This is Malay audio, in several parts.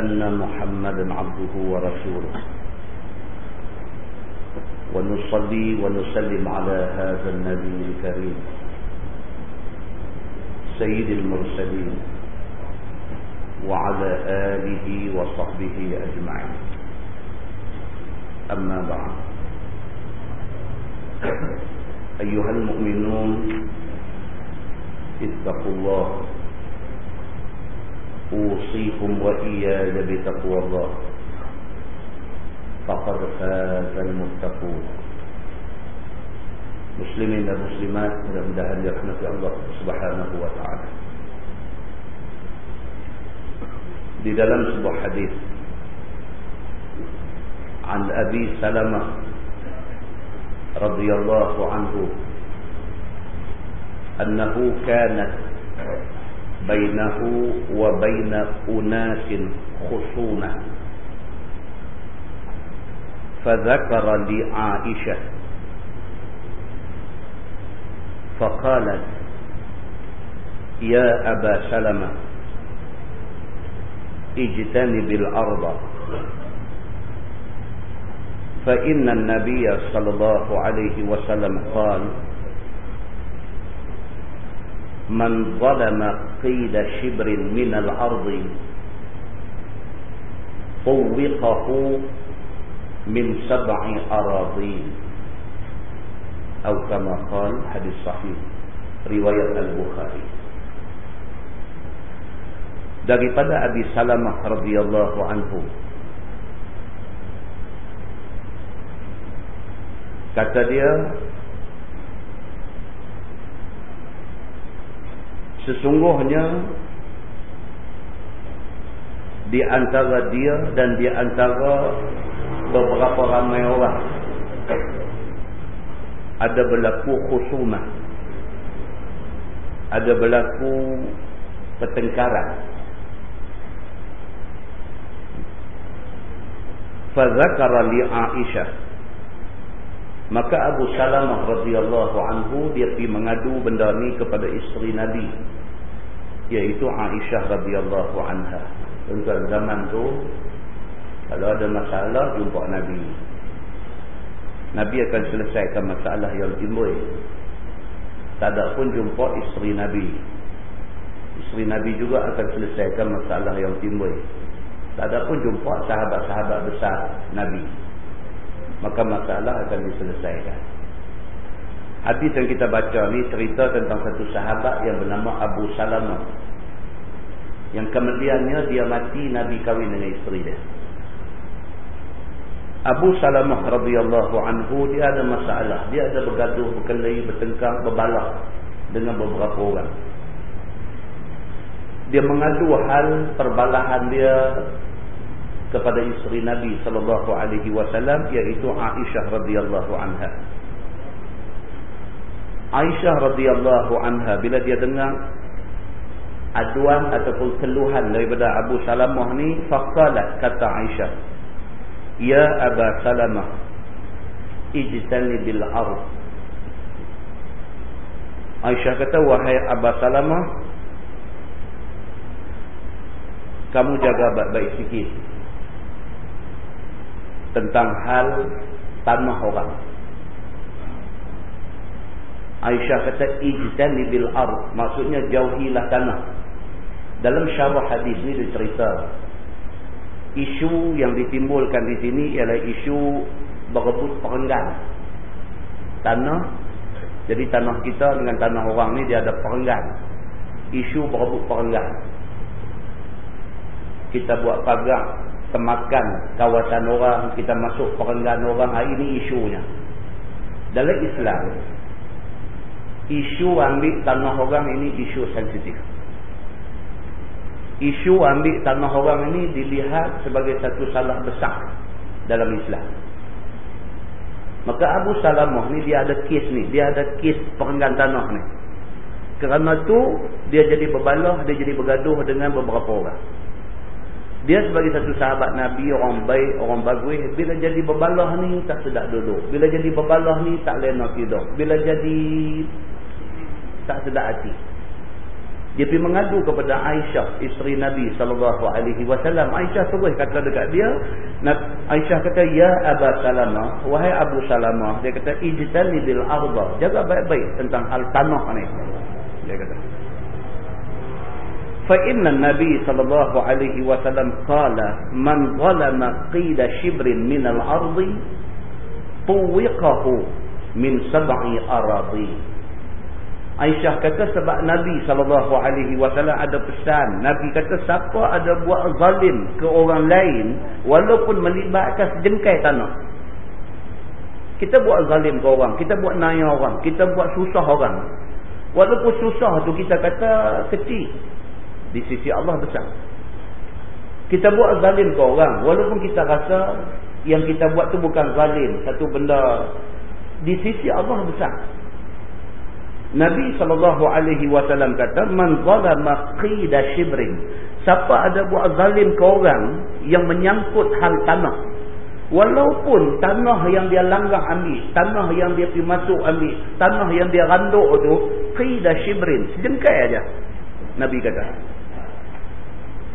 أن محمدا عبده ورسوله. ونصلي ونسلم على هذا النبي الكريم. سيد المرسلين. وعلى آله وصحبه أجمعين. أما بعد. أيها المؤمنون اتقوا الله. أوصيكم وإياي بتقوى الله. فقد فاز المتقون. مسلمين ومسلمات المسلمات مدهن رحمة الله سبحانه وتعالى. Di dalam حديث عن أبي سلمة رضي الله عنه أنه كانت بينه وبين أناس خصومة. فذكر لعائشة فقالت يا أبا سلمة اجتنب الأرض فإن النبي صلى الله عليه وسلم قال Man zalama qila shibrin min al-ardi tuwiqahu min sab'i aradin. Atau kama qala hadis sahih riwayat al-Bukhari. Daripada Abi Salamah radhiyallahu anhu kata dia sesungguhnya di antara dia dan di antara beberapa ramai orang ada berlaku khusumah ada berlaku pertengkaran. Fazakara li Aisyah maka Abu Salamah radhiyallahu anhu dia pergi mengadu benda ni kepada isteri Nabi iaitu Aisyah radhiyallahu anha tuan zaman tu kalau ada masalah jumpa Nabi Nabi akan selesaikan masalah yang timbul. Tak ada pun jumpa isteri Nabi. Isteri Nabi juga akan selesaikan masalah yang timbul. Tak ada pun jumpa sahabat-sahabat besar Nabi. Maka masalah akan diselesaikan. Hadis yang kita baca ni cerita tentang satu sahabat yang bernama Abu Salamah. Yang kemudiannya dia mati Nabi kahwin dengan isteri dia. Abu Salamah radhiyallahu anhu dia ada masalah. Dia ada bergaduh, berkelahi, bertengkar, berbalah dengan beberapa orang. Dia mengadu hal perbalahan dia kepada isteri Nabi sallallahu alaihi wasallam iaitu Aisyah radhiyallahu anha. Aisyah radhiyallahu anha bila dia dengar aduan ataupun keluhan daripada Abu Salamah ni faqalat kata Aisyah Ya Aba Salamah Ijtani bil ard Aisyah kata Wahai Aba Salamah Kamu jaga baik-baik sikit Tentang hal Tanah orang. Aisyah kata Ijtani bil ard. Maksudnya jauhilah tanah. Dalam syarah hadis ni dia cerita isu yang ditimbulkan di sini ialah isu berebut perenggan. Tanah jadi tanah kita dengan tanah orang ni dia ada perenggan. Isu berebut perenggan. Kita buat pagar temakan kawasan orang kita masuk perenggan orang hari ini isunya dalam Islam isu ambil tanah orang ini isu sensitif isu ambil tanah orang ini dilihat sebagai satu salah besar dalam Islam. Maka Abu Salamah ni dia ada kes ni, dia ada kes perenggan tanah ni. Kerana tu dia jadi berbalah, dia jadi bergaduh dengan beberapa orang. Dia sebagai satu sahabat Nabi, orang baik, orang bagus, bila jadi berbalah ni tak sedap duduk. Bila jadi berbalah ni tak lena tidur. Bila jadi tak sedap hati. dia pergi mengadu kepada Aisyah isteri Nabi wasallam Aisyah terus kata dekat dia Aisyah kata ya Abu Salamah wahai Abu Salamah dia kata ijtani bil arda jaga baik-baik tentang hal tanah ni dia kata inna nabi sallallahu alaihi wasallam qala man zalama qida shibrin min al ardi tuwiqahu min sab'i aradi Aisyah kata sebab Nabi SAW ada pesan. Nabi kata siapa ada buat zalim ke orang lain walaupun melibatkan sejengkai tanah. Kita buat zalim ke orang. Kita buat naya orang. Kita buat susah orang. Walaupun susah tu kita kata kecil. Di sisi Allah besar. Kita buat zalim ke orang. Walaupun kita rasa yang kita buat tu bukan zalim. Satu benda. Di sisi Allah besar. Nabi SAW kata, Man zalama qida shibrin. Siapa ada buat zalim ke orang yang menyangkut hal tanah. Walaupun tanah yang dia langgar ambil, tanah yang dia pergi masuk ambil, tanah yang dia randuk tu, qida shibrin. Sejengkai aja. Nabi kata.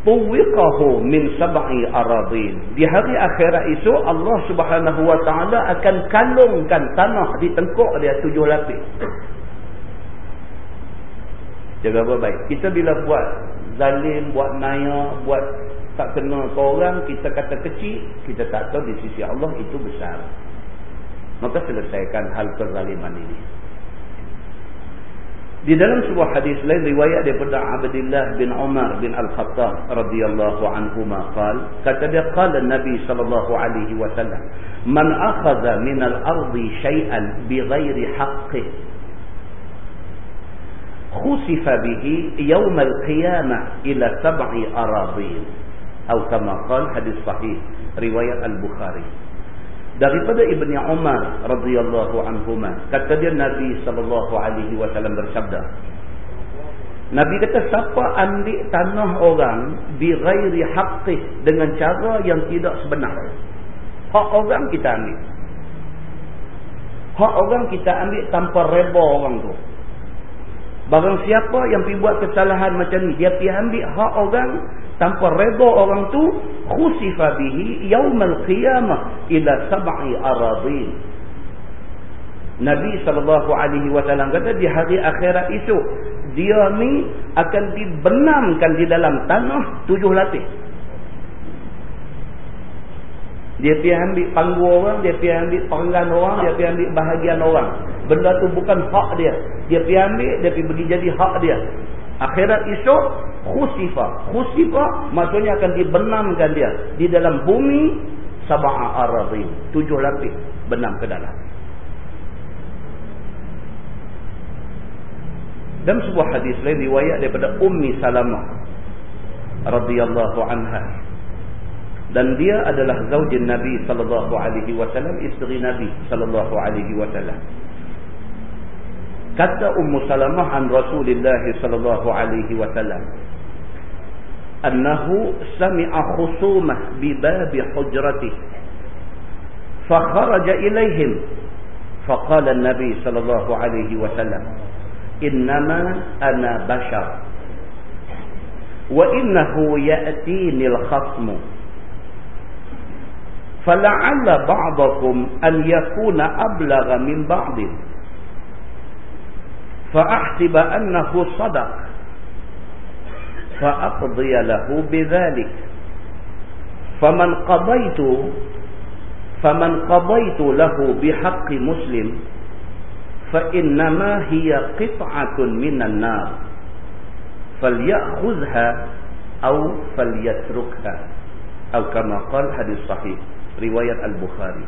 Tuwiqahu min sab'i aradin. Di hari akhirat itu, Allah subhanahu wa ta'ala akan kalungkan tanah di tengkuk dia tujuh lapis. Jaga baik. Kita bila buat zalim buat naya buat tak kena ke orang kita kata kecil kita tak tahu di sisi Allah itu besar. Maka selesaikan hal kezaliman ini di dalam sebuah hadis lain riwayat daripada Abdullah bin Umar bin Al-Khattab radhiyallahu anhuma qala kata dia qala Nabi sallallahu alaihi wasallam man akhadha min al-ardi shay'an bighairi haqqihi khusifa bihi yaumal qiyamah ila sab'i aradin atau kama qala hadis sahih riwayat al-bukhari daripada ibni umar radhiyallahu anhuma kata dia nabi sallallahu alaihi wasallam bersabda nabi kata siapa ambil tanah orang bi ghairi haqqih dengan cara yang tidak sebenar? Hak orang kita ambil. Hak orang kita ambil tanpa reba orang tu. Barang siapa yang pergi buat kesalahan macam ni, dia pergi ambil hak orang tanpa redha orang tu, khusifa bihi yaumal qiyamah ila sab'i aradin. Nabi SAW kata di hari akhirat itu, dia ni akan dibenamkan di dalam tanah tujuh lapis. Dia pergi ambil panggung orang, dia pergi ambil panggan orang, dia pergi ambil bahagian orang. Benda tu bukan hak dia. Dia pergi ambil, dia pergi jadi hak dia. Akhirat esok, khusifah. Khusifah maksudnya akan dibenamkan dia. Di dalam bumi, saba'a arazim. Tujuh lapis benam ke dalam. Dan sebuah hadis lain riwayat daripada Ummi Salamah radhiyallahu anha dan dia adalah zaujin Nabi sallallahu alaihi wasallam isteri Nabi sallallahu alaihi wasallam kata Ummu Salamah an Rasulullah sallallahu alaihi wasallam annahu sami'a khusumah bi bab hujratih fa kharaja ilaihim fa qala an-nabi sallallahu alaihi wasallam innama ana bashar wa innahu ya'tini al-khasmu فلعل بعضكم أن يكون أبلغ من بعض فأحسب أنه صدق. فأقضي له بذلك. فمن قضيت فمن قضيت له بحق مسلم فإنما هي قطعة من النار. فليأخذها أو فليتركها. أو كما قال حديث صحيح riwayat Al-Bukhari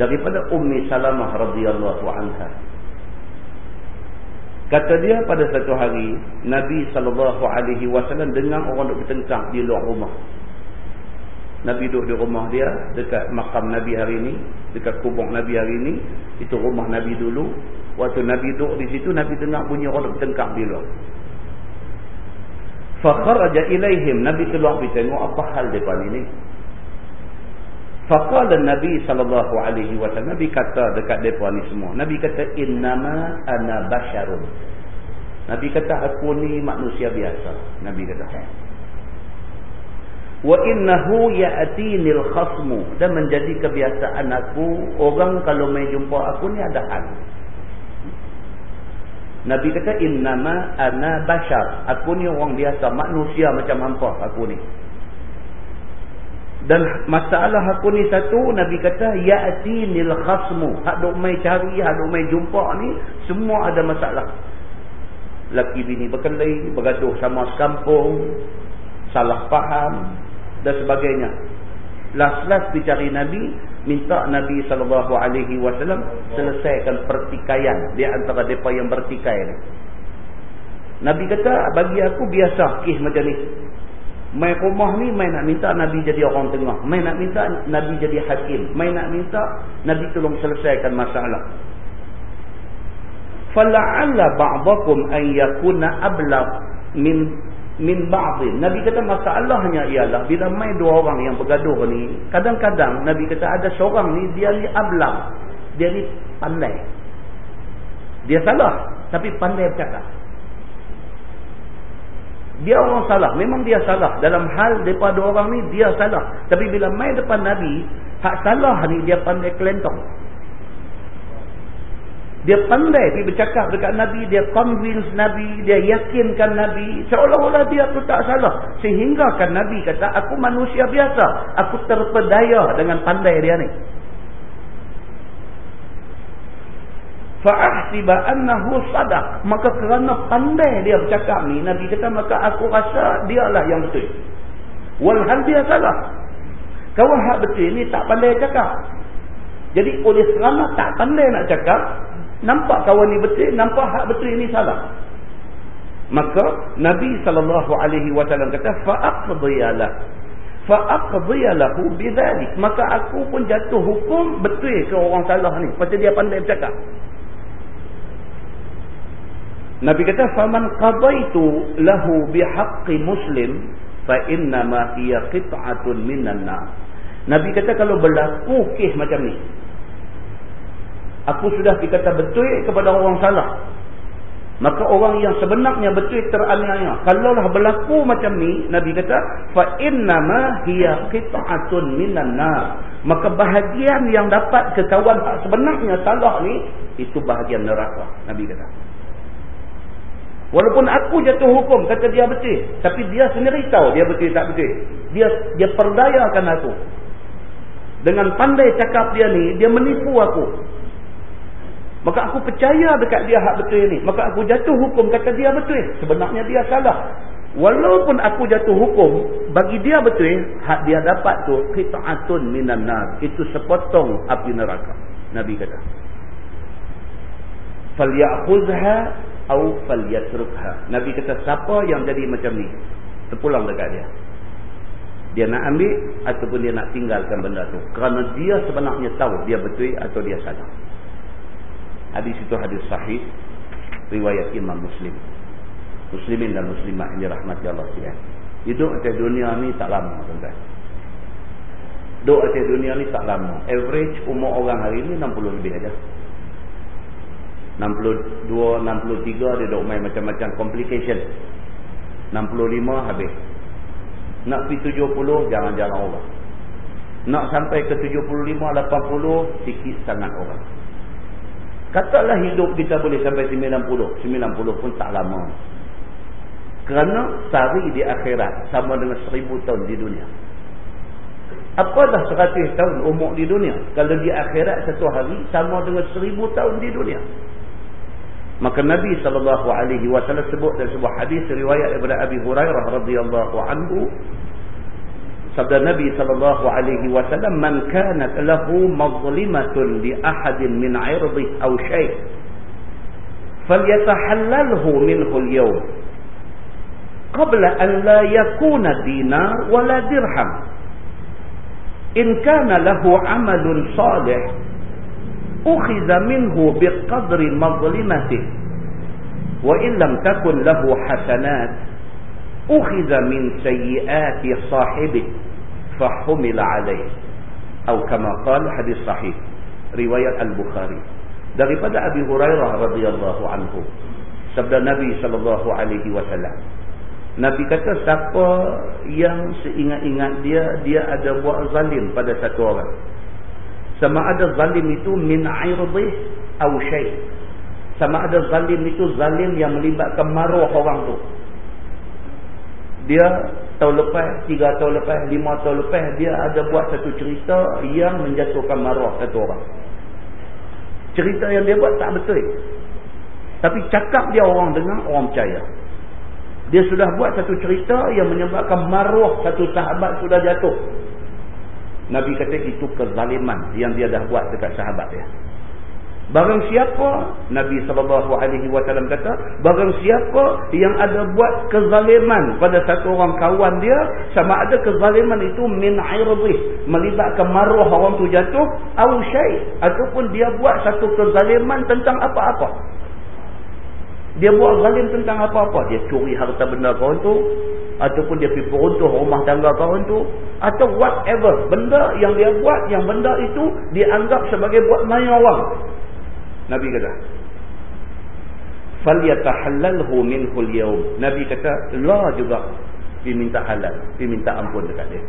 daripada Ummi Salamah radhiyallahu anha kata dia pada satu hari Nabi sallallahu alaihi wasallam dengar orang duk bertengkar di luar rumah. Nabi duduk di rumah dia dekat makam Nabi hari ini dekat kubur Nabi hari ini itu rumah Nabi dulu. Waktu Nabi duduk di situ Nabi dengar bunyi orang bertengkar di luar. Fa kharaja ilaihim. Nabi keluar pergi tengok apa hal depa ni Faqala Nabi sallallahu alaihi wasallam Nabi kata dekat depa ni semua. Nabi kata innama ana basyarun. Nabi kata aku ni manusia biasa. Nabi kata. Wa innahu ya'tinil khasmu dan menjadi kebiasaan aku orang kalau mai jumpa aku ni ada hal. Nabi kata innama ana bashar. Aku ni orang biasa, manusia macam hampa aku ni. Dan masalah aku ni satu, Nabi kata ya'tinil khasmu. Hak dok mai cari, hak dok mai jumpa ni semua ada masalah. Laki bini berkelahi, bergaduh sama sekampung, salah faham dan sebagainya. Last-last dicari Nabi, minta Nabi sallallahu alaihi wasallam selesaikan pertikaian di antara depa yang bertikai ni. Nabi kata bagi aku biasa kis macam ni. Mai rumah ni mai nak minta Nabi jadi orang tengah, mai nak minta Nabi jadi hakim, mai nak minta Nabi tolong selesaikan masalah. Fala'alla ba'dakum an yakuna ablagh min min ba'dhin. Nabi kata masalahnya ialah bila mai dua orang yang bergaduh ni, kadang-kadang Nabi kata ada seorang ni dia ni ablam. Dia ni pandai. Dia salah tapi pandai bercakap. Dia orang salah, memang dia salah. Dalam hal daripada orang ni dia salah. Tapi bila mai depan Nabi, hak salah ni dia pandai kelentong. Dia pandai pergi bercakap dekat Nabi. Dia convince Nabi. Dia yakinkan Nabi. Seolah-olah dia tu tak salah. Sehingga kan Nabi kata, aku manusia biasa. Aku terpedaya dengan pandai dia ni. Fa'ahsiba annahu sadaq. Maka kerana pandai dia bercakap ni, Nabi kata, maka aku rasa dialah yang betul. Walhal dia salah. Kawan hak betul ni tak pandai cakap. Jadi oleh kerana tak pandai nak cakap, Nampak kawan ni betul, nampak hak betul ini salah. Maka Nabi wasallam kata fa'aqdiyalah. Fa'aqdiyalahu bidzalik. Maka aku pun jatuh hukum betul ke orang salah ni pasal dia pandai bercakap. Nabi kata faman qadaitu lahu bihaqqi muslim fa inna ma hiya qit'atun minan nar. Nabi kata kalau berlaku kes macam ni Aku sudah dikata betul kepada orang salah. Maka orang yang sebenarnya betul teraniaya. Kalaulah berlaku macam ni, Nabi kata, fa innama hiya qit'atun minan nar. Maka bahagian yang dapat ke kawan sebenarnya salah ni itu bahagian neraka, Nabi kata. Walaupun aku jatuh hukum kata dia betul, tapi dia sendiri tahu dia betul tak betul. Dia dia perdayakan aku. Dengan pandai cakap dia ni, dia menipu aku. Maka aku percaya dekat dia hak betul ni. Maka aku jatuh hukum kata dia betul. Sebenarnya dia salah. Walaupun aku jatuh hukum, bagi dia betul, hak dia dapat tu, qita'atun minan nar. Itu sepotong api neraka. Nabi kata. فَلْيَأْخُذْهَا au falyatrukha nabi kata siapa yang jadi macam ni? Terpulang dekat dia. Dia nak ambil ataupun dia nak tinggalkan benda tu. Kerana dia sebenarnya tahu dia betul atau dia salah. Hadis itu hadis sahih riwayat imam muslim. Muslimin dan muslimat yang dirahmati Allah sekalian. Hidup di dunia ni tak lama tuan-tuan. Hidup di dunia ni tak lama. Average umur orang hari ni 60 lebih aja. 62, 63 dia duk main macam-macam complication. 65 habis. Nak pergi 70 jangan-jangan orang. Nak sampai ke 75, 80 sikit sangat orang. Katalah hidup kita boleh sampai 90. 90 pun tak lama. Kerana sehari di akhirat sama dengan seribu tahun di dunia. Apalah seratus tahun umur di dunia. Kalau di akhirat satu hari sama dengan seribu tahun di dunia. Maka Nabi SAW sebut dalam sebuah hadis riwayat daripada Abi Hurairah radhiyallahu anhu sabda Nabi sallallahu alaihi wasallam man kanat lahu mazlimatun li ahadin min 'irdihi aw shay' falyatahallalhu minhu al-yawm qabla an la yakuna dinar wala dirham in kana lahu 'amalun salih ukhidha minhu biqadri mazlimatihi wa in lam takun lahu hasanat ukhidha min sayyiati sahibi fahumila alaih atau kama qala hadis sahih riwayat al-bukhari daripada abi hurairah radhiyallahu anhu sabda Nabi sallallahu alaihi wasallam Nabi kata siapa yang seingat-ingat dia dia ada buat zalim pada satu orang sama ada zalim itu min irdih aw syai. Sama ada zalim itu zalim yang melibatkan maruah orang tu. Dia tahun lepas, tiga tahun lepas, lima tahun lepas dia ada buat satu cerita yang menjatuhkan maruah satu orang. Cerita yang dia buat tak betul. Tapi cakap dia orang dengar orang percaya. Dia sudah buat satu cerita yang menyebabkan maruah satu sahabat sudah jatuh. Nabi kata itu kezaliman yang dia dah buat dekat sahabat dia. Barang siapa, Nabi SAW kata, barang siapa yang ada buat kezaliman pada satu orang kawan dia, sama ada kezaliman itu min irbih, melibatkan maruah orang tu jatuh, au syai, ataupun dia buat satu kezaliman tentang apa-apa. Dia buat zalim tentang apa-apa. Dia curi harta benda kawan tu ataupun dia pergi peruntuh rumah tangga kawan tu atau whatever benda yang dia buat yang benda itu dianggap sebagai buat main orang. Nabi kata falyatahallalhu minhu alyawm Nabi kata la juga. Diminta halal diminta ampun dekat dia.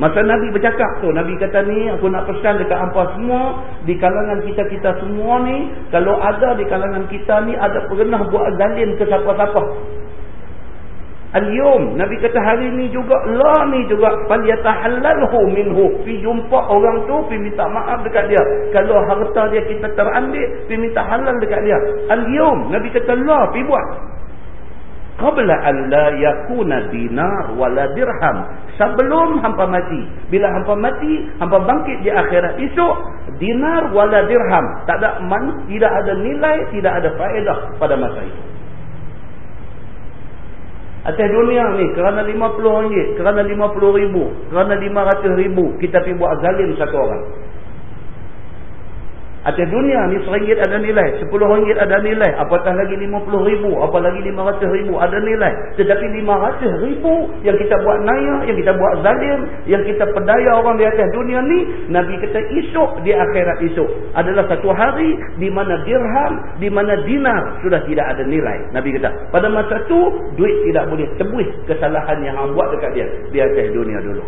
Masa Nabi bercakap tu, Nabi kata ni, aku nak pesan dekat hampa semua, di kalangan kita-kita semua ni, kalau ada di kalangan kita ni, ada pernah buat zalim ke siapa-siapa. Al-yum Nabi kata hari ni juga la ni juga falyatahallalhu minhu. Pi jumpa orang tu pi minta maaf dekat dia. Kalau harta dia kita terambil pi minta halal dekat dia. Al-yum Nabi kata la pi buat. Qabla an la yakuna dinar wala dirham. Sebelum hampa mati. Bila hampa mati hampa bangkit di akhirat esok dinar wala dirham. Tak ada man tidak ada nilai tidak ada faedah pada masa itu atas dunia ni kerana 50 ringgit kerana 50 ribu kerana 500 ribu kita pergi buat zalim satu orang Atas dunia ni seringgit ada nilai, sepuluh ringgit ada nilai, apatah lagi lima puluh ribu, apa lagi lima ratus ribu ada nilai. Tetapi lima ratus ribu yang kita buat naya, yang kita buat zalim, yang kita pedaya orang di atas dunia ni, Nabi kata esok di akhirat esok adalah satu hari di mana dirham, di mana dinar sudah tidak ada nilai. Nabi kata, pada masa tu duit tidak boleh tebus kesalahan yang hang buat dekat dia di atas dunia dulu.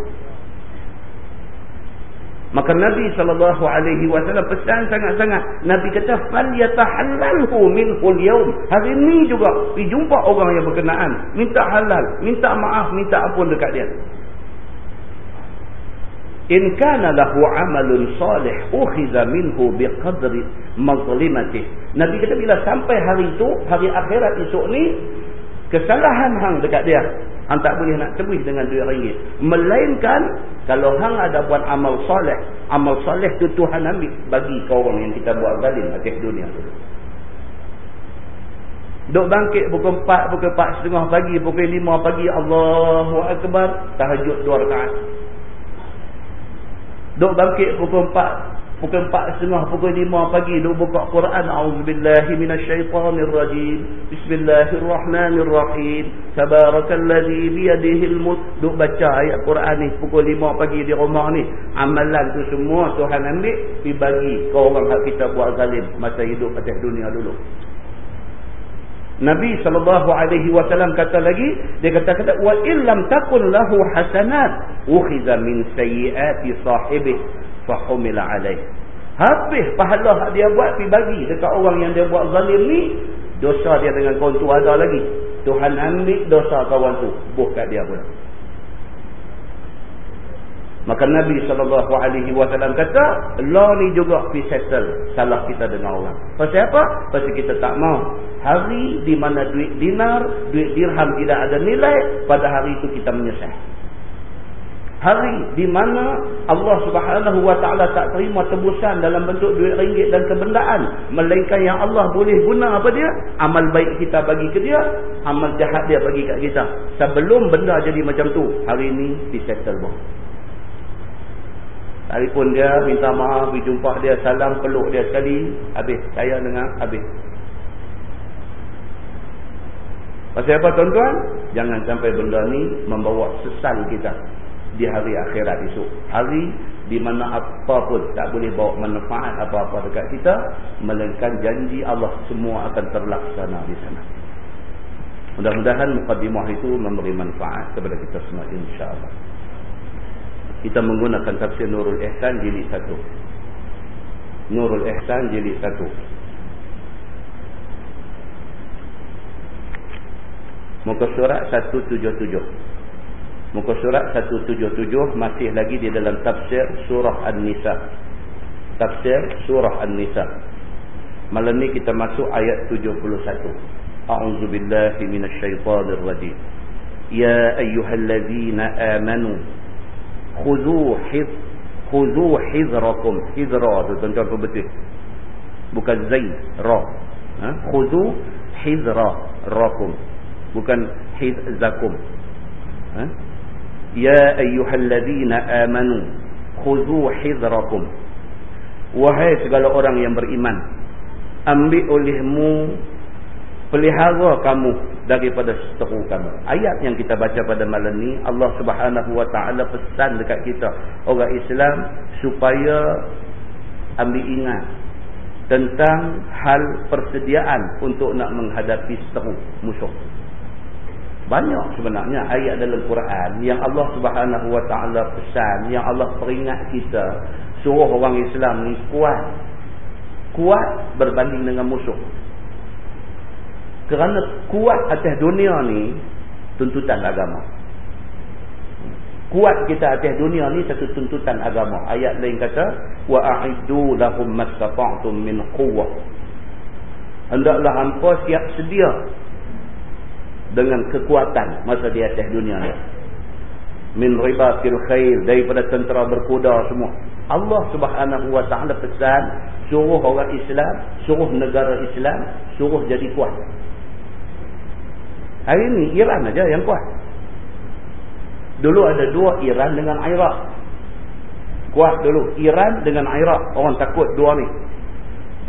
Maka Nabi sallallahu alaihi wasallam pesan sangat-sangat. Nabi kata fal yatahallalhu minhul yawm. Hari ini juga pergi jumpa orang yang berkenaan, minta halal, minta maaf, minta ampun dekat dia. In kana lahu amalun salih ukhiza minhu biqadri mazlimatih. Nabi kata bila sampai hari itu, hari akhirat esok ni, kesalahan hang dekat dia Hang tak boleh nak tebus dengan duit ringgit. Melainkan kalau hang ada buat amal soleh. Amal soleh tu Tuhan ambil bagi kau orang yang kita buat zalim atas dunia tu. Duk bangkit pukul 4, pukul 4 setengah pagi, pukul 5 pagi. Allahu Akbar. Tahajud dua rakaat. Duk bangkit pukul 4, pukul 4 setengah pukul 5 pagi duk buka Quran. Auzubillahi minasyaitonirrajim bismillahirrahmanirrahim. Tabarakalladzi biyadihil mulk duk baca ayat Quran ni pukul 5 pagi di rumah ni. Amalan tu semua Tuhan ambil pi bagi kau orang hak kita buat zalim. Masa hidup atas dunia dulu. Nabi sallallahu alaihi wasallam kata lagi dia kata kata wa illam takun lahu hasanat ukhiza min sayyiati sahibihi fahumila alaih. Habis pahala dia buat pergi bagi dekat orang yang dia buat zalim ni dosa dia dengan kawan tu ada lagi. Tuhan ambil dosa kawan tu buh kat dia pula. Maka Nabi SAW kata law ni juga pergi settle salah kita dengan orang. Pasal apa? pasal kita tak mau. Hari di mana duit dinar duit dirham tidak ada nilai pada hari itu kita menyesal hari di mana Allah Subhanahu wa taala tak terima tebusan dalam bentuk duit ringgit dan kebendaan melainkan yang Allah boleh guna apa dia? Amal baik kita bagi ke dia amal jahat dia bagi kat kita. Sebelum benda jadi macam tu hari ini di settle bang pun dia minta maaf berjumpa dia salam peluk dia sekali habis saya dengar habis. Pasal apa tuan-tuan? Jangan sampai benda ni membawa sesal kita di hari akhirat esok. Hari di mana apa pun tak boleh bawa manfaat apa-apa dekat kita melainkan janji Allah semua akan terlaksana di sana mudah-mudahan mukadimah itu memberi manfaat kepada kita semua insyaAllah kita menggunakan tafsir Nurul Ihsan jilid 1 Nurul Ihsan jilid 1 Muka surat 177. Muka surat 177 masih lagi di dalam tafsir surah An-Nisa. Tafsir surah An-Nisa. Malam ni kita masuk ayat 71. A'udzu billahi minasyaitonir rajim. Ya ayyuhallazina amanu khudhu hid khudhu hidrakum. Hidra tu tuan-tuan betul. Bukan zain, ra. Ha? Khudhu hidra rakum bukan hizzakum ha? Ya ayyuhalladzina amanu khudhu hidrakum wahai segala orang yang beriman ambil olehmu pelihara kamu daripada seteru kamu. Ayat yang kita baca pada malam ni Allah subhanahu wa ta'ala pesan dekat kita orang Islam supaya ambil ingat tentang hal persediaan untuk nak menghadapi seteru musuh banyak sebenarnya ayat dalam Quran yang Allah Subhanahu Wa Taala pesan, yang Allah peringat kita suruh orang Islam ni kuat. Kuat berbanding dengan musuh. Kerana kuat atas dunia ni tuntutan agama. Kuat kita atas dunia ni satu tuntutan agama. Ayat lain kata wa a'iddu lahum mastata'tum min quwwah. Hendaklah hangpa siap sedia dengan kekuatan masa di atas dunia ni. Min ribatil khair daripada tentera berkuda semua. Allah subhanahu wa ta'ala pesan suruh orang Islam suruh negara Islam suruh jadi kuat. Hari ni Iran aja yang kuat. Dulu ada dua Iran dengan Iraq. Kuat dulu. Iran dengan Iraq. Orang takut dua ni.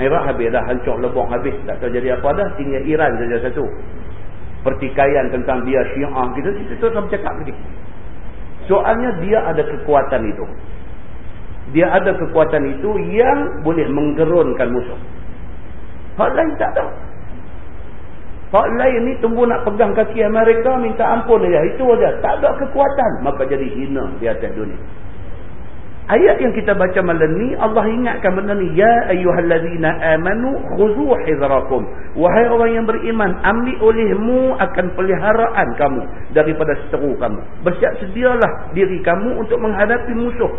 Iraq habis dah hancur lebong habis. Tak tahu jadi apa dah tinggal Iran saja satu pertikaian tentang dia syiah kita kita terus cakap lagi. Soalnya dia ada kekuatan itu. Dia ada kekuatan itu yang boleh menggerunkan musuh. Hak lain tak ada hak lain ni tunggu nak pegang kaki Amerika minta ampun aja itu aja tak ada kekuatan. Maka jadi hina di atas dunia Ayat yang kita baca malam ni Allah ingatkan benda ni ya ayyuhallazina amanu khudhu hidrakum. Wahai orang yang beriman ambil olehmu akan peliharaan kamu daripada seteru kamu. Bersiap sedialah diri kamu untuk menghadapi musuh.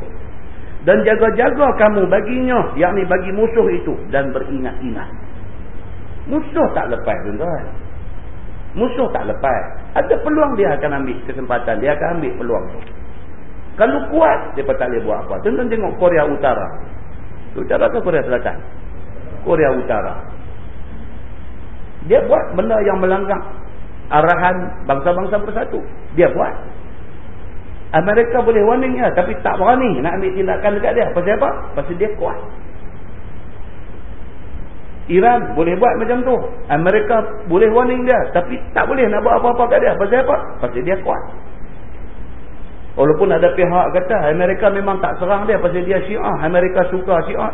Dan jaga-jaga kamu baginya yakni bagi musuh itu dan beringat-ingat musuh tak lepas tuan-tuan. Musuh tak lepas. Ada peluang dia akan ambil kesempatan dia akan ambil peluang tu kalau kuat, dia tak boleh buat apa. Tentang tengok Korea Utara. Utara ke Korea Selatan? Korea Utara. Dia buat benda yang melanggar arahan bangsa-bangsa bersatu. Dia buat. Amerika boleh warning dia, tapi tak berani nak ambil tindakan dekat dia. Pasal apa? Pasal dia kuat. Iran boleh buat macam tu. Amerika boleh warning dia, tapi tak boleh nak buat apa-apa kat dia. Pasal apa? Pasal dia kuat. Walaupun ada pihak kata Amerika memang tak serang dia pasal dia syiah. Amerika suka syiah.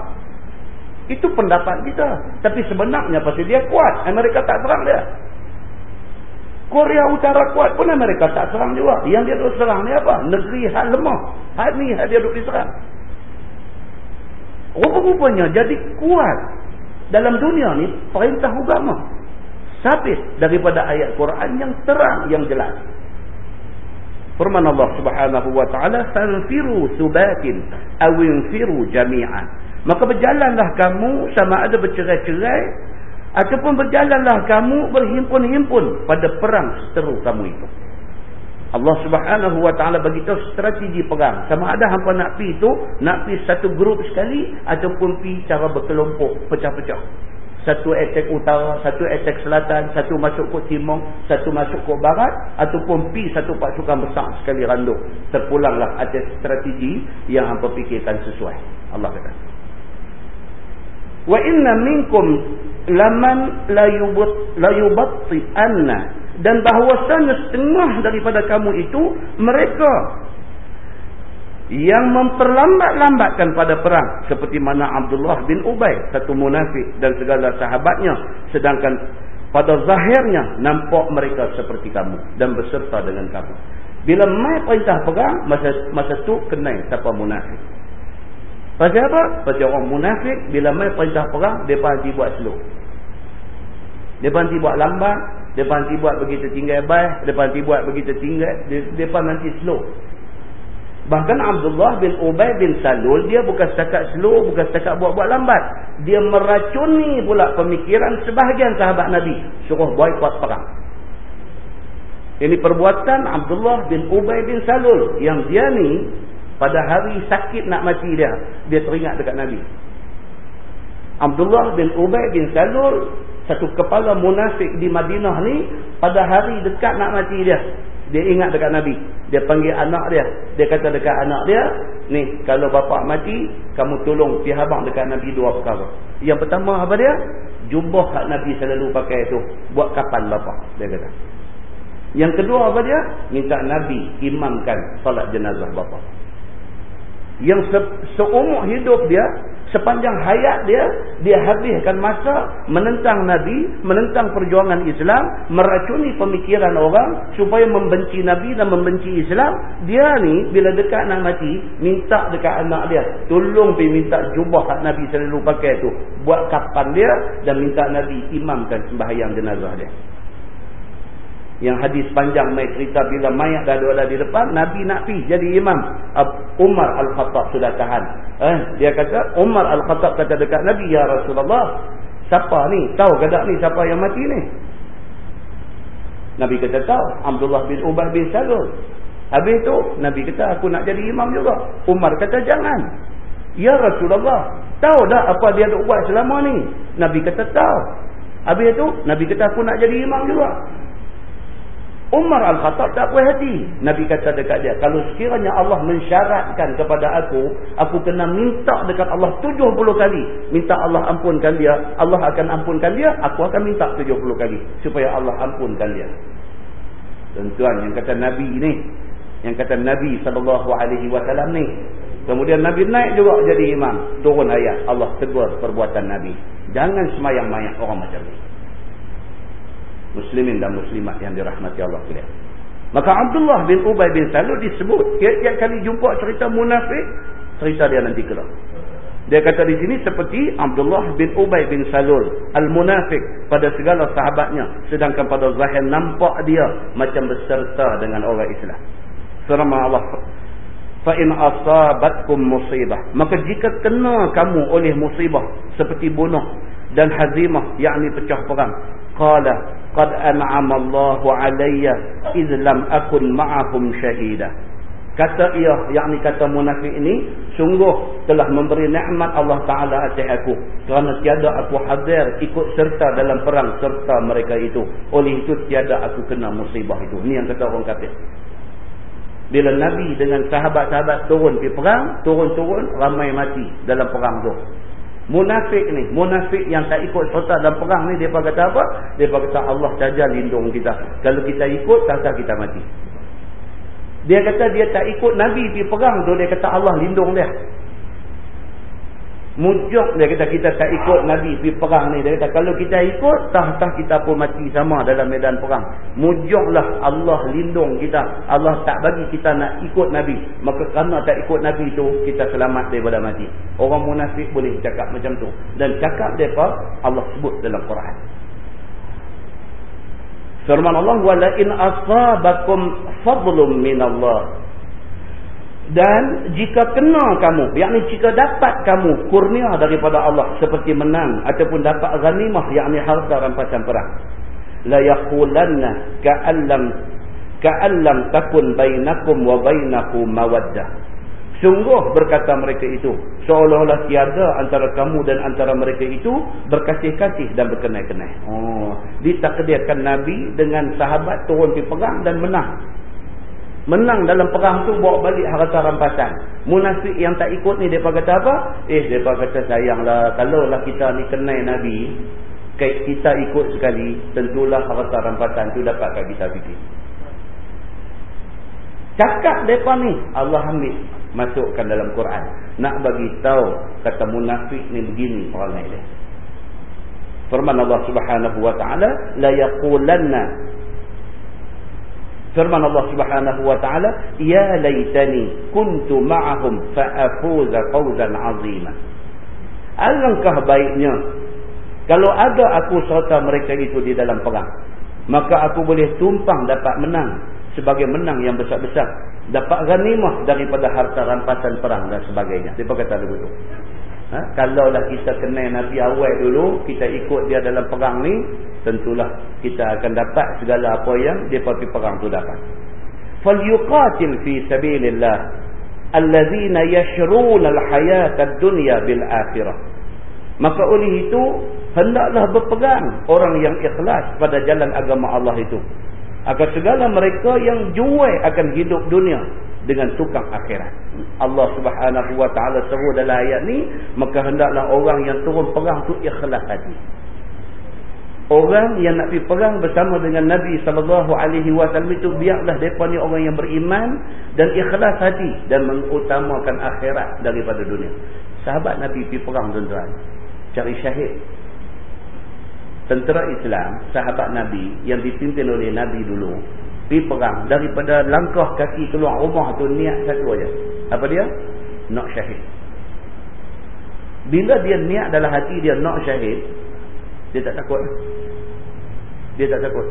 Itu pendapat kita. Tapi sebenarnya pasal dia kuat. Amerika tak serang dia. Korea Utara kuat pun Amerika tak serang juga. Yang dia duduk serang ni apa? Negeri hal lemah. Hal ni hal dia duduk diserang. Rupa-rupanya jadi kuat. Dalam dunia ni perintah agama. Sabit daripada ayat Quran yang terang, yang jelas. Firman Allah Subhanahu wa taala, "Fanfiru subatin aw infiru jami'an." Maka berjalanlah kamu sama ada bercerai-cerai ataupun berjalanlah kamu berhimpun-himpun pada perang seteru kamu itu. Allah Subhanahu wa taala bagi tahu strategi perang. Sama ada hangpa nak pi itu, nak pi satu grup sekali ataupun pi cara berkelompok, pecah-pecah. Satu attack utara, satu attack selatan, satu masuk ke timur, satu masuk ke barat. Ataupun pi satu pasukan besar sekali randuk. Terpulanglah atas strategi yang hampa fikirkan sesuai. Allah kata. Wa inna minkum laman la yubatti anna. Dan bahawasanya setengah daripada kamu itu, mereka yang memperlambat-lambatkan pada perang. Seperti mana Abdullah bin Ubay satu munafik dan segala sahabatnya. Sedangkan pada zahirnya nampak mereka seperti kamu dan berserta dengan kamu. Bila mai perintah perang masa masa tu kenal siapa munafik. Pasal apa? pasal orang munafik bila mai perintah perang dia berhenti buat slow. Dia berhenti buat lambat dia berhenti buat begitu tinggal baik dia berhenti buat begitu tinggal dia nanti slow Bahkan Abdullah bin Ubay bin Salul, dia bukan setakat slow, bukan setakat buat-buat lambat. Dia meracuni pula pemikiran sebahagian sahabat Nabi. Suruh boykot perang. Ini perbuatan Abdullah bin Ubay bin Salul. Yang dia ni, pada hari sakit nak mati dia, dia teringat dekat Nabi. Abdullah bin Ubay bin Salul, satu kepala munafik di Madinah ni, pada hari dekat nak mati dia, dia ingat dekat Nabi. Dia panggil anak dia. Dia kata dekat anak dia, ni kalau bapa mati, kamu tolong pihak abang dekat Nabi dua perkara. Yang pertama apa dia? Jubah hak Nabi selalu pakai tu. Buat kapal bapa. Dia kata. Yang kedua apa dia? Minta Nabi imamkan salat jenazah bapa. Yang se seumur hidup dia, sepanjang hayat dia dia habiskan masa menentang nabi menentang perjuangan Islam meracuni pemikiran orang supaya membenci nabi dan membenci Islam. Dia ni bila dekat nak mati minta dekat anak dia tolong pergi minta jubah nabi selalu pakai tu. Buat kapan dia dan minta nabi imamkan sembahyang jenazah dia yang hadis panjang mai cerita bila mayat dah ada di depan nabi nak pi jadi imam. Umar al-Khattab sudah tahan. Eh dia kata Umar al-Khattab kata dekat nabi ya Rasulullah siapa ni? Tahu ke ni siapa yang mati ni? Nabi kata tahu Abdullah bin Ubay bin Salul. Habis tu nabi kata aku nak jadi imam juga. Umar kata jangan. Ya Rasulullah tahu dah apa dia nak buat selama ni? Nabi kata tahu. Habis tu nabi kata aku nak jadi imam juga Umar Al-Khattab tak puas hati. Nabi kata dekat dia, kalau sekiranya Allah mensyaratkan kepada aku, aku kena minta dekat Allah 70 kali. Minta Allah ampunkan dia, Allah akan ampunkan dia, aku akan minta 70 kali. Supaya Allah ampunkan dia. Tuan-tuan yang kata Nabi ni, yang kata Nabi SAW ni, kemudian Nabi naik juga jadi imam. Turun ayat, Allah tegur perbuatan Nabi. Jangan semayang-mayang orang macam ni muslimin dan muslimat yang dirahmati Allah sekalian. Maka Abdullah bin Ubay bin Salul disebut tiap-tiap kali jumpa cerita munafik, cerita dia nanti keluar. Dia kata di sini seperti Abdullah bin Ubay bin Salul, al-munafik pada segala sahabatnya, sedangkan pada zahir nampak dia macam berserta dengan orang Islam. Firman Allah, "Fa in asabatkum musibah", maka jika kena kamu oleh musibah seperti bunuh dan hazimah, yakni pecah perang, qala qad an'ama Allahu alayya id lam akun ma'ahum shahida. Kata ia yakni kata munafik ini sungguh telah memberi nikmat Allah taala atas aku. Kerana tiada aku hadir ikut serta dalam perang serta mereka itu. Oleh itu tiada aku kena musibah itu. Ni yang kata orang kafir. Bila Nabi dengan sahabat-sahabat turun pergi perang turun-turun ramai mati dalam perang tu Munafik ni, munafik yang tak ikut serta dalam perang ni, dia kata apa? Dia kata Allah saja lindung kita. Kalau kita ikut, tak kita mati. Dia kata dia tak ikut Nabi pergi perang dia kata Allah lindung dia. Mujah dia kata kita tak ikut Nabi pergi perang ni. Dia kata kalau kita ikut, tah-tah kita pun mati sama dalam medan perang. Mujahlah Allah lindung kita. Allah tak bagi kita nak ikut Nabi. Maka kerana tak ikut Nabi tu, kita selamat daripada mati. Orang munafik boleh cakap macam tu. Dan cakap mereka, Allah sebut dalam Quran. Firman Allah, وَلَئِنْ أَصَابَكُمْ فَضْلٌ مِّنَ اللَّهِ dan jika kena kamu, yakni jika dapat kamu kurnia daripada Allah seperti menang ataupun dapat ghanimah yakni harta rampasan perang. La yaqulanna ka'allam ka'allam takun bainakum wa bainahu mawaddah. Sungguh berkata mereka itu seolah-olah tiada antara kamu dan antara mereka itu berkasih-kasih dan berkenai-kenai. Oh, ditakdirkan Nabi dengan sahabat turun pergi perang dan menang menang dalam perang tu bawa balik harta rampasan. Munafik yang tak ikut ni mereka kata apa? Eh mereka kata sayanglah kalau lah kita ni kenal Nabi kita ikut sekali tentulah harta rampasan tu dapatkan kita fikir. Cakap mereka ni Allah ambil masukkan dalam Quran. Nak bagi tahu kata munafik ni begini perangai dia. Firman Allah Subhanahu wa taala la yaqulanna firman Allah Subhanahu wa taala ya laitani kuntu ma'ahum fa afuza fawzan 'azima. Alangkah baiknya kalau ada aku serta mereka itu di dalam perang maka aku boleh tumpang dapat menang sebagai menang yang besar-besar. Dapat ghanimah daripada harta rampasan perang dan sebagainya. Dia kata begitu ha? kalau dah kita kenal Nabi awal dulu kita ikut dia dalam perang ni tentulah kita akan dapat segala apa yang dia pergi perang tu dapat. Falyuqatil fi sabilillah allazina yashruna alhayata ad-dunya bil akhirah maka oleh itu hendaklah berpegang orang yang ikhlas pada jalan agama Allah itu. Akan segala mereka yang jual akan hidup dunia dengan tukang akhirat. Allah Subhanahu wa taala seru dalam ayat ni, maka hendaklah orang yang turun perang tu ikhlas hati. Orang yang nak pergi perang bersama dengan Nabi sallallahu alaihi wasallam itu biarlah depa ni orang yang beriman dan ikhlas hati dan mengutamakan akhirat daripada dunia. Sahabat Nabi pergi perang tuan-tuan. Cari syahid tentera Islam, sahabat Nabi yang dipimpin oleh Nabi dulu, pergi perang daripada langkah kaki keluar rumah tu niat satu aja. Apa dia? Nak syahid. Bila dia niat dalam hati dia nak syahid, dia tak takut. Dia tak takut.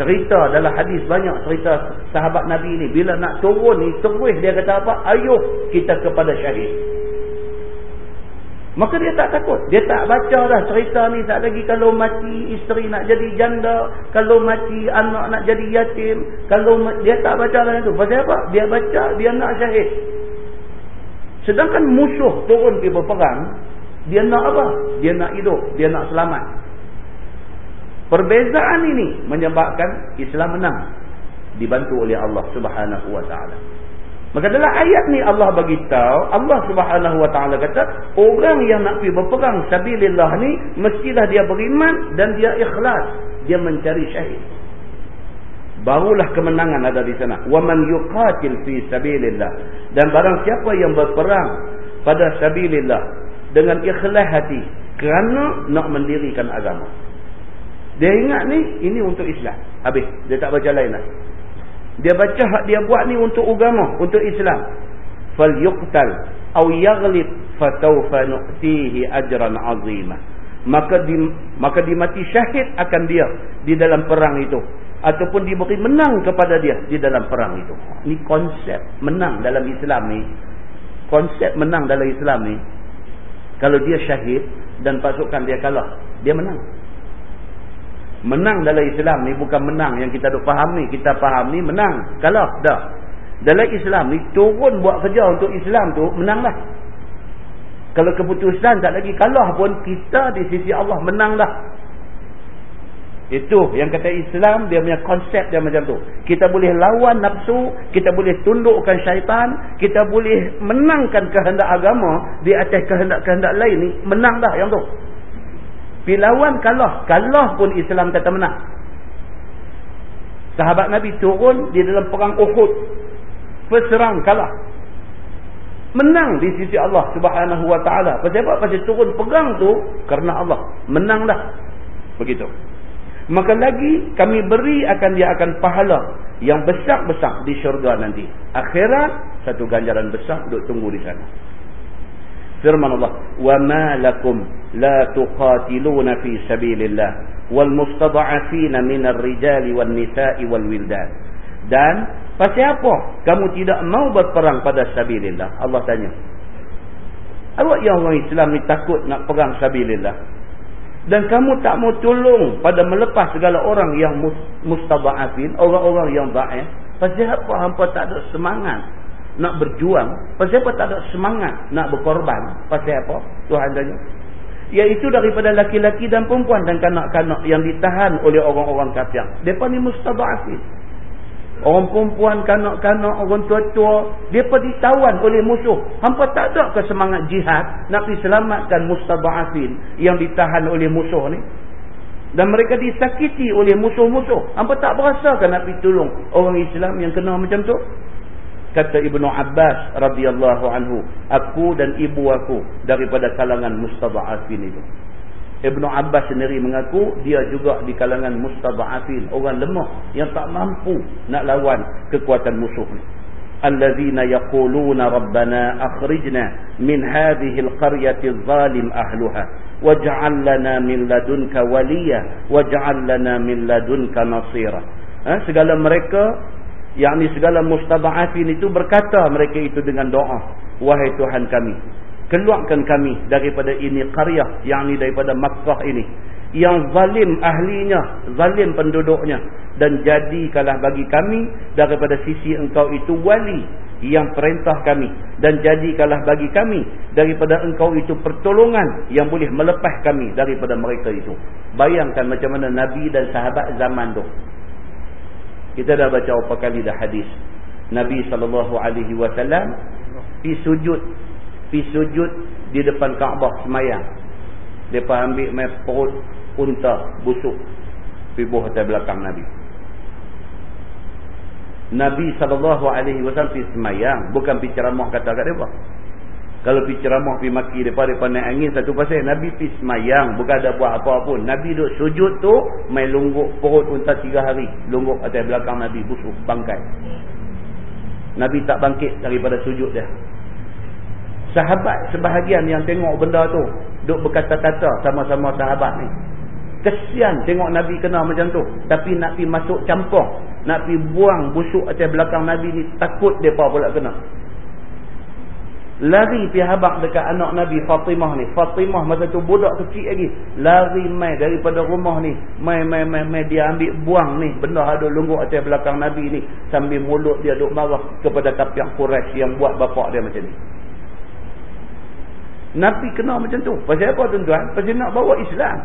Cerita dalam hadis banyak cerita sahabat Nabi ni bila nak turun ni terus dia kata apa? Ayuh kita kepada syahid. Maka dia tak takut. Dia tak baca dah cerita ni tak lagi kalau mati isteri nak jadi janda. Kalau mati anak nak jadi yatim. Kalau Dia tak baca dah itu. Pasal apa? Dia baca, dia nak syahid. Sedangkan musuh turun pergi berperang. Dia nak apa? Dia nak hidup. Dia nak selamat. Perbezaan ini menyebabkan Islam menang. Dibantu oleh Allah subhanahu wa ta'ala. Maka dalam ayat ni Allah bagi tahu, Allah Subhanahu wa taala kata, orang yang nak pergi berperang sabilillah ni mestilah dia beriman dan dia ikhlas, dia mencari syahid. Barulah kemenangan ada di sana. Wa man yuqatil fi sabilillah. Dan barang siapa yang berperang pada sabilillah dengan ikhlas hati kerana nak mendirikan agama. Dia ingat ni ini untuk Islam. Habis, dia tak baca lain lah. Dia baca hak dia buat ni untuk agama, untuk Islam. Fal yuqtal aw yaghlib fatawfa nu'tihi ajran 'azima. Maka di maka dimati syahid akan dia di dalam perang itu ataupun diberi menang kepada dia di dalam perang itu. Ini konsep menang dalam Islam ni. Konsep menang dalam Islam ni kalau dia syahid dan pasukan dia kalah, dia menang. Menang dalam Islam ni bukan menang yang kita duk faham ni. Kita faham ni menang. Kalah dah. Dalam Islam ni turun buat kerja untuk Islam tu menanglah. Kalau keputusan tak lagi kalah pun kita di sisi Allah menanglah. Itu yang kata Islam dia punya konsep dia macam tu. Kita boleh lawan nafsu, kita boleh tundukkan syaitan, kita boleh menangkan kehendak agama di atas kehendak-kehendak lain ni, menanglah yang tu. Pilawan kalah. Kalah pun Islam kata menang. Sahabat Nabi turun di dalam perang Uhud. Berserang kalah. Menang di sisi Allah subhanahu wa ta'ala. Pasal apa? Pasal turun pegang tu kerana Allah. Menanglah. Begitu. Maka lagi kami beri akan dia akan pahala yang besar-besar di syurga nanti. Akhirat satu ganjaran besar duk tunggu di sana firman Allah wa ma lakum la tuqatiluna fi sabilillah wal mustada'afina min ar-rijali wan nisa'i wal wildan. Dan pasal apa kamu tidak mau berperang pada sabilillah? Allah tanya. Awak yang orang Islam ni takut nak perang sabilillah. Dan kamu tak mau tolong pada melepas segala orang yang mustada'afin orang-orang yang dhaif pasal apa hangpa tak ada semangat nak berjuang pasal apa tak ada semangat nak berkorban? Pasal apa? Tuhan tanya. Iaitu daripada laki-laki dan perempuan dan kanak-kanak yang ditahan oleh orang-orang kafir. Depa ni mustadafin orang perempuan kanak-kanak orang tua-tua depa ditawan oleh musuh. Hampa tak ada ke semangat jihad nak pergi selamatkan mustadafin yang ditahan oleh musuh ni. Dan mereka disakiti oleh musuh-musuh. Hampa tak berasa nak pergi tolong orang Islam yang kena macam tu kata Ibnu Abbas radhiyallahu anhu aku dan ibu aku daripada kalangan mustada'afin itu Ibnu Abbas sendiri mengaku dia juga di kalangan mustada'afin orang lemah yang tak mampu nak lawan kekuatan musuh ni allazina yaquluna rabbana akhrijna min hadhihi alqaryati adh-dhalim ahluha waj'al lana min ladunka waliya waj'al lana min ladunka nasira ha? segala mereka yakni segala mustaba'afin itu berkata mereka itu dengan doa wahai Tuhan kami keluarkan kami daripada ini qaryah yakni daripada Makkah ini yang zalim ahlinya, zalim penduduknya dan jadikanlah bagi kami daripada sisi engkau itu wali yang perintah kami dan jadikanlah bagi kami daripada engkau itu pertolongan yang boleh melepas kami daripada mereka itu. Bayangkan macam mana Nabi dan sahabat zaman tu. Kita dah baca berapa kali dah hadis. Nabi SAW pergi sujud. Pergi sujud di depan Kaabah semayang. Mereka ambil main perut unta busuk pibuh atas belakang Nabi. Nabi sallallahu alaihi wasallam pergi semayang, bukan pergi ceramah kata kat depa. Kalau pergi ceramah pergi maki depa naik angin satu pasal Nabi pergi semayang, bukan ada buat apa pun. Nabi duduk sujud tu main lungguk perut unta tiga hari, lungguk atas belakang Nabi busuk bangkai. Nabi tak bangkit daripada sujud dia. Sahabat sebahagian yang tengok benda tu duk berkata-kata sama-sama sahabat ni. Kesian tengok Nabi kena macam tu. Tapi nak pergi masuk campur. Nak pergi buang busuk atas belakang Nabi ni. Takut mereka pula kena. Lari pergi habak dekat anak Nabi Fatimah ni. Fatimah masa tu budak kecil lagi. Lari mai daripada rumah ni. Mai, mai, mai, mai. Dia ambil buang ni. Benda ada lungguk atas belakang Nabi ni. Sambil mulut dia duk marah kepada tapiak Quraisy yang buat bapak dia macam ni. Nabi kena macam tu. Pasal apa tuan-tuan? Pasal nak bawa Islam.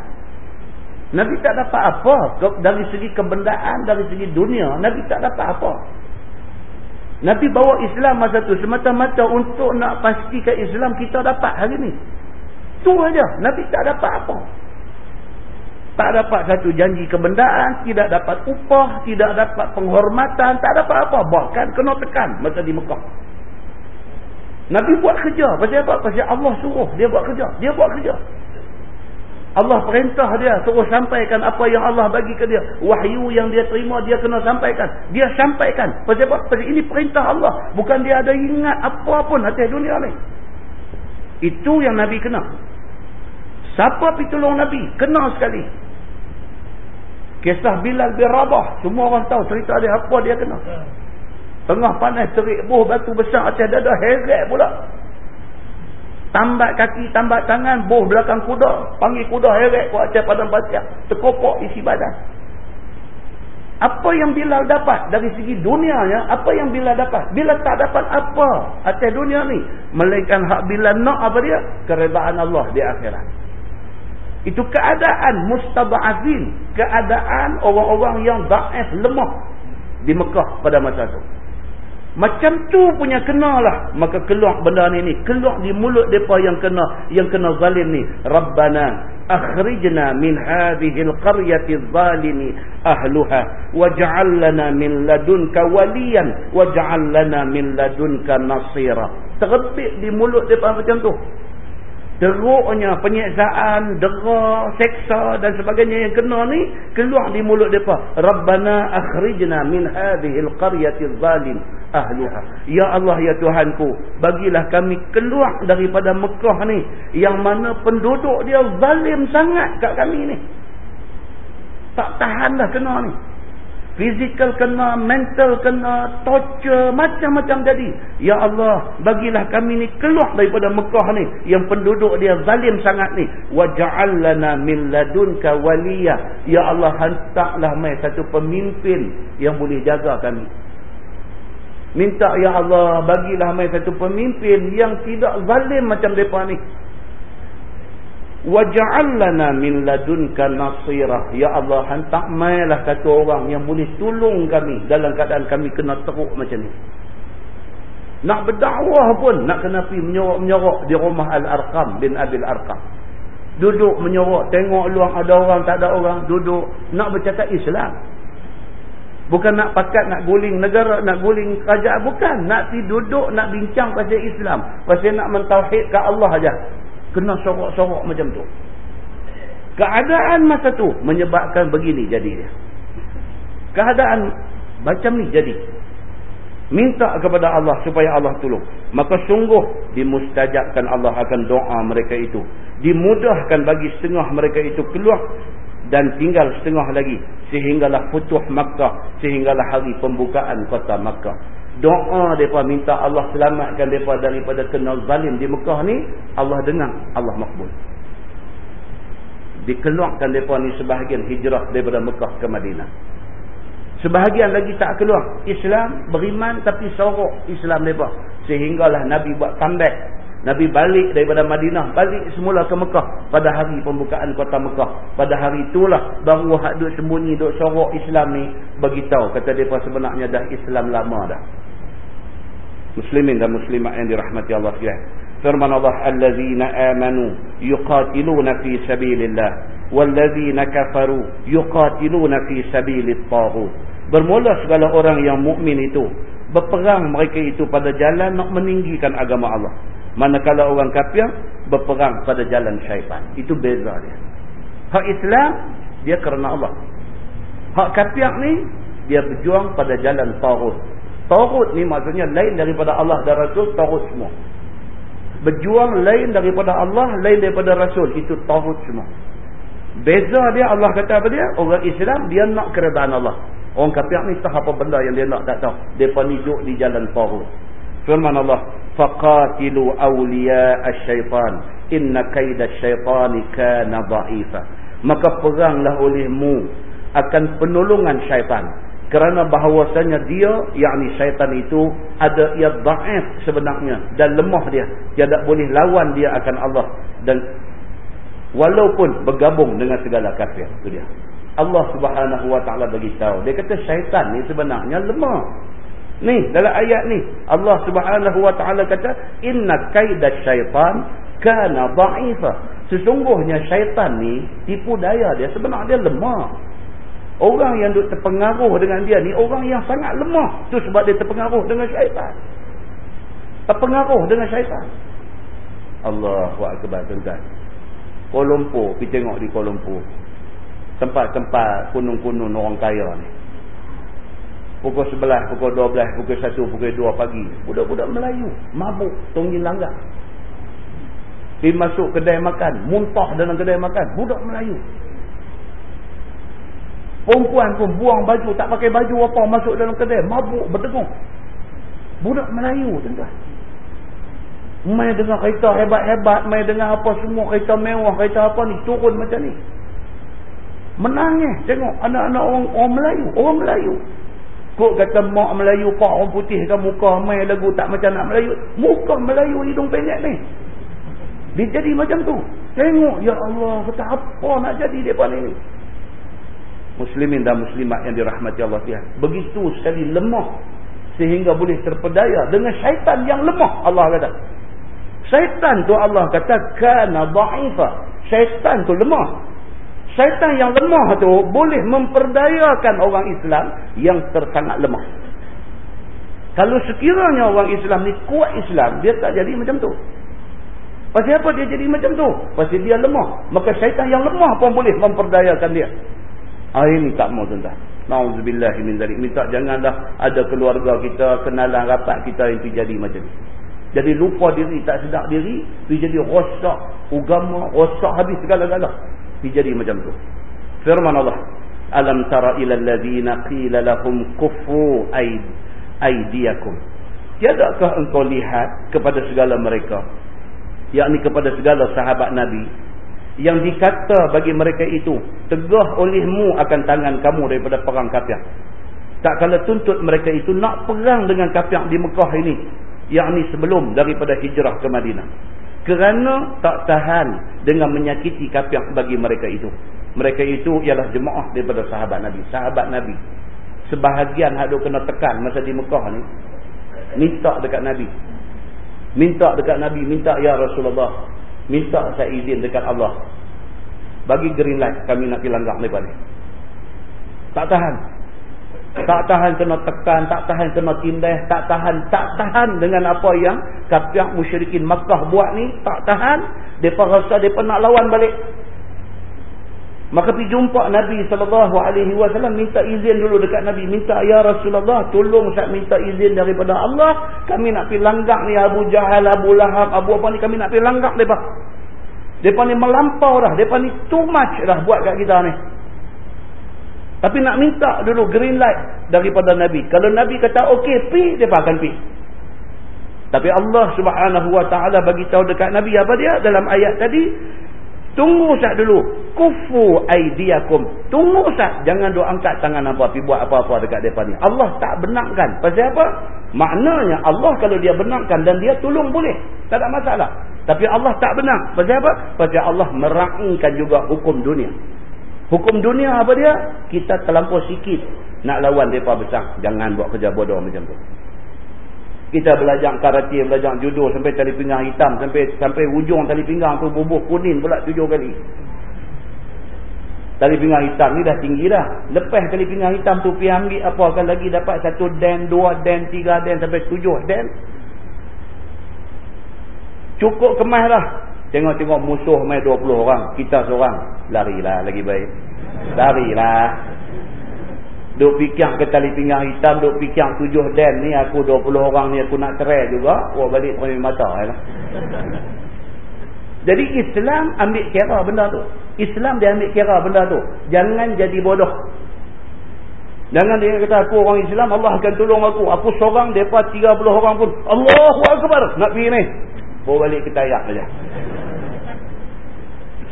Nabi tak dapat apa dari segi kebendaan, dari segi dunia. Nabi tak dapat apa. Nabi bawa Islam masa tu semata-mata untuk nak pastikan Islam kita dapat hari ni. Itu aja. Nabi tak dapat apa. Tak dapat satu janji kebendaan, tidak dapat upah, tidak dapat penghormatan, tak dapat apa. Bahkan kena tekan masa di Mekah. Nabi buat kerja. Pasal apa? Pasal Allah suruh dia buat kerja. Dia buat kerja. Allah perintah dia suruh sampaikan apa yang Allah bagi ke dia. Wahyu yang dia terima dia kena sampaikan. Dia sampaikan. Pasal apa? Pasal ini perintah Allah. Bukan dia ada ingat apa pun atas dunia ni. Itu yang Nabi kena. Siapa pergi tolong Nabi? Kena sekali. Kisah Bilal bin Rabah. Semua orang tahu cerita dia apa dia kena. Tengah panas terik buh batu besar atas dada. Heret pula. Tambat kaki, tambat tangan, boh belakang kuda. Panggil kuda heret kuat acar padang pasir. Terkopok isi badan. Apa yang Bilal dapat dari segi dunianya, apa yang Bilal dapat? Bilal tak dapat apa atas dunia ni. Melainkan hak Bilal nak apa dia? Keredaan Allah di akhirat. Itu keadaan mustaba'afin. Keadaan orang-orang yang da'if lemah di Mekah pada masa itu. Macam tu punya kenalah. Maka keluar benda ni ni. Keluar di mulut mereka yang kena yang kena zalim ni. Rabbana akhrijna min hadihil qaryati zalimi ahluha. Waj'al lana min ladunka waliyan. Waj'al lana min ladunka nasira. Terbit di mulut mereka macam tu teruknya penyiksaan, dera, seksa dan sebagainya yang kena ni keluar di mulut depa. Rabbana akhrijna min hadhihi alqaryati adh-dhalim ahliha. Ya Allah ya Tuhanku, bagilah kami keluar daripada Mekah ni yang mana penduduk dia zalim sangat kat kami ni. Tak tahan dah kena ni. Fizikal kena, mental kena, torture, macam-macam jadi. Ya Allah, bagilah kami ni keluar daripada Mekah ni. Yang penduduk dia zalim sangat ni. Waja'allana min ladunka waliyah. Ya Allah, hantarlah mai satu pemimpin yang boleh jaga kami. Minta Ya Allah, bagilah mai satu pemimpin yang tidak zalim macam mereka ni. Waj'alna min ladunka nasirah. Ya Allah hantar mailah kata orang yang boleh tolong kami dalam keadaan kami kena teruk macam ni. Nak berdakwah pun nak kena pergi menyorok-menyorok di rumah Al-Arqam bin Abil Arqam. Duduk menyorok tengok luang ada orang tak ada orang duduk. Nak bercakap Islam Bukan nak pakat, nak guling negara, nak guling kerajaan. Bukan. Nak duduk, nak bincang pasal Islam. Pasal nak mentauhidkan Allah aja. Kena sorok-sorok macam tu. Keadaan masa tu menyebabkan begini jadi dia. Keadaan macam ni jadi. Minta kepada Allah supaya Allah tolong. Maka sungguh dimustajabkan Allah akan doa mereka itu. Dimudahkan bagi setengah mereka itu keluar. Dan tinggal setengah lagi. Sehinggalah putuh Makkah. Sehinggalah hari pembukaan kota Makkah. Doa mereka minta Allah selamatkan mereka daripada kenal zalim di Mekah ni. Allah dengar. Allah makbul. Dikeluarkan mereka ni sebahagian hijrah daripada Mekah ke Madinah. Sebahagian lagi tak keluar. Islam beriman tapi sorok Islam mereka. Sehinggalah Nabi buat comeback. Nabi balik daripada Madinah. Balik semula ke Mekah. Pada hari pembukaan kota Mekah. Pada hari itulah baru hak duk sembunyi, duk sorok Islam ni. Beritahu. Kata mereka sebenarnya dah Islam lama dah. Muslimin dan muslimat yang dirahmati Allah sekalian. Firman Allah, "Allazina amanu yuqatiluna fi sabilillah, wallazina kafaru yuqatiluna fi sabilit taghut." Bermula segala orang yang mukmin itu berperang mereka itu pada jalan nak meninggikan agama Allah. Manakala orang kafir berperang pada jalan syaitan. Itu beza dia. Hak Islam dia kerana Allah. Hak kafir ni dia berjuang pada jalan taghut. Taghut ni maksudnya lain daripada Allah dan Rasul, taghut semua. Berjuang lain daripada Allah, lain daripada Rasul, itu taghut semua. Beza dia Allah kata apa dia? Orang Islam dia nak keredaan Allah. Orang kafir ni tak apa benda yang dia nak tak tahu. Ni duduk di jalan Tauhid. Firman Allah, "Faqatilu awliya asy-syaitan, inna kaida asy-syaitani kana dha'ifa." Maka peranglah olehmu akan penolongan syaitan. Kerana bahawasanya dia, yakni syaitan itu ada ia dhaif sebenarnya dan lemah dia. Tiada boleh lawan dia akan Allah dan walaupun bergabung dengan segala kafir itu dia. Allah subhanahu wa ta'ala bagi tahu. Dia kata syaitan ni sebenarnya lemah. Ni dalam ayat ni. Allah subhanahu wa ta'ala kata. Inna kaidat syaitan kana da'ifah. Sesungguhnya syaitan ni tipu daya dia sebenarnya dia lemah. Orang yang duk terpengaruh dengan dia ni orang yang sangat lemah. tu sebab dia terpengaruh dengan syaitan. Terpengaruh dengan syaitan. Allahu Akbar tuan-tuan. Kuala Lumpur, pergi tengok di Kuala Lumpur tempat-tempat kunung-kunung orang kaya ni. Pukul 11, pukul 12, pukul 1, pukul 2 pagi. Budak-budak Melayu. Mabuk. Tonggin langgar. Pergi masuk kedai makan. Muntah dalam kedai makan. Budak Melayu. Perempuan pun buang baju. Tak pakai baju apa. Masuk dalam kedai. Mabuk. Berdengung. Budak Melayu. Tuan-tuan. Main dengar kereta hebat-hebat. Main dengar apa semua. Kereta mewah. Kereta apa ni. Turun macam ni. Menangis tengok anak-anak orang orang Melayu, orang Melayu. Kok kata mak Melayu, pak orang putih kan muka main lagu tak macam nak Melayu. Muka Melayu hidung pendek ni. Dia jadi macam tu. Tengok ya Allah, kata apa nak jadi depa ni? Muslimin dan muslimat yang dirahmati Allah Tuhan. Begitu sekali lemah sehingga boleh terpedaya dengan syaitan yang lemah Allah kata. Syaitan tu Allah kata kana dha'ifa. Syaitan tu lemah. Syaitan yang lemah tu boleh memperdayakan orang Islam yang tersangat lemah. Kalau sekiranya orang Islam ni kuat Islam, dia tak jadi macam tu. Pasal apa dia jadi macam tu? Pasal dia lemah. Maka syaitan yang lemah pun boleh memperdayakan dia. Ah ini tak mau tuan-tuan. Nauzubillah min zalik. Minta jangan dah ada keluarga kita, kenalan rapat kita yang jadi macam ni. Jadi lupa diri, tak sedar diri, jadi rosak agama, rosak habis segala-gala jadi macam tu. Firman Allah alam tara ila alladhina qila lahum kufu aid aydiyakum. Tiadakah engkau lihat kepada segala mereka yakni kepada segala sahabat nabi yang dikata bagi mereka itu tegah olehmu akan tangan kamu daripada perang kafir tak kala tuntut mereka itu nak perang dengan kafir di Mekah ini yakni sebelum daripada hijrah ke Madinah. Kerana tak tahan dengan menyakiti kafir bagi mereka itu. Mereka itu ialah jemaah daripada sahabat Nabi. Sahabat Nabi. Sebahagian hadut kena tekan masa di Mekah ni. Minta dekat Nabi. Minta dekat Nabi. Minta ya Rasulullah. Minta saya izin dekat Allah. Bagi green light kami nak pergi langgar mereka ni. Tak tahan. Tak tahan kena tekan, tak tahan kena tindih, tak tahan, tak tahan dengan apa yang kafir musyrikin Makkah buat ni, tak tahan. Depa rasa depa nak lawan balik. Maka pergi jumpa Nabi SAW minta izin dulu dekat Nabi. Minta, Ya Rasulullah, tolong saya minta izin daripada Allah. Kami nak pergi langgar ni Abu Jahal, Abu Lahab, Abu apa ni. Kami nak pergi langgar mereka. Mereka ni melampau dah. Mereka ni too much dah buat kat kita ni. Tapi nak minta dulu green light daripada Nabi. Kalau Nabi kata okey, pi, mereka akan pi. Tapi Allah subhanahu wa ta'ala bagi tahu dekat Nabi apa dia dalam ayat tadi. Tunggu sat dulu. Kufu aidiakum. Tunggu sat. Jangan doa angkat tangan apa. Pergi buat apa-apa dekat mereka ni. Allah tak benarkan. Pasal apa? Maknanya Allah kalau dia benarkan dan dia tolong boleh. Tak ada masalah. Tapi Allah tak benar. Pasal apa? Pasal Allah meraihkan juga hukum dunia. Hukum dunia apa dia? Kita terlampau sikit nak lawan mereka besar. Jangan buat kerja bodoh macam tu. Kita belajar karate, belajar judo sampai tali pinggang hitam. Sampai sampai ujung tali pinggang tu bubuh kuning pula tujuh kali. Tali pinggang hitam ni dah tinggi dah. Lepas tali pinggang hitam tu pergi ambil apa akan lagi dapat satu den, dua den, tiga den sampai tujuh den. Cukup kemas dah. Tengok-tengok musuh main 20 orang. Kita seorang. Larilah lagi baik. Larilah. Duk fikir ke tali pinggang hitam, duk fikir tujuh den ni, aku 20 orang ni aku nak cerai juga, oh balik pergi mata. Lah. Jadi Islam ambil kira benda tu. Islam dia ambil kira benda tu. Jangan jadi bodoh. Jangan dia kata aku orang Islam, Allah akan tolong aku. Aku seorang, mereka 30 orang pun. Allahu Akbar. Nak pergi ni. Bawa balik kita ayak saja.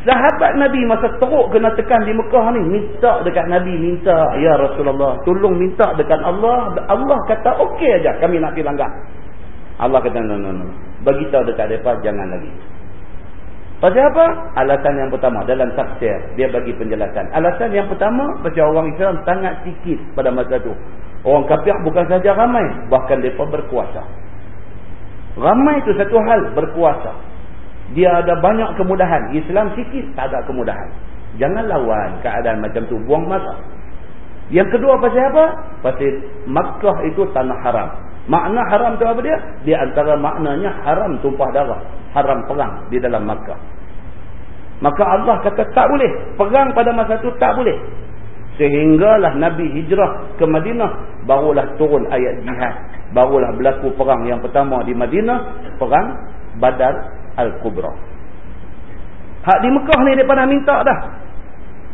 Sahabat Nabi masa teruk kena tekan di Mekah ni. Minta dekat Nabi. Minta. Ya Rasulullah. Tolong minta dekat Allah. Allah kata okey aja kami nak pergi langgar. Allah kata no no no. Beritahu dekat mereka jangan lagi. Pasal apa? Alasan yang pertama dalam tafsir dia bagi penjelasan. Alasan yang pertama pasal orang Islam sangat sikit pada masa tu. Orang kafir bukan saja ramai, bahkan mereka berkuasa. Ramai itu satu hal berkuasa dia ada banyak kemudahan. Islam sikit tak ada kemudahan. Jangan lawan keadaan macam tu. Buang masa. Yang kedua pasal apa? Pasal Makkah itu tanah haram. Makna haram tu apa dia? Di antara maknanya haram tumpah darah. Haram perang di dalam Makkah. Maka Allah kata tak boleh. Perang pada masa tu tak boleh. Sehinggalah Nabi hijrah ke Madinah. Barulah turun ayat jihad. Barulah berlaku perang yang pertama di Madinah. Perang Badar Al-Kubra. Hak di Mekah ni pernah minta dah.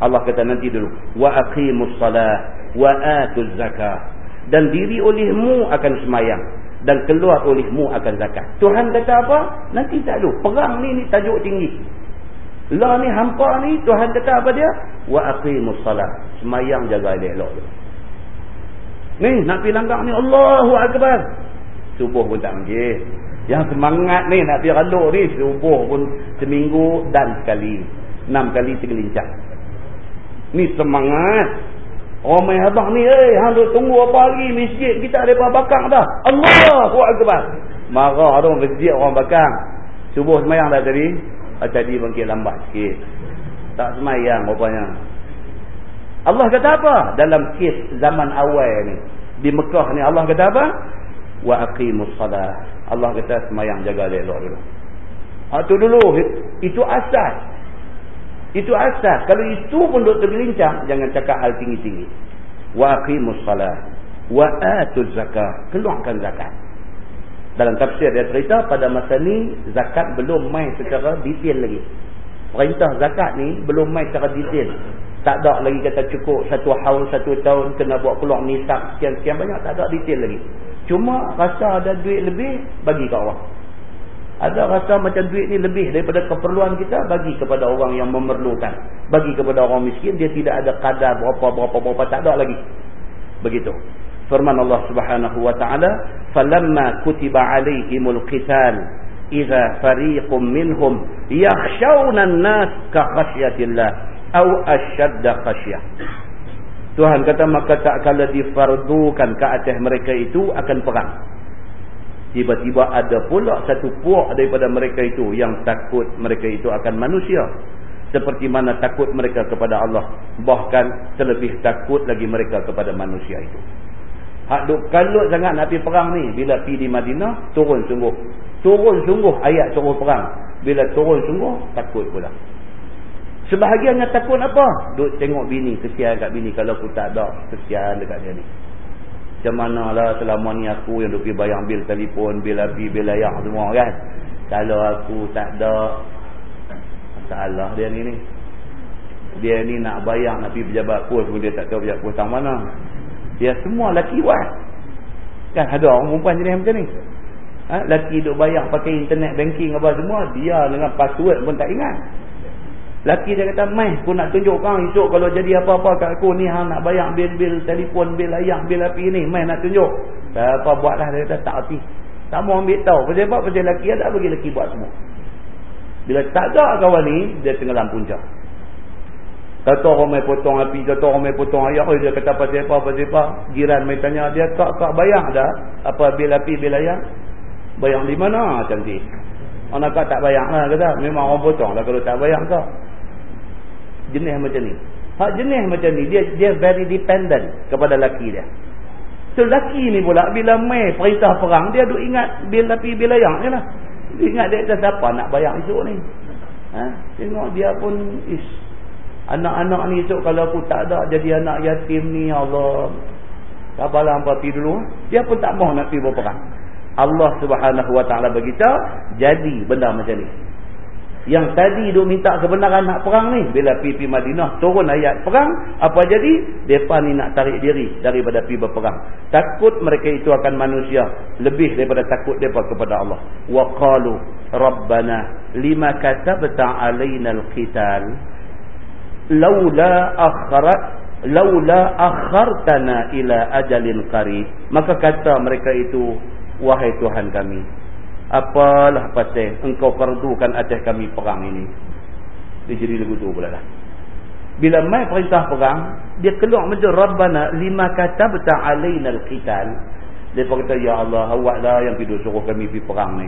Allah kata nanti dulu. Wa aqimus salah wa atuz zakah. Dan diri olehmu akan semayang. Dan keluar olehmu akan zakat. Tuhan kata apa? Nanti tak dulu. Perang ni ni tajuk tinggi. La ni hampa ni Tuhan kata apa dia? Wa aqimus salah. Semayang jaga elok dulu. Ni nak pergi langgar ni Allahu Akbar. Subuh pun tak manggil. Yang semangat ni nak pergi raluk ni subuh pun seminggu dan sekali. Enam kali tergelincang. Ni semangat. Orang main abang ni, eh, hang duk tunggu apa lagi masjid kita ada apa bakang dah. Allahu Akbar. Marah tu masjid orang bakang. Subuh semayang dah tadi. Ah, tadi bangkit lambat sikit. Tak semayang rupanya. Allah kata apa? Dalam kes zaman awal ni. Di Mekah ni Allah kata apa? Wa aqimus salah Allah kata semayang jaga elok dulu. Ha, itu dulu. Itu asas. Itu asas. Kalau itu pun duk tergelincang, jangan cakap hal tinggi-tinggi. Wa aqimus salah. Wa atuz zakah. Keluarkan zakat. Dalam tafsir dia cerita, pada masa ni, zakat belum main secara detail lagi. Perintah zakat ni, belum main secara detail. Tak ada lagi kata cukup satu haul, satu tahun, kena buat keluar nisab, sekian-sekian banyak. Tak ada detail lagi. Cuma rasa ada duit lebih, bagi ke orang. Ada rasa macam duit ni lebih daripada keperluan kita, bagi kepada orang yang memerlukan. Bagi kepada orang miskin, dia tidak ada kadar berapa-berapa-berapa, tak ada lagi. Begitu. Firman Allah subhanahu wa ta'ala, فَلَمَّا كُتِبَ عَلَيْهِمُ الْقِتَالِ إِذَا فَرِيقٌ مِّنْهُمْ يَخْشَوْنَ النَّاسِ كَخَشْيَةِ اللَّهِ أَوْ أَشَّدَّ خَشْيَةِ Tuhan kata maka tak kala difardukan ke atas mereka itu akan perang. Tiba-tiba ada pula satu puak daripada mereka itu yang takut mereka itu akan manusia. seperti mana takut mereka kepada Allah. Bahkan terlebih takut lagi mereka kepada manusia itu. Hak duk kalut sangat nak pergi perang ni. Bila pergi di Madinah turun sungguh. Turun sungguh ayat suruh perang. Bila turun sungguh takut pula sebahagiannya takut apa? Duk tengok bini kesian kat bini. Kalau aku tak ada kesian dekat dia ni. Macam mana lah selama ni aku yang duk pergi bayang bil telefon bil api bil layak semua kan? Kalau aku tak ada masalah dia ni ni. Dia ni nak bayang nak pergi pejabat pos pun dia tak tahu pejabat pos tang mana. Dia semua laki buat. Kan? Ada orang perempuan jenis macam ni. Ha? laki duk bayang pakai internet banking apa semua dia dengan password pun tak ingat laki dia kata mai aku nak tunjuk kau esok kalau jadi apa-apa kat aku ni hang nak bayang bil-bil telefon bil ayam bil api ni mai nak tunjuk apa buatlah dia kata tak hati tak mau ambil tahu pasal apa pasal laki ada bagi laki buat semua bila tak ada kawan ni, dia tenggelam puncak. Kata orang main potong api, kata orang main potong ayak, oh, dia kata pasal apa, pasal apa. Jiran main tanya, dia kak-kak bayang dah apa bil api, bil ayak? Bayang di mana cantik? Anak kak tak bayang lah kata, memang orang potong lah kalau tak bayang kak. Jenis macam ni. Hak jenis macam ni, dia dia very dependent kepada laki dia. So laki ni pula, bila main perintah perang, dia duk ingat bil api, bil ayak je lah. Ingat dia kata siapa nak bayar esok ni. Ha? Tengok dia pun is anak-anak ni esok kalau aku tak ada jadi anak yatim ni Allah. Sabarlah hangpa pergi dulu. Dia pun tak mau nak pergi berperang. Allah Subhanahu Wa Taala beritahu jadi benda macam ni. Yang tadi duk minta kebenaran nak perang ni. Bila pergi Madinah turun ayat perang. Apa jadi? Mereka ni nak tarik diri daripada pergi berperang. Takut mereka itu akan manusia. Lebih daripada takut mereka kepada Allah. Wa qalu Rabbana lima katabta alaina al-qital. Laula akharat laula akhartana ila ajalin qarib. Maka kata mereka itu wahai Tuhan kami apalah pasal engkau fardukan atas kami perang ini. Dia jadi lagu tu pula lah bila mai perintah perang dia keluar macam Rabbana lima kata beta alaina alqital. Dia kata ya Allah awaklah yang tidur suruh kami pergi perang ni.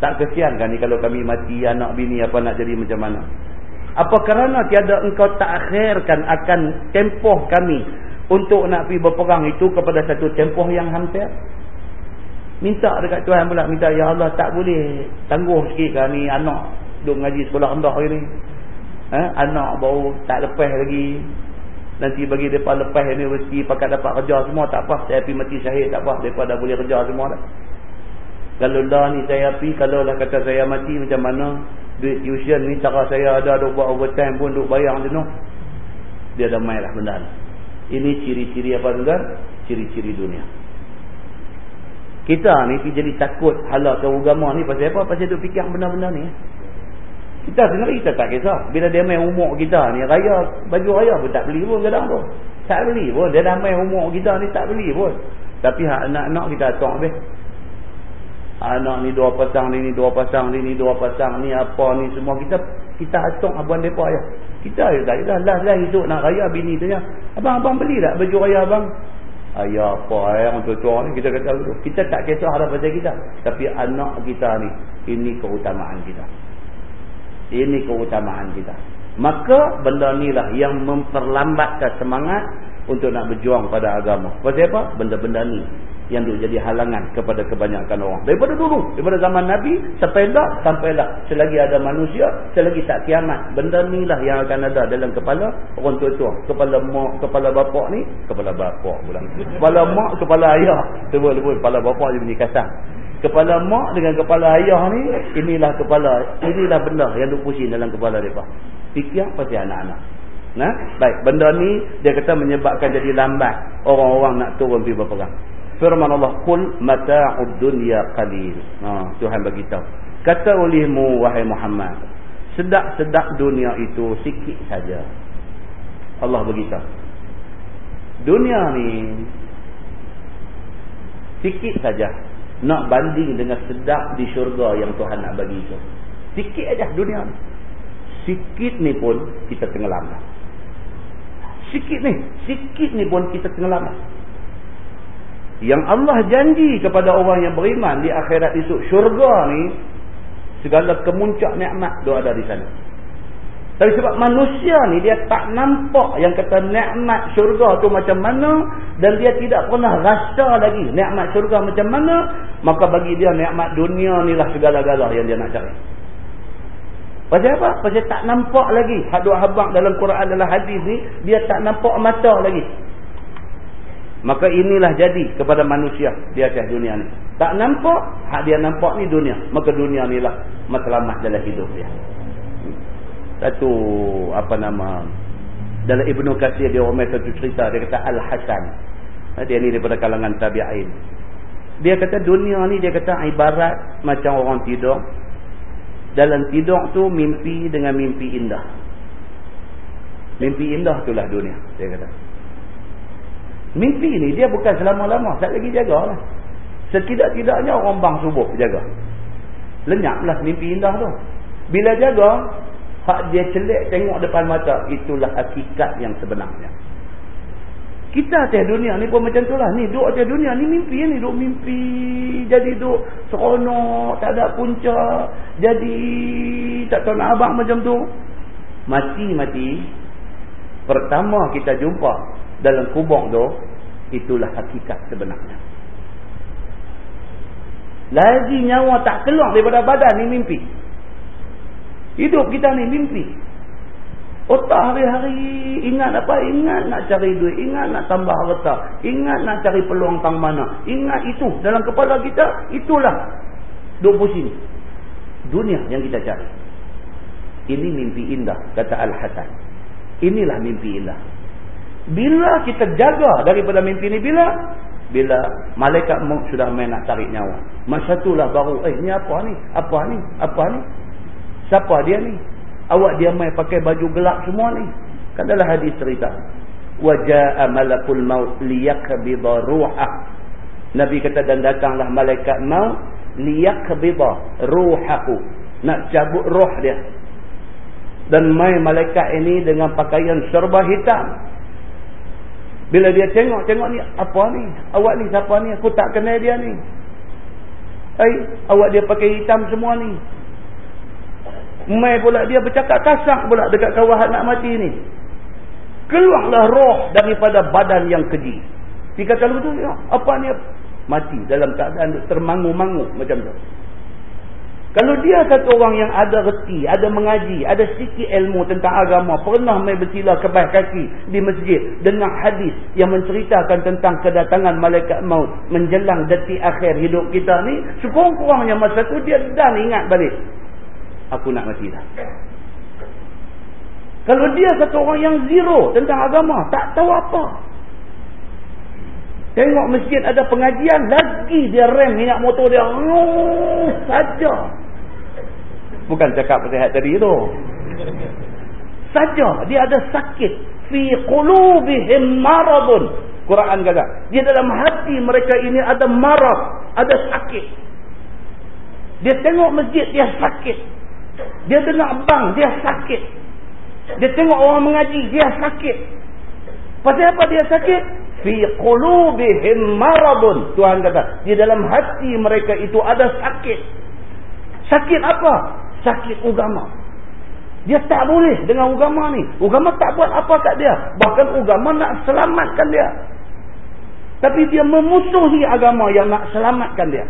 Tak kesian kan ni kalau kami mati anak bini apa nak jadi macam mana? Apa kerana tiada engkau takhirkan akan tempoh kami untuk nak pergi berperang itu kepada satu tempoh yang hampir minta dekat Tuhan pula minta ya Allah tak boleh tangguh sikit kan ni anak duk ngaji sekolah rendah hari ni. Ha? anak baru tak lepas lagi. Nanti bagi mereka lepas universiti pakat dapat kerja semua tak apa. Saya pergi mati syahid tak apa. Mereka dah boleh kerja semua dah. Kalau dah ni saya pergi kalau lah kata saya mati macam mana? Duit tuition ni cara saya ada duk buat overtime pun duk bayar jenuh dia dah main lah benda ini ciri-ciri apa tuan? Ciri-ciri dunia kita ni jadi takut halak ke agama ni pasal apa? Pasal duk fikir benda-benda ni. Kita sendiri kita tak kisah. Bila dia main umur kita ni, raya, baju raya pun tak beli pun kadang tu. Tak beli pun. Dia dah main umur kita ni tak beli pun. Tapi anak-anak kita atok habis. Anak ni dua pasang ni, ni dua pasang ni, ni dua pasang ni, apa ni semua. Kita kita atok abang mereka ya. Kita ya tak. Last-last hidup nak raya bini tu ya. Abang-abang beli tak baju raya abang? Ayah apa ayah orang tua ni kita kata dulu kita tak kisah ada pada kita. Tapi anak kita ni ini keutamaan kita. Ini keutamaan kita. Maka benda ni lah yang memperlambatkan semangat untuk nak berjuang pada agama. Pasal apa? Benda-benda ni yang jadi halangan kepada kebanyakan orang. Daripada dulu, daripada zaman Nabi, dah, sampailah selagi ada manusia, selagi tak kiamat. Benda ni lah yang akan ada dalam kepala orang tua-tua. Kepala mak, kepala bapak ni, kepala bapak pula. Kepala mak, kepala ayah. Sebut-sebut, kepala bapak je bunyi kasar. Kepala mak dengan kepala ayah ni, inilah kepala, inilah benda yang duk pusing dalam kepala mereka. Fikir pasti anak-anak. Nah, baik. Benda ni, dia kata menyebabkan jadi lambat orang-orang nak turun pergi berperang firman Allah kul mata'ud dunya qalil. Ha Tuhan bagi tahu kata olehmu wahai Muhammad sedap-sedap dunia itu sikit saja. Allah beritahu. Dunia ni sikit saja. Nak banding dengan sedap di syurga yang Tuhan nak bagi itu sikit aja dunia ni. Sikit ni pun kita tenggelam. Sikit ni sikit ni pun kita tenggelam yang Allah janji kepada orang yang beriman di akhirat esok syurga ni segala kemuncak nikmat dia ada di sana Tapi sebab manusia ni dia tak nampak yang kata nikmat syurga tu macam mana dan dia tidak pernah rasa lagi nikmat syurga macam mana, maka bagi dia nikmat dunia ni lah segala-gala yang dia nak cari. Pasal apa? Pasal tak nampak lagi hadut habang dalam Quran dalam hadis ni, dia tak nampak mata lagi. Maka inilah jadi kepada manusia di atas dunia ni. Tak nampak, hak dia nampak ni dunia. Maka dunia ni lah matlamat dalam hidup dia. Satu apa nama dalam Ibnu Katsir dia ramai satu cerita dia kata Al-Hasan. Ha, dia ni daripada kalangan tabi'in. Dia kata dunia ni dia kata ibarat macam orang tidur. Dalam tidur tu mimpi dengan mimpi indah. Mimpi indah itulah dunia dia kata mimpi ni dia bukan selama-lama tak lagi jaga lah setidak-tidaknya orang bang subuh jaga lenyaplah mimpi indah tu bila jaga Hak dia celik tengok depan mata. Itulah hakikat yang sebenarnya. Kita atas dunia ni pun macam tu lah. Ni duduk atas dunia ni mimpi ni. Duduk mimpi. Jadi duduk seronok. Tak ada punca. Jadi tak tahu nak abang macam tu. Mati-mati. Pertama kita jumpa dalam kubur tu. Itulah hakikat sebenarnya. Lagi nyawa tak keluar daripada badan ni mimpi. Hidup kita ni mimpi. Otak hari-hari ingat apa? Ingat nak cari duit. Ingat nak tambah harta. Ingat nak cari peluang tang mana. Ingat itu. Dalam kepala kita, itulah. Duk pusing. Dunia yang kita cari. Ini mimpi indah. Kata Al-Hasan. Inilah mimpi indah. Bila kita jaga daripada mimpi ini Bila? Bila malaikat sudah main nak tarik nyawa. Masa itulah baru. Eh, ni apa ni? Apa ni? Apa ni? Siapa dia ni? Awak dia mai pakai baju gelap semua ni. Kan dalam hadis cerita. Waja'a malakul maut liyakbida ruhah. Nabi kata dan datanglah malaikat maut liyakbida ruhahu. Nak cabut roh dia. Dan mai malaikat ini dengan pakaian serba hitam. Bila dia tengok-tengok ni, apa ni? Awak ni siapa ni? Aku tak kenal dia ni. Eh, awak dia pakai hitam semua ni. Mai pula dia bercakap kasar pula dekat kawahan nak mati ni. Keluarlah roh daripada badan yang keji. Dia kata betul, ya, apa ni? Mati dalam keadaan termangu-mangu macam tu. Kalau dia satu orang yang ada reti, ada mengaji, ada sedikit ilmu tentang agama, pernah main bersila kebah kaki di masjid dengan hadis yang menceritakan tentang kedatangan malaikat maut menjelang detik akhir hidup kita ni, sekurang-kurangnya masa tu dia dah ingat balik aku nak mati dah. Kalau dia satu orang yang zero tentang agama, tak tahu apa. Tengok masjid ada pengajian, lagi dia rem minyak motor dia. Saja. Bukan cakap sehat tadi tu. Saja, dia ada sakit. Fi qulubihim maradun. Quran kata. Dia dalam hati mereka ini ada marad, ada sakit. Dia tengok masjid, dia sakit. Dia dengar bang, dia sakit. Dia tengok orang mengaji, dia sakit. Pasal apa dia sakit? Fi qulubihim maradun. Tuhan kata, di dalam hati mereka itu ada sakit. Sakit apa? Sakit agama. Dia tak boleh dengan agama ni. Agama tak buat apa kat dia. Bahkan agama nak selamatkan dia. Tapi dia memusuhi agama yang nak selamatkan dia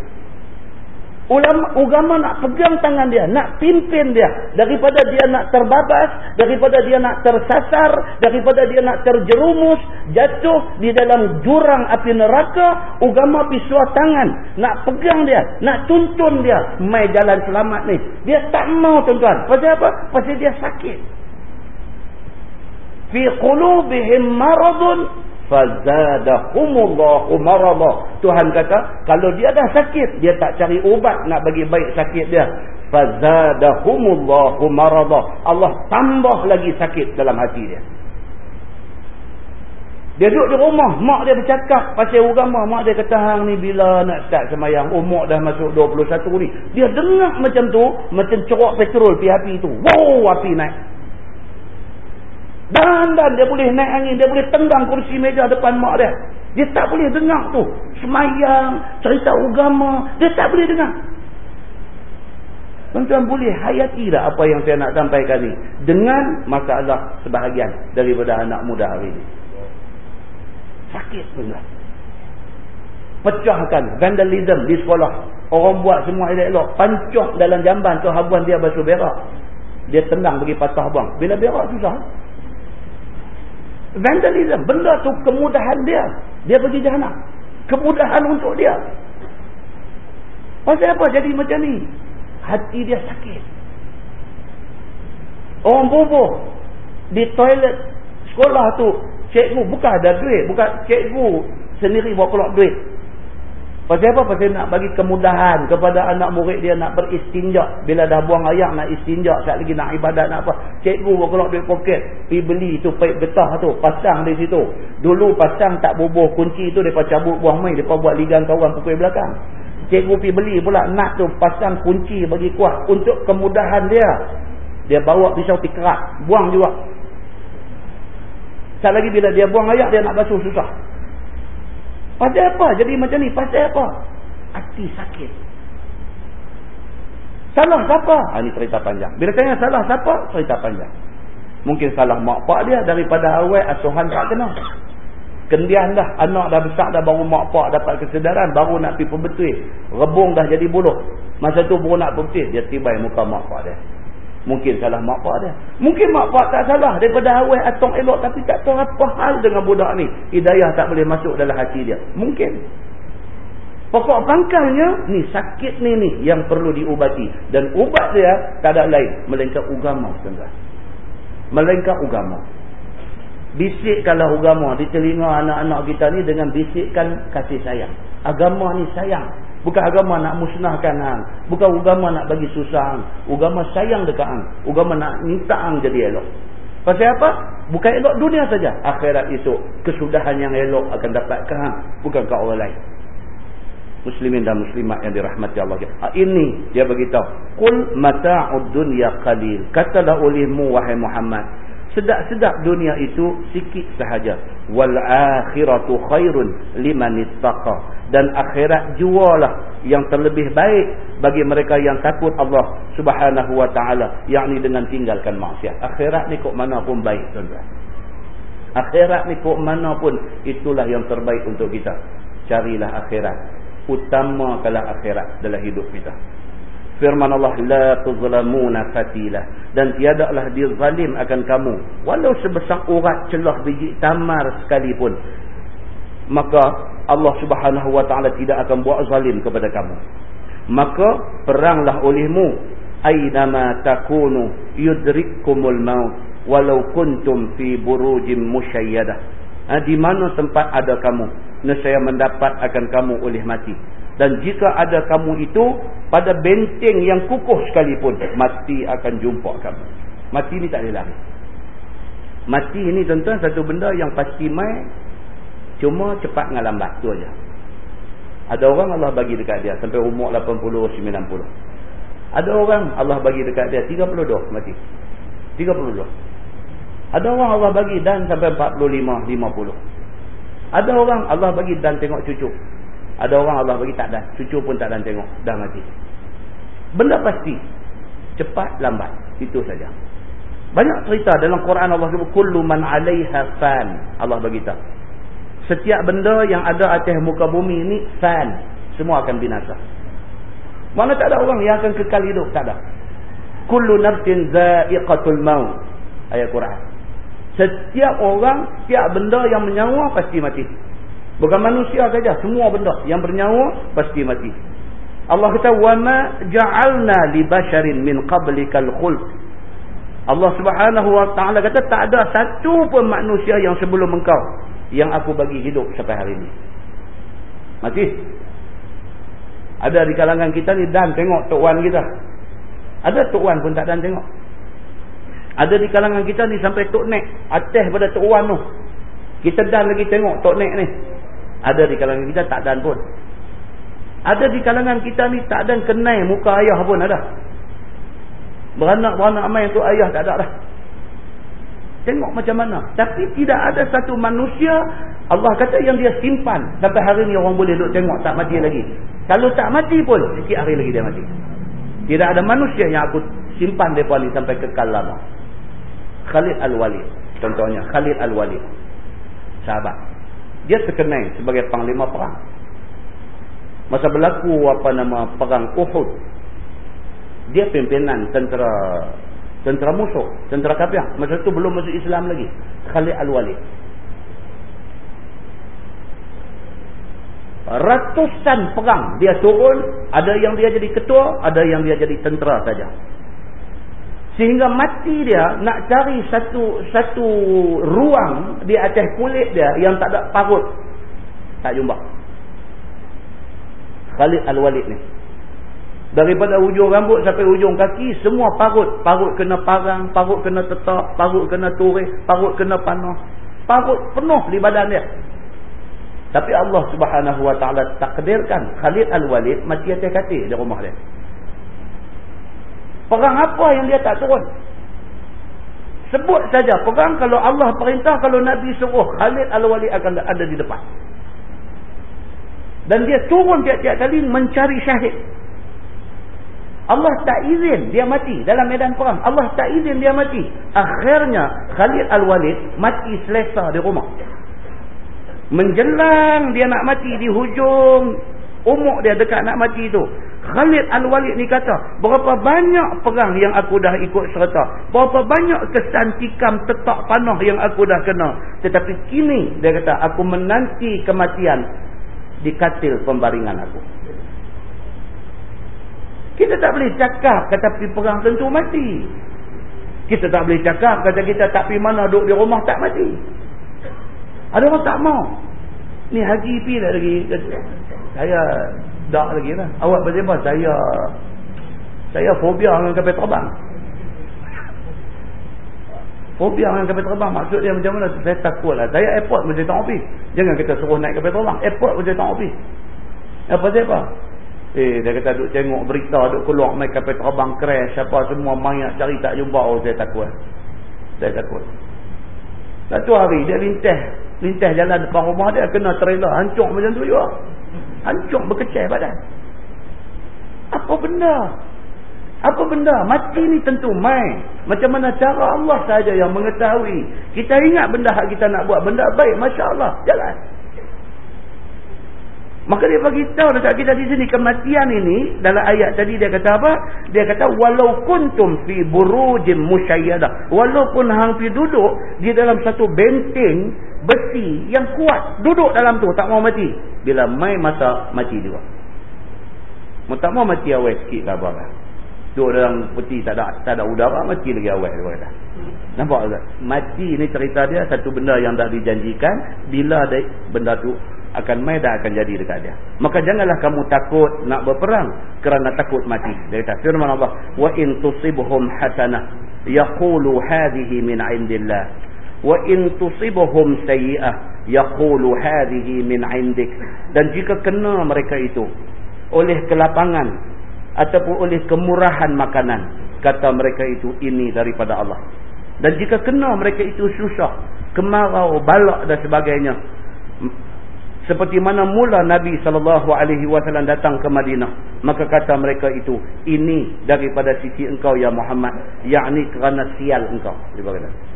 ulama agama nak pegang tangan dia nak pimpin dia. Daripada dia nak terbabas daripada dia nak tersasar daripada dia nak terjerumus jatuh di dalam jurang api neraka agama pisuah tangan. Nak pegang dia nak tuntun dia. Mai jalan selamat ni. Dia tak mau tuan-tuan. Pasal apa? Pasal dia sakit. Fi qulubihim maradun fazadahumullahu marada Tuhan kata kalau dia dah sakit dia tak cari ubat nak bagi baik sakit dia. Fazadahumullahu marada Allah tambah lagi sakit dalam hati dia. Dia duduk di rumah mak dia bercakap pasal agama mak dia kata hang ni bila nak start semayang? Umur dah masuk 21 ni. Dia dengar macam tu macam cerok petrol pi api tu. Wow api naik dan dan dia boleh naik angin, dia boleh tendang kursi meja depan mak dia. Dia tak boleh dengar tu. Semayang, cerita agama, dia tak boleh dengar. Tuan-tuan boleh hayati tak apa yang saya nak sampaikan ni. Dengan masalah sebahagian daripada anak muda hari ini. Sakit tuan-tuan. Pecahkan vandalism di sekolah. Orang buat semua elok-elok. Pancok dalam jamban tu habuan dia basuh berak. Dia tenang bagi patah bang. Bila berak susah. Vandalism. Benda tu kemudahan dia. Dia pergi jahanam. Kemudahan untuk dia. Pasal apa jadi macam ni? hati dia sakit. Orang bubuh di toilet sekolah tu, cikgu bukan ada duit, bukan cikgu sendiri bawa keluar duit. Pasal apa? Pasal nak bagi kemudahan kepada anak murid dia nak beristinjak. Bila dah buang ayak nak istinjak, saat lagi nak ibadat nak apa. Cikgu bawa keluar duit poket, pergi beli tu paip getah tu, pasang di situ. Dulu pasang tak bubuh kunci tu, mereka cabut buang main, mereka buat ligang kawan pukul belakang cikgu pergi beli pula nak tu pasang kunci bagi kuat untuk kemudahan dia dia bawa pisau tikrak buang juga sekali lagi bila dia buang ayak dia nak basuh susah pasal apa jadi macam ni pasal apa hati sakit salah siapa ha, ini cerita panjang bila tanya salah siapa cerita panjang mungkin salah mak pak dia daripada awal asuhan tak kena Kendian dah. Anak dah besar dah baru mak pak dapat kesedaran. Baru nak pergi pembetul. Rebung dah jadi buluh. Masa tu baru nak pembetul. Dia tibai muka mak pak dia. Mungkin salah mak pak dia. Mungkin mak pak tak salah. Daripada awal atong elok. Tapi tak tahu apa hal dengan budak ni. Hidayah tak boleh masuk dalam hati dia. Mungkin. Pokok pangkalnya. Ni sakit ni ni. Yang perlu diubati. Dan ubat dia tak ada lain. Melainkan ugama. Melainkan ugama bisikkanlah agama di telinga anak-anak kita ni dengan bisikkan kasih sayang agama ni sayang bukan agama nak musnahkan hang. Bukan agama nak bagi susah hang. Agama sayang dekat hang. Agama nak minta hang jadi elok. Pasal apa? Bukan elok dunia saja. Akhirat itu kesudahan yang elok akan dapatkan hang bukan ke orang lain. Muslimin dan muslimat yang dirahmati Allah. Ha, ini dia beritahu. Qul mata'ud dunya qalil. Katalah olehmu wahai Muhammad sedap-sedap dunia itu sikit sahaja. Wal akhiratu khairun liman ittaqa. Dan akhirat jualah yang terlebih baik bagi mereka yang takut Allah Subhanahu wa taala yakni dengan tinggalkan maksiat. Akhirat ni kok mana pun baik tuan-tuan. Akhirat ni kok mana pun itulah yang terbaik untuk kita. Carilah akhirat. Utamakanlah akhirat dalam hidup kita firman Allah la tuzlamuna fatila. Dan tiadalah dia zalim akan kamu. Walau sebesar urat celah biji tamar sekalipun maka Allah Subhanahu wa taala tidak akan buat zalim kepada kamu. Maka peranglah olehmu aidama takunu yudrikkumul maut walau kuntum fi burujim musyayyadah ha, di mana tempat ada kamu nescaya mendapat akan kamu oleh mati dan jika ada kamu itu pada benteng yang kukuh sekalipun mati akan jumpa kamu. Mati ni tak boleh mati ni tuan-tuan satu benda yang pasti mai cuma cepat dengan lambat tu aja. Ada orang Allah bagi dekat dia sampai umur 80 90 ada orang Allah bagi dekat dia 32 mati. 32 ada orang Allah bagi dan sampai 45 50 ada orang Allah bagi dan tengok cucu ada orang Allah bagi tak dan. Cucu pun tak dan tengok. Dah mati. Benda pasti. Cepat, lambat. Itu saja. Banyak cerita dalam Quran Allah sebut. Kullu man alaiha fan. Allah bagi tahu. Setiap benda yang ada atas muka bumi ini. Fan. Semua akan binasa. Mana tak ada orang yang akan kekal hidup. Tak ada. Kullu nafsin za'iqatul maut. Ayat Quran. Setiap orang, setiap benda yang menyawa pasti mati. Bukan manusia saja, semua benda yang bernyawa pasti mati. Allah kata wama ja'alna li basharin min qablikal khuld. Allah Subhanahu wa taala kata tak ada satu pun manusia yang sebelum engkau yang aku bagi hidup sampai hari ini. Mati. Ada di kalangan kita ni dan tengok tok wan kita. Ada tok wan pun tak dan tengok. Ada di kalangan kita ni sampai tok nek atas pada tok wan tu. Kita dan lagi tengok tok nek ni. Ada di kalangan kita tak dan pun. Ada di kalangan kita ni tak dan kenai muka ayah pun ada. Beranak-beranak main tu ayah tak ada dah. Tengok macam mana. Tapi tidak ada satu manusia Allah kata yang dia simpan. Sampai hari ni orang boleh duduk tengok tak mati lagi. Kalau tak mati pun sikit hari lagi dia mati. Tidak ada manusia yang aku simpan mereka ni sampai kekal lama. Khalid Al-Walid. Contohnya Khalid Al-Walid. Sahabat. Dia terkenal sebagai panglima perang. Masa berlaku apa nama perang Uhud. Dia pimpinan tentera tentera musuh, tentera kafir. Masa itu belum masuk Islam lagi. Khalid Al-Walid. Ratusan perang dia turun, ada yang dia jadi ketua, ada yang dia jadi tentera saja. Sehingga mati dia nak cari satu satu ruang di atas kulit dia yang tak ada parut. Tak jumpa. Khalid Al-Walid ni. Daripada ujung rambut sampai ujung kaki, semua parut. Parut kena parang, parut kena tetak, parut kena turis, parut kena panah. Parut penuh di badan dia. Tapi Allah subhanahu wa ta'ala takdirkan Khalid Al-Walid mati atas katil di rumah dia. Perang apa yang dia tak turun? Sebut saja perang kalau Allah perintah, kalau Nabi suruh Khalid Al-Walid akan ada di depan. Dan dia turun tiap-tiap kali mencari syahid. Allah tak izin dia mati dalam medan perang. Allah tak izin dia mati. Akhirnya Khalid Al-Walid mati selesa di rumah menjelang dia nak mati di hujung umuk dia dekat nak mati tu Khalid Al-Walid ni kata berapa banyak perang yang aku dah ikut serta. Berapa banyak kesan tikam tetak panah yang aku dah kena. Tetapi kini dia kata aku menanti kematian di katil pembaringan aku. Kita tak boleh cakap kata pergi perang tentu mati. Kita tak boleh cakap kata kita tak pergi mana duduk di rumah tak mati. Ada orang tak mau. Ni haji dah lagi. Saya tak lagi lah. Awak berapa? Saya saya fobia dengan kapal terbang. Fobia dengan kapal terbang. Maksud dia macam mana? Saya takut lah. Saya airport macam tak pergi. Jangan kita suruh naik kapal terbang. Airport macam tak pergi. Apa siapa? Eh, dia kata duk tengok berita, duk keluar main kapal terbang crash, apa semua mayat cari tak jumpa. Oh, saya takut. Saya takut. Satu hari dia lintas lintas jalan depan rumah dia kena trailer hancur macam tu juga hancur berkecai badan. Apa benda? Apa benda? Mati ni tentu mai macam mana cara Allah saja yang mengetahui? Kita ingat benda hak kita nak buat. Benda baik Masya Allah jalan. Maka dia bagi tahu dekat kita di sini kematian ini dalam ayat tadi dia kata apa? Dia kata walau kuntum fi burujim musyayyadah. Walaupun hang pi duduk di dalam satu benteng besi yang kuat, duduk dalam tu tak mau mati. Bila mai masa mati juga. Mu tak mau mati awal sikit lah abang. Duduk dalam peti tak ada tak ada udara mati lagi awal dia kata. Nampak tak? Mati ni cerita dia satu benda yang tak dijanjikan bila ada benda tu akan mai dah akan jadi dekat dia. Maka janganlah kamu takut nak berperang kerana takut mati. Dia kata firman Allah, "Wa in tusibhum hasanah yaqulu hadhihi min 'indillah wa in tusibhum sayyi'ah yaqulu hadhihi min 'indik." Dan jika kena mereka itu oleh kelapangan ataupun oleh kemurahan makanan, kata mereka itu ini daripada Allah. Dan jika kena mereka itu susah, kemarau, balak dan sebagainya, seperti mana mula Nabi SAW datang ke Madinah. Maka kata mereka itu, ini daripada sisi engkau ya Muhammad. Yakni kerana sial engkau. Dia berkata.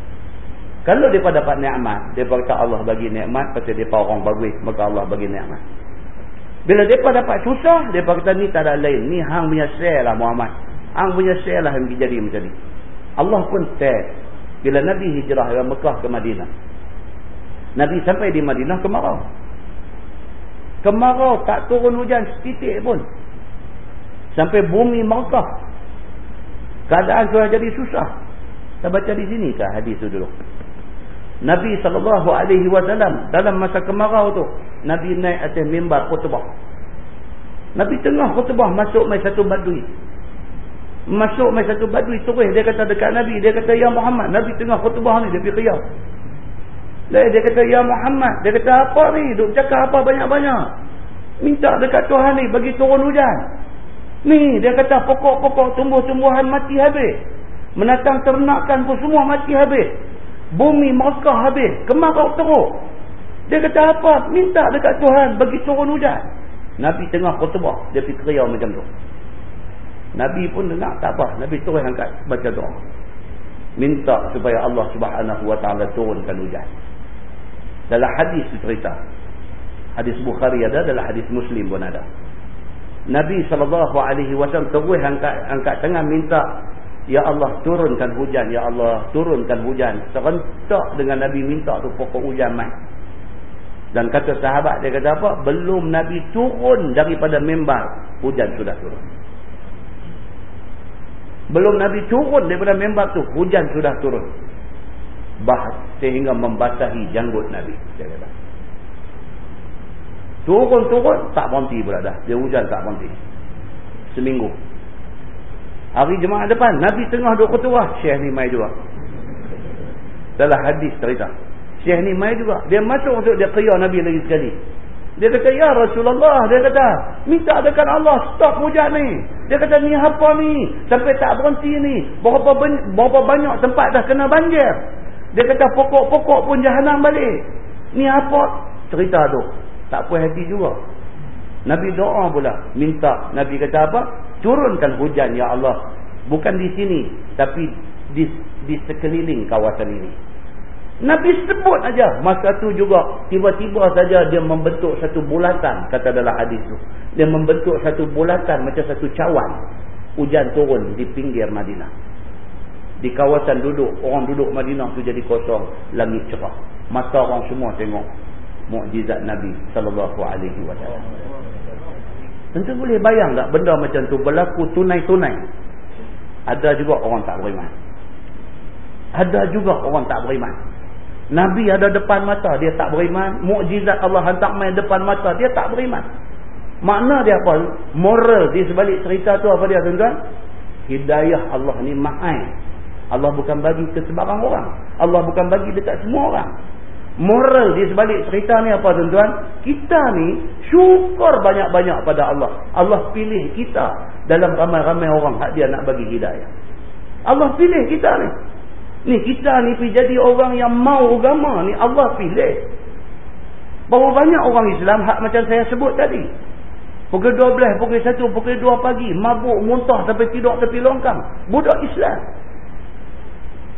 Kalau mereka dapat ni'mat, dia berkata Allah bagi ni'mat, pasti mereka orang bagus, maka Allah bagi ni'mat. Bila mereka dapat susah, dia berkata ni tak ada lain. Ni hang punya sial lah Muhammad. Hang punya sial lah yang jadi macam ni. Allah pun test. Bila Nabi hijrah dari Mekah ke Madinah. Nabi sampai di Madinah kemarau kemarau tak turun hujan setitik pun sampai bumi merkah keadaan sudah jadi susah kita baca di sini kah hadis itu dulu Nabi SAW dalam masa kemarau tu Nabi naik atas mimbar khutbah Nabi tengah khutbah masuk mai satu badui masuk mai satu badui terus dia kata dekat Nabi dia kata Ya Muhammad Nabi tengah khutbah ni dia pergi kiyau dia, dia kata, Ya Muhammad. Dia kata, apa ni? Duk cakap apa banyak-banyak? Minta dekat Tuhan ni bagi turun hujan. Ni, dia kata, pokok-pokok tumbuh-tumbuhan mati habis. Menatang ternakan pun semua mati habis. Bumi merekah habis. Kemarau teruk. Dia kata, apa? Minta dekat Tuhan bagi turun hujan. Nabi tengah khutbah. Dia kriau macam tu. Nabi pun dengar tak apa. Nabi terus angkat baca doa. Minta supaya Allah subhanahu wa ta'ala turunkan hujan. Dalam hadis cerita. Hadis Bukhari ada, dalam hadis Muslim pun ada. Nabi SAW terus angkat, angkat tengah minta Ya Allah turunkan hujan Ya Allah turunkan hujan. Serentak dengan Nabi minta tu pokok hujan mai. Dan kata sahabat dia kata apa? Belum Nabi turun daripada membar Hujan sudah turun. Belum Nabi turun daripada membar tu Hujan sudah turun. Bah, Sehingga membasahi janggut Nabi Dia kata. Turun-turun tak berhenti pula dah. Dia hujan tak berhenti. Seminggu Hari jemaah depan, Nabi tengah duduk ketua, Syekh ni mai juga. Dalam hadis cerita. Syekh ni mai juga. Dia masuk untuk dia kaya Nabi lagi sekali. Dia kata, Ya Rasulullah, dia kata, minta dekat Allah, stop hujan ni. Dia kata, ni apa ni? Sampai tak berhenti ni. Berapa, berapa banyak tempat dah kena banjir. Dia kata, pokok-pokok pun jahanam balik. Ni apa? Cerita tu. Tak puas hati juga. Nabi doa pula. Minta. Nabi kata apa? Turunkan hujan ya Allah. Bukan di sini tapi di di sekeliling kawasan ini. Nabi sebut aja. Masa tu juga tiba-tiba saja dia membentuk satu bulatan kata dalam hadis tu. Dia membentuk satu bulatan macam satu cawan. Hujan turun di pinggir Madinah. Di kawasan duduk orang duduk Madinah tu jadi kosong. Langit cerah. Mata orang semua tengok. Mukjizat Nabi sallallahu alaihi wasallam Tentu boleh bayang tak benda macam tu berlaku tunai-tunai. Ada juga orang tak beriman. Ada juga orang tak beriman. Nabi ada depan mata, dia tak beriman. Mukjizat Allah hantar main depan mata, dia tak beriman. Makna dia apa? Moral di sebalik cerita tu apa dia tuan-tuan? Hidayah Allah ni mahal. Allah bukan bagi ke sebarang orang. Allah bukan bagi dekat semua orang. Moral di sebalik cerita ni apa tuan-tuan? Kita ni syukur banyak-banyak pada Allah. Allah pilih kita dalam ramai-ramai orang hak dia nak bagi hidayah. Allah pilih kita ni. Ni kita ni pergi jadi orang yang mau agama ni Allah pilih. Baru banyak orang Islam hak macam saya sebut tadi. Pukul 12, pukul 1, pukul 2 pagi. Mabuk, muntah sampai tidur tepi longkang. Budak Islam.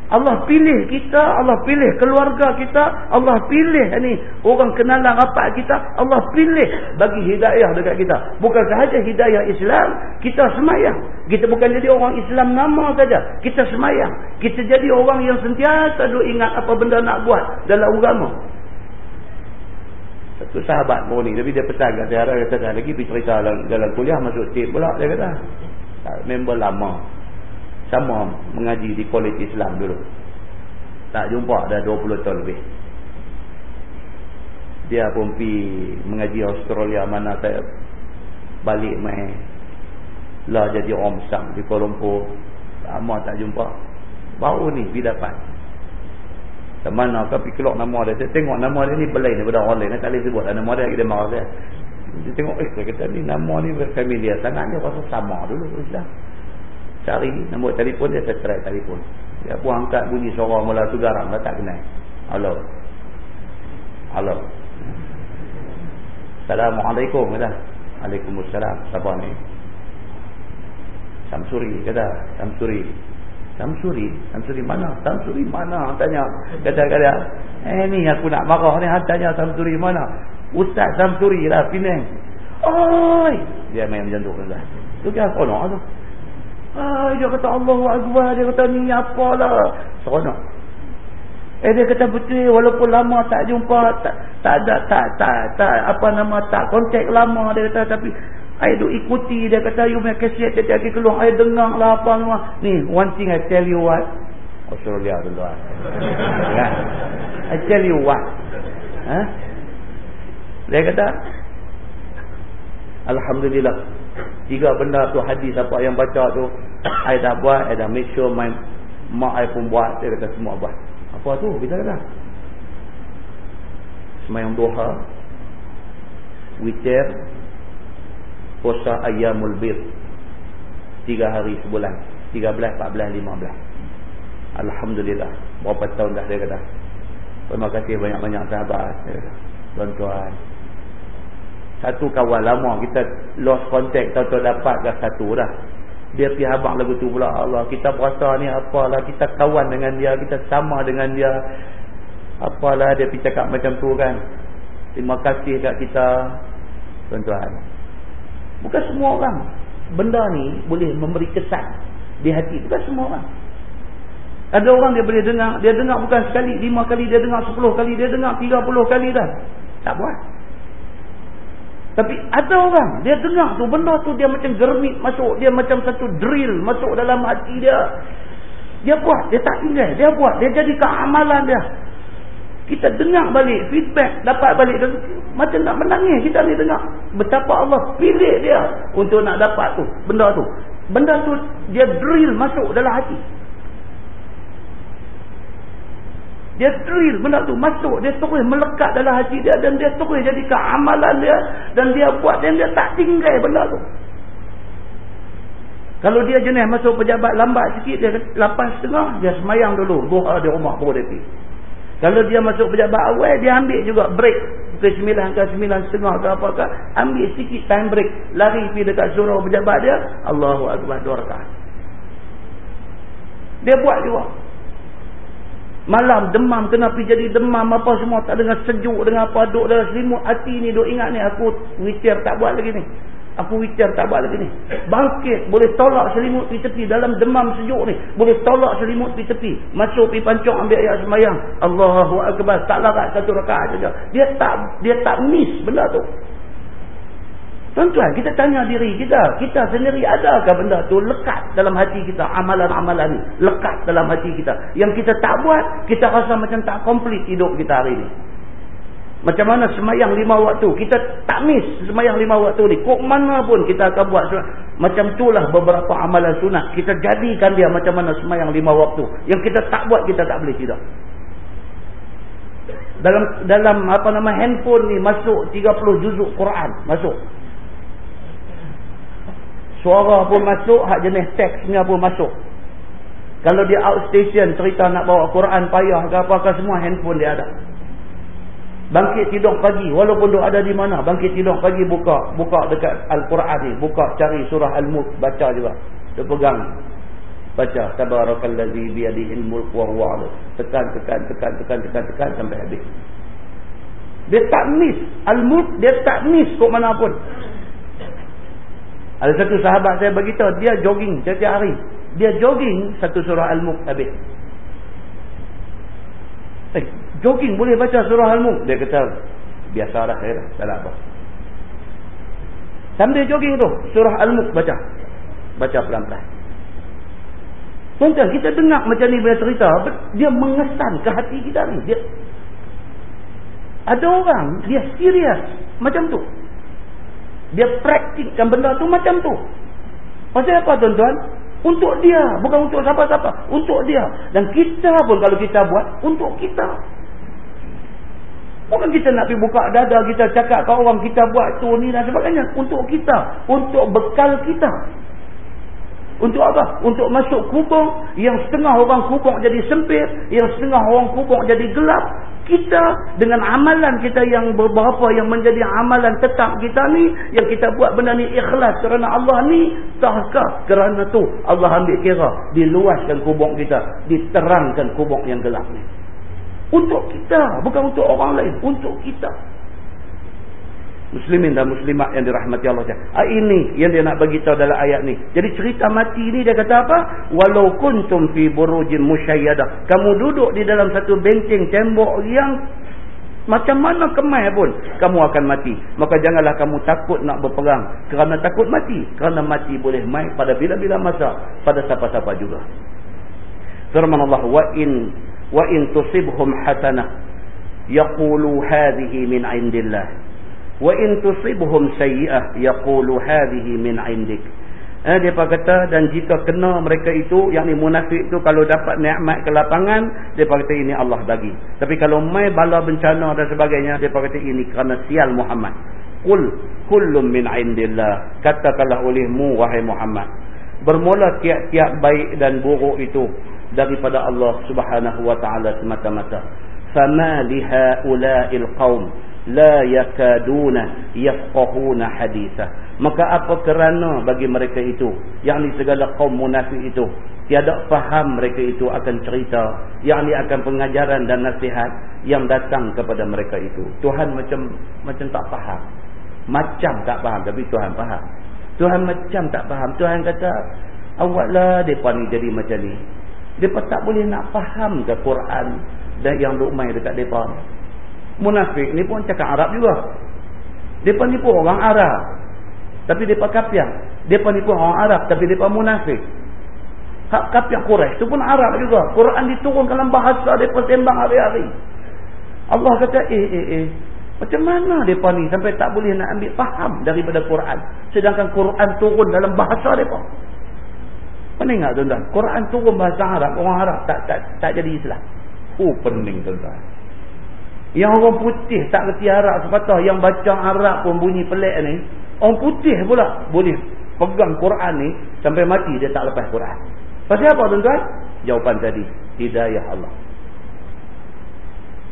Allah pilih kita, Allah pilih keluarga kita, Allah pilih ni orang kenalan rapat kita, Allah pilih bagi hidayah dekat kita. Bukan sahaja hidayah Islam, kita semayang. Kita bukan jadi orang Islam nama saja, kita semayang. Kita jadi orang yang sentiasa duk ingat apa benda nak buat dalam agama. Satu sahabat pun ni, tapi dia pesan kat saya, kata lagi pergi cerita dalam, dalam kuliah masuk tip pula, dia kata. Member lama sama mengaji di kolej Islam dulu. Tak jumpa dah 20 tahun lebih. Dia pun pergi mengaji Australia mana saya balik main lah jadi orang besar di Kuala Lumpur. Lama tak jumpa. Baru ni pergi dapat. Ke mana ke pergi keluar nama dia. Saya tengok nama dia ni belain daripada orang lain. Tak boleh sebut lah nama dia dia marah saya dia tengok eh saya kata ni nama ni familiar sangat dia rasa sama dulu Islam cari nombor telefon dia tertry telefon. Dia pun angkat bunyi suara mula tu garam lah tak kenal halo halo Assalamualaikum kata. Waalaikumsalam. Siapa ni? Samsuri kata. Samsuri. Samsuri? Samsuri mana? Samsuri mana? Tanya. Kata-kata eh ni aku nak marah ni. Tanya Samsuri mana? Ustaz Samsuri lah Penang. Oi! Dia main macam tu kata. Tu kan kono tu Ah, dia kata Allahu Akbar. Dia kata ni apalah. Seronok. Eh dia kata betul walaupun lama tak jumpa tak tak ada tak, tak tak apa nama tak kontak lama dia kata tapi I duk ikuti dia kata you make dia lagi keluar I dengar lah apa semua ni one thing I tell you what Australia tu tuan ya I tell you what ha? dia kata Alhamdulillah Tiga benda tu hadis apa yang baca tu I dah buat I dah make sure my Mak I pun buat Dia kata semua buat. Apa tu? Kita kata. Semayang doha Witir Puasa ayamul bir Tiga hari sebulan. Tiga belas, empat belas, lima belas. Alhamdulillah. Berapa tahun dah dia kata. Terima kasih banyak-banyak sahabat Tuan-tuan satu kawan lama kita lost contact tahu-tahu dapat dah satu dah Dia pergi habang lagu tu pula Allah. Kita berasa ni apalah. Kita kawan dengan dia. Kita sama dengan dia. Apalah dia pergi cakap macam tu kan. Terima kasih kat kita. Tuan-tuan. Bukan semua orang. Benda ni boleh memberi kesan di hati. Bukan semua orang. Ada orang dia boleh dengar. Dia dengar bukan sekali. Lima kali. Dia dengar sepuluh kali. Dia dengar tiga puluh kali dah. Tak buat. Tapi ada orang, dia dengar tu benda tu dia macam germit masuk, dia macam satu drill masuk dalam hati dia. Dia buat, dia tak tinggal, dia buat, dia jadi keamalan dia. Kita dengar balik, feedback dapat balik. Macam nak menangis kita ni dengar. Betapa Allah pilih dia untuk nak dapat tu, benda tu. Benda tu dia drill masuk dalam hati. Dia drill benda tu masuk. Dia terus melekat dalam hati dia. Dan dia terus jadi keamalan dia. Dan dia buat dan dia tak tinggal benda tu. Kalau dia jenis masuk pejabat lambat sikit. Dia lapan setengah. Dia semayang dulu. Doa di rumah baru dia pergi. Kalau dia masuk pejabat awal. Dia ambil juga break. Pukul sembilan ke sembilan setengah ke apakah. Ambil sikit time break. Lari pergi dekat surau pejabat dia. Allahu Akbar. Dua rakat. Dia buat juga. Malam demam kena pergi jadi demam apa semua tak dengar sejuk dengan apa duk dalam selimut hati ni duk ingat ni aku witir tak buat lagi ni. Aku witir tak buat lagi ni. Bangkit boleh tolak selimut di tepi dalam demam sejuk ni. Boleh tolak selimut di tepi. Masuk pergi pancung ambil ayat semayang. Allahu Akbar. Tak larat satu rakaat saja. Dia tak dia tak miss benda tu. Tuan-tuan, kita tanya diri kita. Kita sendiri adakah benda tu lekat dalam hati kita. Amalan-amalan ni. Lekat dalam hati kita. Yang kita tak buat, kita rasa macam tak komplit hidup kita hari ni. Macam mana semayang lima waktu. Kita tak miss semayang lima waktu ni. Kok mana pun kita akan buat. Macam itulah beberapa amalan sunat. Kita jadikan dia macam mana semayang lima waktu. Yang kita tak buat, kita tak boleh tidak. Dalam dalam apa nama handphone ni masuk 30 juzuk Quran. Masuk. Suara pun masuk, hak jenis teksnya pun masuk. Kalau dia outstation cerita nak bawa Quran payah ke apa-apa semua handphone dia ada. Bangkit tidur pagi walaupun dia ada di mana, bangkit tidur pagi buka, buka dekat Al-Quran ni, buka cari surah Al-Mulk baca juga. Dia pegang baca tabarakallazi yadihil mulk wa huwa tekan tekan tekan tekan tekan tekan sampai habis. Dia tak miss Al-Mulk, dia tak miss kok mana pun. Ada satu sahabat saya beritahu, dia jogging setiap hari. Dia jogging satu surah Al-Mulk habis. Eh, jogging boleh baca surah Al-Mulk? Dia kata, biasa dah saya dah, ada apa. Sambil jogging tu, surah Al-Mulk baca. Baca pelan-pelan. Tuan-tuan, kita dengar macam ni punya cerita, dia mengesan ke hati kita ni. Dia, ada orang, dia serius macam tu. Dia praktikkan benda tu macam tu. Pasal apa tuan-tuan? Untuk dia. Bukan untuk siapa-siapa. Untuk dia. Dan kita pun kalau kita buat, untuk kita. Bukan kita nak pergi buka dada, kita cakap ke orang kita buat tu ni dan sebagainya. Untuk kita. Untuk bekal kita. Untuk apa? Untuk masuk kubur yang setengah orang kubur jadi sempit, yang setengah orang kubur jadi gelap. Kita dengan amalan kita yang beberapa yang menjadi amalan tetap kita ni, yang kita buat benda ni ikhlas kerana Allah ni, tahkah kerana tu Allah ambil kira, diluaskan kubur kita, diterangkan kubur yang gelap ni. Untuk kita, bukan untuk orang lain, untuk kita. Muslimin dan muslimat yang dirahmati Allah. Ha, ini yang dia nak bagi tahu dalam ayat ni. Jadi cerita mati ni dia kata apa? Walau kuntum fi burujin musyayyadah. Kamu duduk di dalam satu benteng tembok yang macam mana kemai pun kamu akan mati. Maka janganlah kamu takut nak berperang kerana takut mati. Kerana mati boleh mai pada bila-bila masa pada siapa-siapa juga. Firman Allah wa in wa in tusibhum hasanah yaqulu hadhihi min indillah wa in tusibhum sayyi'ah yaqulu hadhihi min 'indik. Eh depa kata dan jika kena mereka itu yakni munafik itu kalau dapat nikmat ke lapangan depa kata ini Allah bagi. Tapi kalau mai bala bencana dan sebagainya depa kata ini kerana sial Muhammad. Qul kullum min 'indillah katakanlah olehmu wahai Muhammad. Bermula tiap-tiap baik dan buruk itu daripada Allah Subhanahu wa taala semata-mata. Fama liha ula'il qaum la yakaduna yafqahuna haditha Maka apa kerana bagi mereka itu, yang ni segala kaum munafik itu, tiada faham mereka itu akan cerita, yang ni akan pengajaran dan nasihat yang datang kepada mereka itu. Tuhan macam macam tak faham. Macam tak faham, tapi Tuhan faham. Tuhan macam tak faham. Tuhan kata, awaklah mereka ni jadi macam ni. Mereka tak boleh nak faham ke Quran dan yang duk dekat mereka Munafik ni pun cakap Arab juga. Mereka ni pun orang Arab. Tapi mereka kapiak. Mereka ni pun orang Arab. Tapi mereka munafik. Hak kapiak Quraisy tu pun Arab juga. Quran diturunkan dalam bahasa mereka sembang hari-hari. Allah kata, eh, eh, eh. Macam mana mereka ni sampai tak boleh nak ambil faham daripada Quran. Sedangkan Quran turun dalam bahasa mereka. Pening tak tuan-tuan? Quran turun bahasa Arab. Orang Arab tak tak tak jadi Islam. Oh pening tuan-tuan. Yang orang putih tak kerti Arab sepatah. Yang baca Arab pun bunyi pelik ni. Orang putih pula boleh pegang Quran ni sampai mati dia tak lepas Quran. Pasal apa tuan-tuan? Jawapan tadi, hidayah Allah.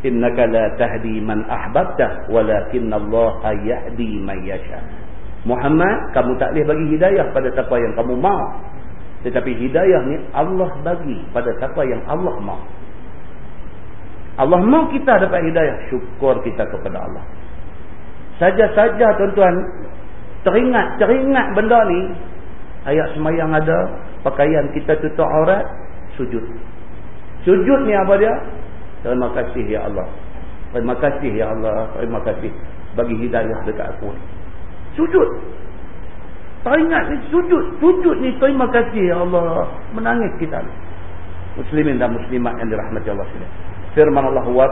Innaka la tahdi man ahbabta walakinna Allah yahdi man yasha. Muhammad, kamu tak boleh bagi hidayah pada siapa yang kamu mahu. Tetapi hidayah ni Allah bagi pada siapa yang Allah mahu. Allah mahu kita dapat hidayah, syukur kita kepada Allah. Saja-saja tuan-tuan teringat teringat benda ni ayat semayang ada pakaian kita tutup aurat sujud. Sujud ni apa dia? Terima kasih ya Allah. Terima kasih ya Allah terima kasih. Bagi hidayah dekat aku. Sujud. Teringat ni sujud. Sujud ni terima kasih ya Allah. Menangis kita. Muslimin dan muslimat yang dirahmati Allah sekalian firman Allah wa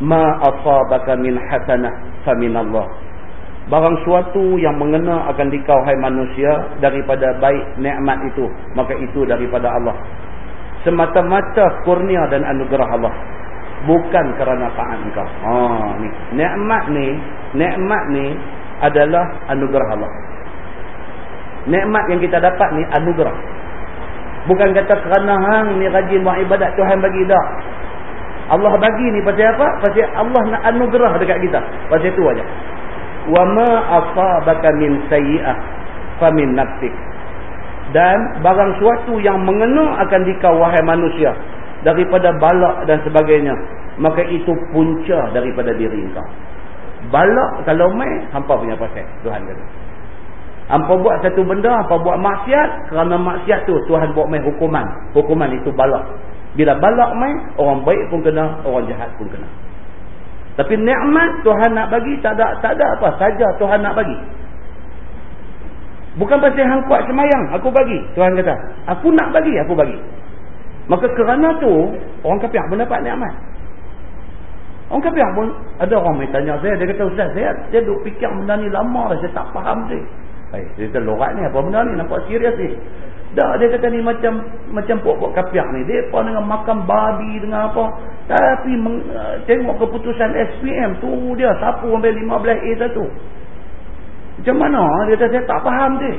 ma asabaka min hasanah fa min Allah Barang suatu yang mengena akan dikau hai manusia daripada baik nikmat itu, maka itu daripada Allah. Semata-mata kurnia dan anugerah Allah. Bukan kerana taat engkau. Ha ni, nikmat ni, nikmat ni adalah anugerah Allah. Nikmat yang kita dapat ni anugerah. Bukan kata kerana hang ni rajin buat ibadat Tuhan bagi dak. Allah bagi ni pasal apa? Pasal Allah nak anugerah dekat kita. Pasal itu aja. Wa ma asabaka min sayyi'ah fa min nafsik. Dan barang suatu yang mengena akan dikau wahai manusia daripada balak dan sebagainya maka itu punca daripada diri engkau. Balak kalau mai hampa punya pasal Tuhan kata. Hampa buat satu benda hampa buat maksiat kerana maksiat tu Tuhan buat mai hukuman. Hukuman itu balak bila balak mai orang baik pun kena orang jahat pun kena tapi nikmat Tuhan nak bagi tak ada tak ada apa saja Tuhan nak bagi. Bukan pasal hang kuat semayang aku bagi. Tuhan kata, aku nak bagi, aku bagi. Maka kerana tu orang kafir mendapat nikmat. Orang kafir pun ada orang mai tanya saya dia kata ustaz saya saya duk fikir benda ni lama dah saya tak faham sih. Hai, dia kata lorat ni apa benda ni nampak serius ni. Dah dia kata ni macam macam pokok kapiak ni. Pun dengan makan babi dengan apa. Tapi meng, uh, tengok keputusan SPM tu dia sapu sampai 15A1. Macam mana? Dia kata saya tak faham dia.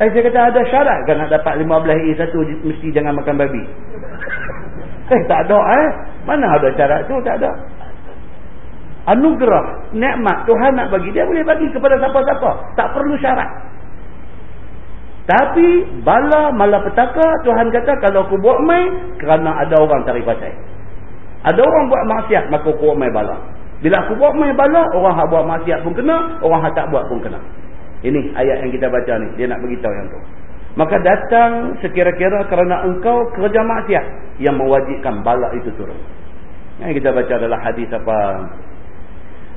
Eh, saya kata ada syarat kan nak dapat 15A1 mesti jangan makan babi. Eh tak ada eh. Mana ada syarat tu? Tak ada. Anugerah, nikmat Tuhan nak bagi. Dia boleh bagi kepada siapa-siapa. Tak perlu syarat. Tapi bala malapetaka Tuhan kata kalau aku buat mai kerana ada orang tarik pasal. Ada orang buat maksiat maka aku buat mai bala. Bila aku buat mai bala orang hak buat maksiat pun kena, orang hak tak buat pun kena. Ini ayat yang kita baca ni dia nak beritahu yang tu. Maka datang sekira-kira kerana engkau kerja maksiat yang mewajibkan bala itu turun. Yang kita baca adalah hadis apa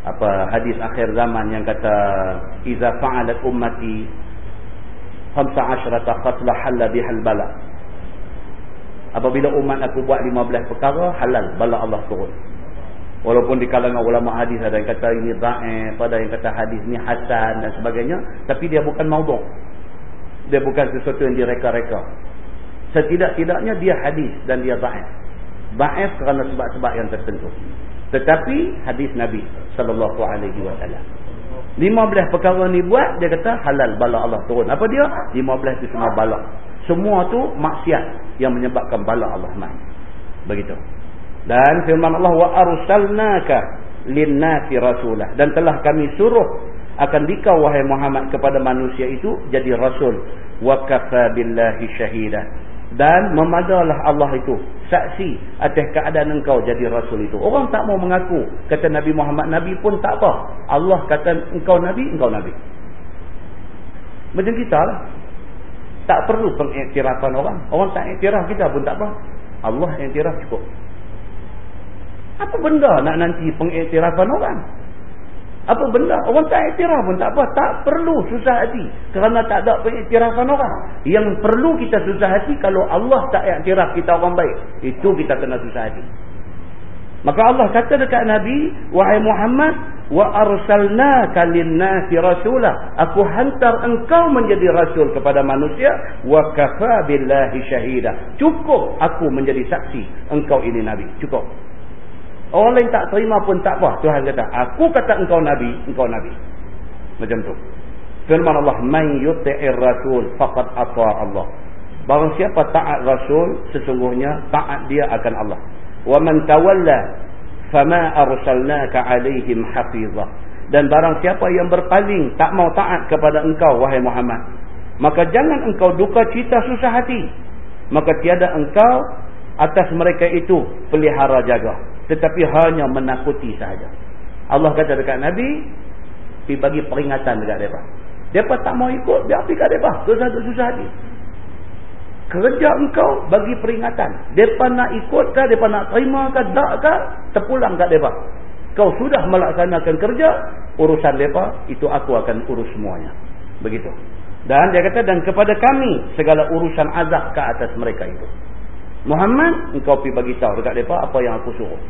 apa hadis akhir zaman yang kata iza fa'alat ummati khamsa asyrata qatla halla bihal bala. Apabila umat aku buat 15 perkara halal bala Allah turun. Walaupun di kalangan ulama hadis ada yang kata ini da'if ada yang kata hadis ni hasan dan sebagainya tapi dia bukan maudhu. Dia bukan sesuatu yang direka-reka. Setidak-tidaknya dia hadis dan dia da'if. Da'if kerana sebab-sebab yang tertentu. Tetapi hadis Nabi sallallahu alaihi wasallam 15 perkara ni buat dia kata halal bala Allah turun. Apa dia? 15 tu semua bala. Semua tu maksiat yang menyebabkan bala Allah naik. Begitu. Dan firman Allah wa arsalnaka linnasi rasulah. Dan telah kami suruh akan dikau wahai Muhammad kepada manusia itu jadi rasul. Wa kafa billahi dan memadalah Allah itu saksi atas keadaan engkau jadi rasul itu. Orang tak mau mengaku. Kata Nabi Muhammad Nabi pun tak apa. Allah kata engkau Nabi engkau Nabi. Macam kita lah. Tak perlu pengiktirafan orang. Orang tak iktiraf kita pun tak apa. Allah iktiraf cukup. Apa benda nak nanti pengiktirafan orang? Apa benda? Orang tak iktiraf pun tak apa. Tak perlu susah hati. Kerana tak ada pengiktirafan orang. Yang perlu kita susah hati kalau Allah tak iktiraf kita orang baik. Itu kita kena susah hati. Maka Allah kata dekat Nabi, Wahai Muhammad, wa arsalnaka lin-nasi rasula. Aku hantar engkau menjadi rasul kepada manusia wa kafa billahi syahida. Cukup aku menjadi saksi engkau ini nabi. Cukup. Orang lain tak terima pun tak apa. Tuhan kata, aku kata engkau Nabi, engkau Nabi. Macam tu. Firman Allah, Man yuti'ir rasul faqad ata Allah. Barang siapa taat rasul, sesungguhnya taat dia akan Allah. Wa man tawalla, fama arsalnaka alaihim hafizah. Dan barang siapa yang berpaling, tak mau taat kepada engkau, wahai Muhammad. Maka jangan engkau duka cita susah hati. Maka tiada engkau atas mereka itu pelihara jaga tetapi hanya menakuti sahaja. Allah kata dekat Nabi, pergi bagi peringatan dekat mereka. Mereka tak mau ikut, dia pergi kat mereka. Susah-susah hati. Kerja engkau bagi peringatan. Mereka nak ikut kah, mereka nak terima kah, tak kah, terpulang kat mereka. Kau sudah melaksanakan kerja, urusan mereka, itu aku akan urus semuanya. Begitu. Dan dia kata, dan kepada kami, segala urusan azab ke atas mereka itu. Muhammad, engkau pergi bagi tahu dekat depa apa yang aku suruh.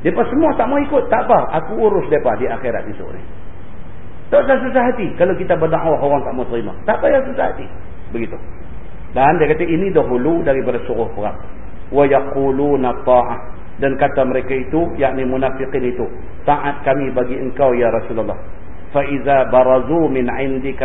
Depa semua tak mau ikut. Tak apa. Aku urus depa di akhirat esok ni. Tak usah susah hati. Kalau kita berdakwah, orang tak mau terima. Tak payah susah hati. Begitu. Dan dia kata ini dahulu daripada suruh perang. وَيَقُولُونَ طَاعَ Dan kata mereka itu, yakni munafiqin itu. Taat kami bagi engkau ya Rasulullah. فَإِذَا بَرَزُوا مِنْ عِنْدِكَ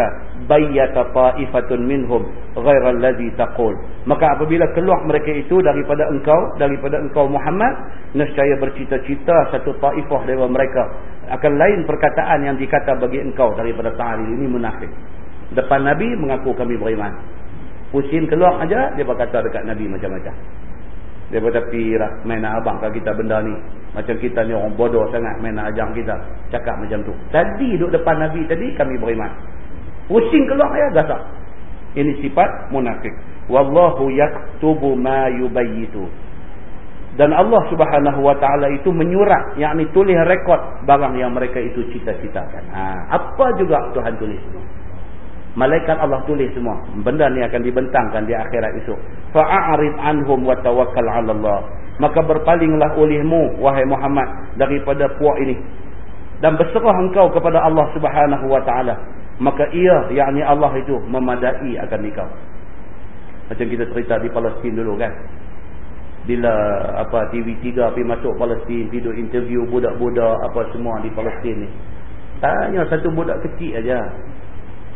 بَيَّةَ طَائِفَةٌ مِنْهُمْ غَيْرَ الَّذِي تَقُولُ Maka apabila keluar mereka itu daripada engkau, daripada engkau Muhammad, nescaya bercita-cita satu taifah daripada mereka. Akan lain perkataan yang dikata bagi engkau daripada ta'alil. Ini munafik. Depan Nabi mengaku kami beriman. Pusing keluar aja dia berkata dekat Nabi macam-macam. Dia berkata, lah, main nak abang kat kita benda ni. Macam kita ni orang bodoh sangat main nak ajang kita. Cakap macam tu. Tadi duduk depan Nabi tadi, kami beriman. Pusing keluar ya, gasak. Ini sifat munafik. Wallahu yaktubu ma yubayitu. Dan Allah subhanahu wa ta'ala itu menyurat. Yang ni tulis rekod barang yang mereka itu cita-citakan. Ha, apa juga Tuhan tulis semua. Malaikat Allah tulis semua. Benda ni akan dibentangkan di akhirat esok. Fa'arid anhum wa tawakkal 'ala Allah. Maka berpalinglah olehmu wahai Muhammad daripada puak ini dan berserah engkau kepada Allah Subhanahu wa taala. Maka ia yakni Allah itu memadai akan engkau. Macam kita cerita di Palestin dulu kan. Bila apa TV3 pergi masuk Palestin, tidur interview budak-budak apa semua di Palestin ni. Tanya satu budak kecil aja.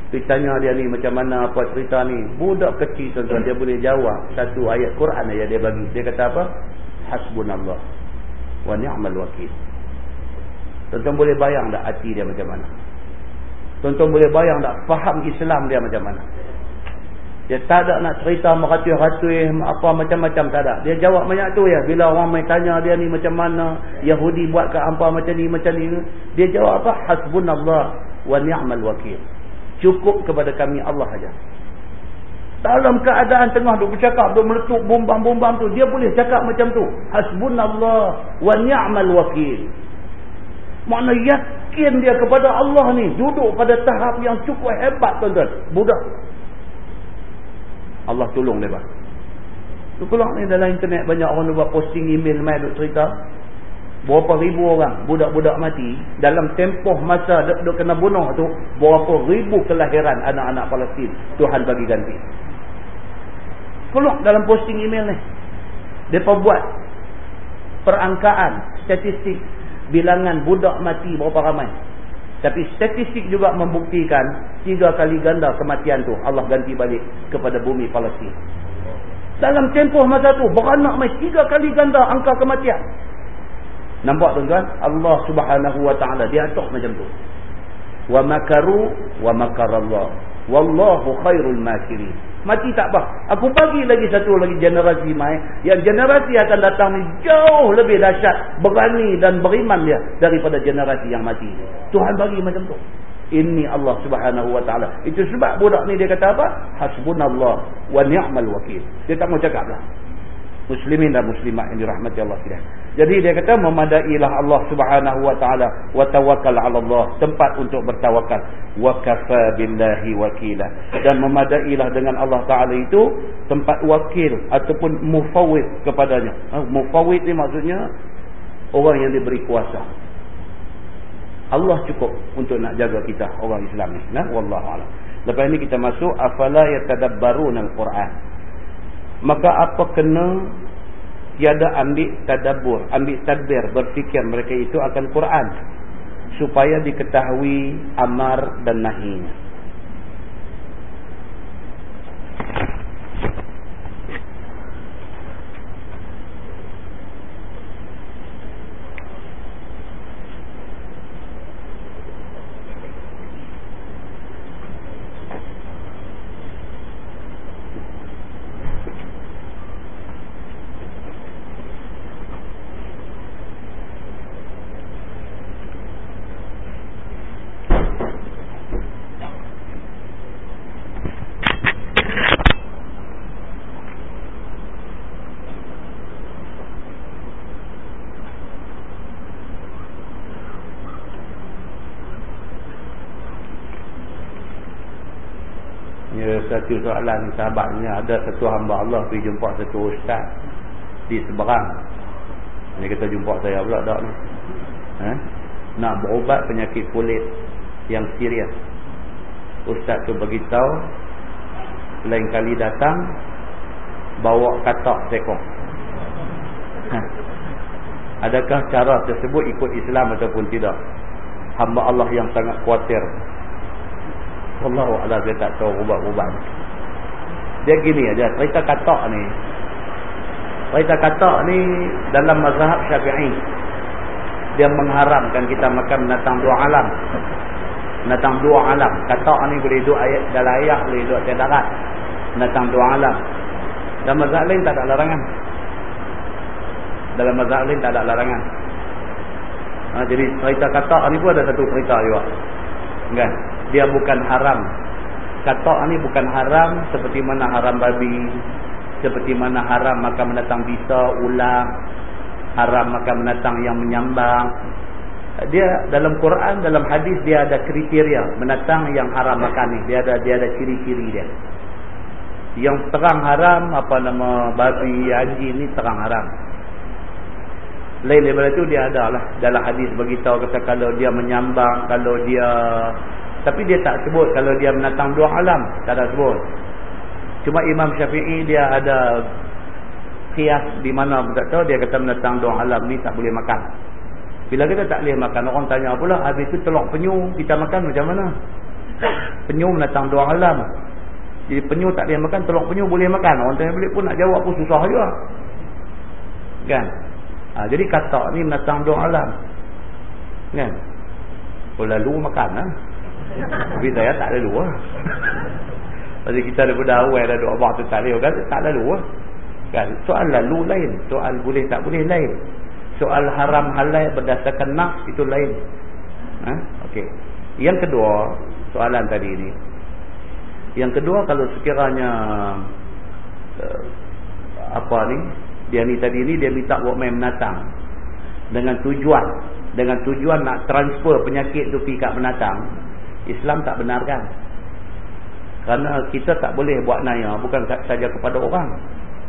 Pergi tanya dia ni macam mana apa cerita ni. Budak kecil tuan-tuan dia boleh jawab. Satu ayat Quran aja dia bagi. Dia kata apa? Hasbunallah. Wa ni'mal wakil. Tuan-tuan boleh bayang tak hati dia macam mana? Tuan-tuan boleh bayang tak faham Islam dia macam mana? Dia tak ada nak cerita meratus-ratus apa macam-macam tak ada. Dia jawab banyak tu ya. Bila orang main tanya dia ni macam mana. Yahudi buat ke apa macam ni macam ni. Dia jawab apa? Hasbunallah wa ni'mal wakil. Cukup kepada kami Allah saja. Dalam keadaan tengah duk bercakap, duk meletup bombam-bombam tu, dia boleh cakap macam tu. Hasbunallah wa ni'mal wakil. Makna yakin dia kepada Allah ni, duduk pada tahap yang cukup hebat tuan-tuan. Budak. Allah tolong dia. Tu keluar ni dalam internet banyak orang buat posting email mai duk cerita berapa ribu orang budak-budak mati dalam tempoh masa duk kena bunuh tu berapa ribu kelahiran anak-anak Palestin Tuhan bagi ganti. Keluar dalam posting email ni. Mereka buat perangkaan statistik bilangan budak mati berapa ramai. Tapi statistik juga membuktikan tiga kali ganda kematian tu Allah ganti balik kepada bumi Palestin. Dalam tempoh masa tu beranak mai tiga kali ganda angka kematian Nampak tuan-tuan? Allah subhanahu wa ta'ala dia atur macam tu. wa makaru wa makarallah. Wallahu khairul makirin. Mati tak apa. Aku bagi lagi satu lagi generasi mai. Yang generasi akan datang ni jauh lebih dahsyat berani dan beriman dia daripada generasi yang mati Tuhan bagi macam tu. Ini Allah subhanahu wa ta'ala. Itu sebab budak ni dia kata apa? Hasbunallah wa ni'mal wakil. Dia tak mau cakap lah. Muslimin dan muslimat yang dirahmati Allah. Jadi dia kata memadailah Allah Subhanahu wa taala wa tawakkal 'ala Allah, tempat untuk bertawakal. Wa kafa billahi wakila. Dan memadailah dengan Allah taala itu tempat wakil ataupun mufawwid kepadanya. Ha, mufawwid ni maksudnya orang yang diberi kuasa. Allah cukup untuk nak jaga kita orang Islam ni. Nah, wallahu a'lam. Lepas ini kita masuk afala yatadabbaruna al-Quran maka apa kena tiada ambil tadabbur ambil tadbir berfikir mereka itu akan Quran. Supaya diketahui amar dan nahinya satu soalan sahabatnya ada satu hamba Allah pergi jumpa satu ustaz di seberang. Ni kata jumpa saya pula tak ni. Ha? nak berubat penyakit kulit yang serius. Ustaz tu beritahu lain kali datang bawa katak sekong. Ha? adakah cara tersebut ikut Islam ataupun tidak? Hamba Allah yang sangat khawatir Allah Allah saya tak tahu ubat-ubat. Dia gini aja, cerita katak ni. Cerita katak ni dalam mazhab Syafi'i. Dia mengharamkan kita makan binatang dua alam. Binatang dua alam. Katak ni boleh duduk ayat dalam air, boleh duduk di darat. Binatang dua alam. Dalam mazhab lain tak ada larangan. Dalam mazhab lain tak ada larangan. Ha, jadi cerita katak ni pun ada satu cerita juga. Kan? Dia bukan haram. Katok ni bukan haram seperti mana haram babi, seperti mana haram makan menatang bisa, ulang, haram makan menatang yang menyambang. Dia dalam Quran, dalam hadis dia ada kriteria menatang yang haram makan ni. Dia ada dia ada ciri-ciri dia. Yang terang haram apa nama babi, anjing ni terang haram. Lain daripada itu dia ada lah dalam hadis beritahu kata kalau dia menyambang, kalau dia tapi dia tak sebut kalau dia menatang dua alam. Tak ada sebut. Cuma Imam Syafi'i dia ada kias di mana pun tak tahu. Dia kata menatang dua alam ni tak boleh makan. Bila kita tak boleh makan. Orang tanya pula. Habis tu telur penyu kita makan macam mana? Penyu menatang dua alam. Jadi penyu tak boleh makan. Telur penyu boleh makan. Orang tanya boleh pun nak jawab pun susah juga. Kan? Ha, jadi kata ni menatang dua alam. Kan? Oh, lalu makan lah. Tapi saya tak lalu lah. Jadi kita daripada awal dah doa abang tu tak lalu kan? Tak lalu lah. Kan? Soal lalu lain. Soal boleh tak boleh lain. Soal haram halal berdasarkan nafs itu lain. Ha? Okey. Yang kedua, soalan tadi ni. Yang kedua kalau sekiranya uh, apa ni? Dia ni tadi ni dia minta buat main menatang. Dengan tujuan. Dengan tujuan nak transfer penyakit tu pergi kat menatang. Islam tak benarkan. Kerana kita tak boleh buat naya bukan saja kepada orang.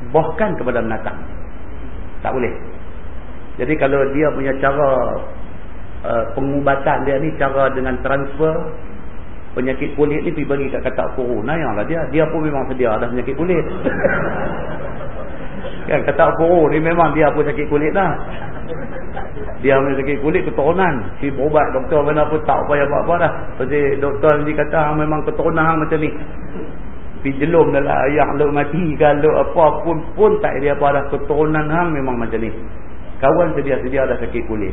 Bahkan kepada binatang. Tak boleh. Jadi kalau dia punya cara uh, pengubatan dia ni cara dengan transfer penyakit kulit ni pergi bagi kat katak kuru. Naya lah dia. Dia pun memang sedia ada penyakit kulit. kan katak kuru ni memang dia pun sakit kulit dah. Dia punya sakit kulit keturunan. Si berubat doktor mana pun tak payah buat-buat dah. Sebab doktor ni kata hang memang keturunan hang macam ni. Pergi jelum dalam ayah lu mati kalau apa pun pun tak dia apa dah keturunan hang memang macam ni. Kawan sedia-sedia ada sakit kulit.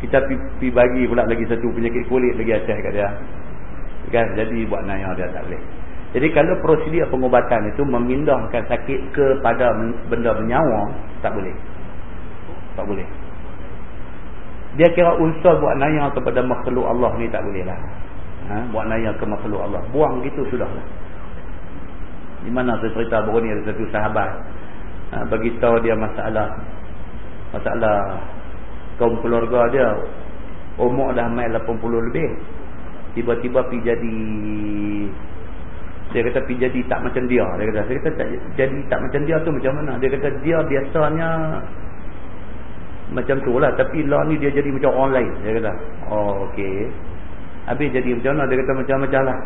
Kita pergi bagi pula lagi satu penyakit kulit lagi acah kat dia. kan jadi buat naya dia tak boleh jadi kalau prosedur pengobatan itu memindahkan sakit kepada benda bernyawa tak boleh tak boleh dia kira unsur buat naya kepada makhluk Allah ni tak boleh lah. Ha? buat naya ke makhluk Allah. Buang gitu sudah lah. Di mana saya cerita baru ni ada satu sahabat. Ha, bagi tahu dia masalah masalah kaum keluarga dia. Umur dah mai 80 lebih. Tiba-tiba pi jadi dia kata pi jadi tak macam dia. Dia kata saya kata tak, jadi tak macam dia tu macam mana? Dia kata dia biasanya macam tu lah. Tapi lah ni dia jadi macam orang lain dia kata. Oh okey. Habis jadi macam mana? Dia kata macam-macam lah.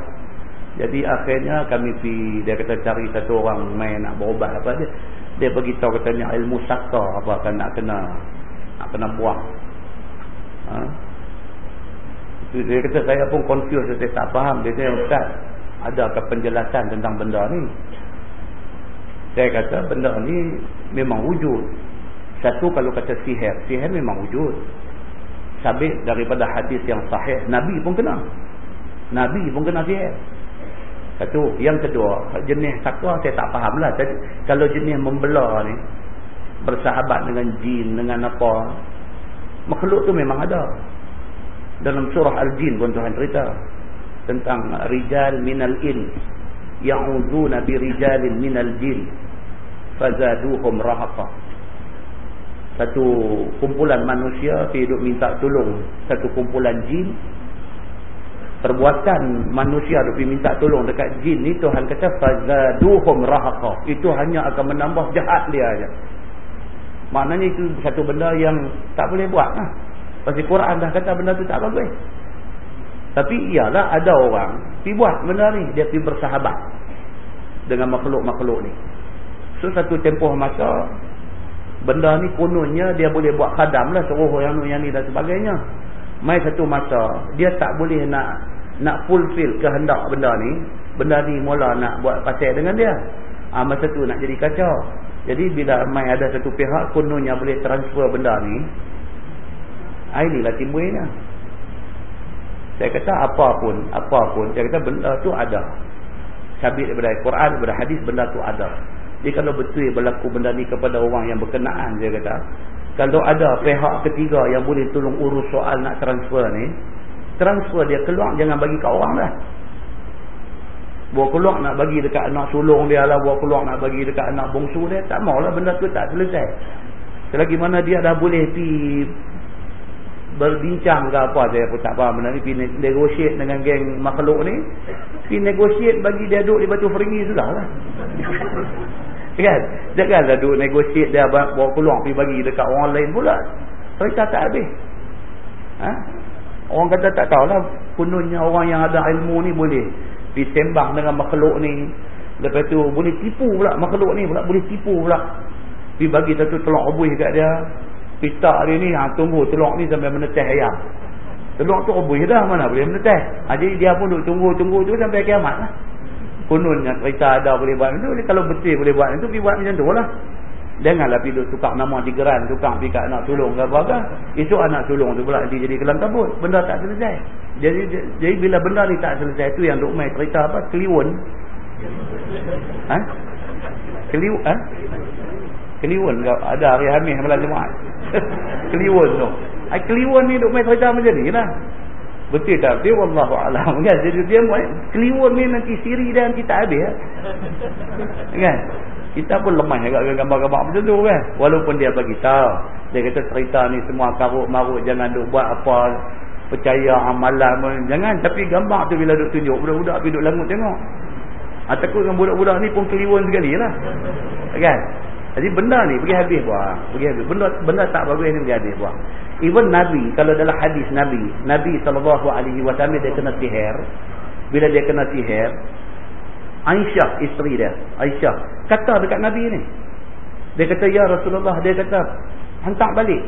Jadi akhirnya kami pi dia kata cari satu orang main nak berubat apa dia. Dia bagi tahu katanya ilmu saka apa kan nak kena nak kena buang. Ha? dia kata saya pun confused. Saya tak faham. Dia kata ustaz adakah penjelasan tentang benda ni? Saya kata benda ni memang wujud satu kalau kata sihir sihir memang wujud. Sabit daripada hadis yang sahih Nabi pun kena. Nabi pun kena sihir. Satu. Yang kedua jenis saka saya tak faham lah kalau jenis membelah ni bersahabat dengan jin dengan apa makhluk tu memang ada. Dalam surah Al-Jin pun Tuhan cerita tentang rijal minal in ya'uduna bi rijalin minal jin fazaduhum rahaqa satu kumpulan manusia hidup minta tolong satu kumpulan jin perbuatan manusia duk minta tolong dekat jin ni Tuhan kata fazaduhum rahaqa itu hanya akan menambah jahat dia aja maknanya itu satu benda yang tak boleh buat lah Pasti Quran dah kata benda tu tak bagus. Tapi ialah ada orang pi buat benda ni, dia pi bersahabat dengan makhluk-makhluk ni. So satu tempoh masa benda ni kononnya dia boleh buat khadam lah suruh yang ni yang ni dan sebagainya. Mai satu masa dia tak boleh nak nak fulfill kehendak benda ni, benda ni mula nak buat pasal dengan dia. Ha, masa tu nak jadi kacau. Jadi bila mai ada satu pihak kononnya boleh transfer benda ni, Ah, inilah timbulnya. Saya kata apa pun, apa pun, saya kata benda tu ada. Sabit daripada Al-Quran, daripada hadis, benda tu ada. Jadi kalau betul berlaku benda ni kepada orang yang berkenaan, saya kata, kalau ada pihak ketiga yang boleh tolong urus soal nak transfer ni, transfer dia keluar, jangan bagi ke orang lah. Bawa keluar nak bagi dekat anak sulung dia lah, bawa keluar nak bagi dekat anak bongsu dia, tak maulah benda tu tak selesai. Selagi mana dia dah boleh pi berbincang ke apa saya pun tak faham benda ni pergi negotiate dengan geng makhluk ni pergi negotiate bagi dia duduk di batu feringi sudah lah kan janganlah duduk negotiate dia bawa keluar pergi bagi dekat orang lain pula cerita tak habis ha? orang kata tak tahulah kununnya orang yang ada ilmu ni boleh pergi sembang dengan makhluk ni lepas tu boleh tipu pula makhluk ni pula boleh tipu pula pergi bagi satu telur rebus kat dia Pita hari ni ha, tunggu telur ni sampai menetes ayam. Telur tu rebus dah mana boleh menetes. Ha, jadi dia pun duk tunggu-tunggu tu sampai kiamat lah. Kononnya cerita ada boleh buat itu. Kalau betul boleh buat itu, pergi buat macam tu lah. Janganlah pergi duk tukar nama di geran, tukar pergi kat anak sulung ke apa-apa. Itu anak sulung tu pula nanti jadi kelam kabut. Benda tak selesai. Jadi jadi bila benda ni tak selesai, tu yang duk main cerita apa? Keliwun. Ha? Keliwun? Ha? Keliwun ada hari hamil malam Jumaat. keliwun tu. Ai keliwun ni duk main cerita macam ni lah. Betul tak? Dia wallahu alam kan. Jadi dia keliwun ni nanti siri dia nanti tak habis kan. Kita pun lemah agak gambar-gambar macam tu kan. Walaupun dia bagi tahu. Dia kata cerita ni semua karut marut jangan duk buat apa percaya amalan jangan tapi gambar tu bila duk tunjuk budak-budak pergi duk langut tengok. Ha, takut dengan budak-budak ni pun keliwun sekali lah. Kan? Jadi benda ni pergi habis buang. Pergi habis. Benda benda tak bagus ni pergi habis buang. Even Nabi, kalau dalam hadis Nabi, Nabi SAW dia kena sihir. Bila dia kena sihir, Aisyah, isteri dia, Aisyah, kata dekat Nabi ni. Dia kata, Ya Rasulullah, dia kata, hantar balik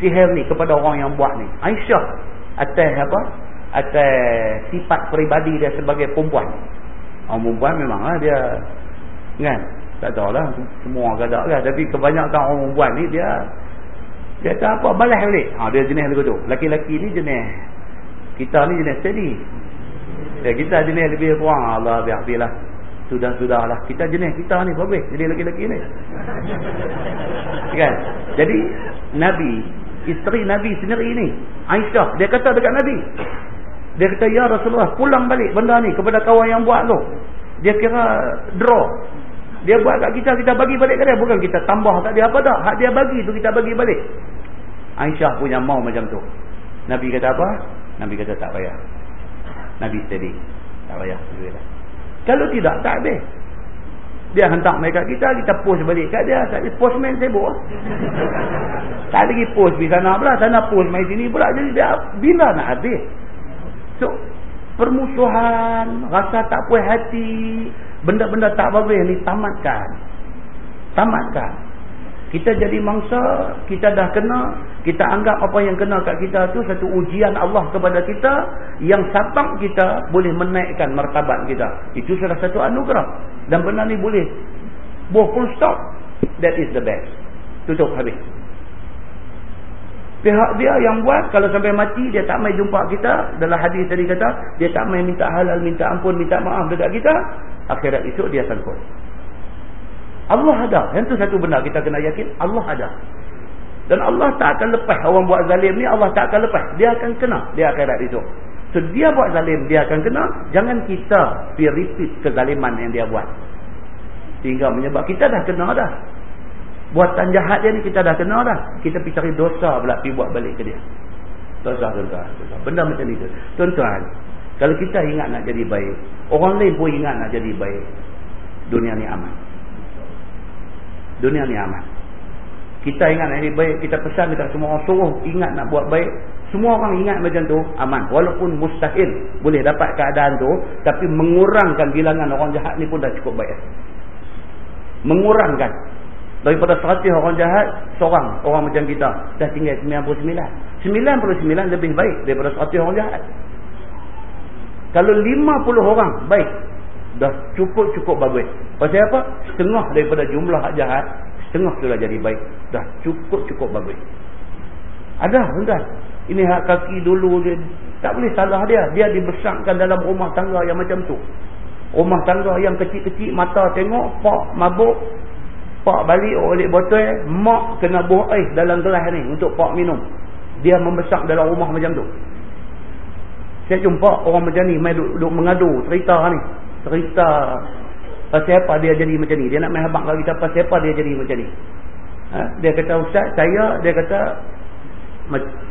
sihir ni kepada orang yang buat ni. Aisyah, atas apa? Atas sifat peribadi dia sebagai perempuan. Orang perempuan memanglah dia, kan? Tak tahu lah semua gadak lah tapi kebanyakan orang buat ni dia dia kata apa balas balik ha, dia jenis lagu tu laki-laki ni jenis kita ni jenis steady Ya, kita jenis lebih kurang Allah biar-biarlah. Sudah-sudahlah. Kita jenis kita ni bagus. Jadi lelaki-lelaki ni. kan? Jadi Nabi, isteri Nabi sendiri ni, Aisyah, dia kata dekat Nabi. Dia kata, Ya Rasulullah, pulang balik benda ni kepada kawan yang buat tu. Dia kira draw. Dia buat kat kita, kita bagi balik ke dia. Bukan kita tambah kat dia apa tak. Hak dia bagi tu kita bagi balik. Aisyah punya mau macam tu. Nabi kata apa? Nabi kata tak payah. Nabi steady. Tak payah. Kalau tidak, tak habis. Dia hantar mereka kita, kita post balik kat dia. Tak ada postman sibuk. tak lagi post di sana pula. Sana post main sini pula. Jadi dia, bila nak habis? So, permusuhan, rasa tak puas hati, benda-benda tak bagus ni tamatkan. Tamatkan. Kita jadi mangsa, kita dah kena, kita anggap apa yang kena kat kita tu satu ujian Allah kepada kita yang sabab kita boleh menaikkan martabat kita. Itu salah satu anugerah. Dan benda ni boleh boh full stop. That is the best. Tutup habis. Pihak dia yang buat kalau sampai mati dia tak mai jumpa kita dalam hadis tadi kata dia tak mai minta halal, minta ampun, minta maaf dekat kita, akhirat esok dia sangkut. Allah ada. Yang tu satu benda kita kena yakin. Allah ada. Dan Allah tak akan lepas orang buat zalim ni. Allah tak akan lepas. Dia akan kena. Dia akan ada itu. So dia buat zalim. Dia akan kena. Jangan kita repeat kezaliman yang dia buat. Sehingga menyebab kita dah kena dah. Buatan jahat dia ni kita dah kena dah. Kita pergi cari dosa pula pergi buat balik ke dia. Dosa tuan-tuan. Benda macam itu. Tuan-tuan. Kalau kita ingat nak jadi baik. Orang lain pun ingat nak jadi baik. Dunia ni aman. Dunia ni aman. Kita ingat nak ini baik kita pesan dekat semua orang suruh ingat nak buat baik. Semua orang ingat macam tu aman. Walaupun mustahil boleh dapat keadaan tu tapi mengurangkan bilangan orang jahat ni pun dah cukup baik. Mengurangkan. Daripada 100 orang jahat seorang orang macam kita dah tinggal 99 99 lebih baik daripada 100 orang jahat kalau 50 orang baik dah cukup-cukup bagus. Pasal apa? Setengah daripada jumlah hak jahat, setengah sudah jadi baik. Dah cukup-cukup bagus. Ada, tuan Ini hak kaki dulu dia tak boleh salah dia. Dia dibesarkan dalam rumah tangga yang macam tu. Rumah tangga yang kecil-kecil, mata tengok, pak mabuk, pak balik oleh botol, mak kena buah ais dalam gelas ni untuk pak minum. Dia membesar dalam rumah macam tu. Saya jumpa orang macam ni, main duduk, mengadu cerita ni cerita pasal apa dia jadi macam ni. Dia nak main habang kita pasal apa dia jadi macam ni. Ha? Dia kata ustaz saya dia kata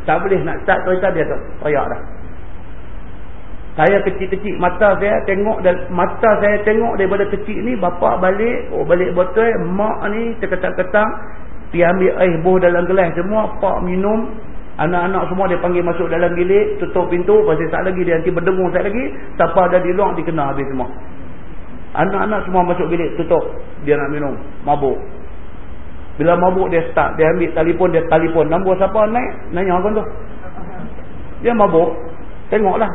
tak boleh nak start cerita dia tu. Royak dah. Saya kecil-kecil mata saya tengok dan mata saya tengok daripada kecil ni bapa balik oh balik botol mak ni terketak-ketak pi ambil air buh dalam gelas semua pak minum anak-anak semua dia panggil masuk dalam bilik tutup pintu pasal tak lagi dia nanti berdengung tak lagi siapa ada di luar dikena habis semua Anak-anak semua masuk bilik tutup. Dia nak minum. Mabuk. Bila mabuk dia start. Dia ambil telefon. Dia telefon. Nombor siapa naik. Nanya kan tu. Dia mabuk. Tengoklah.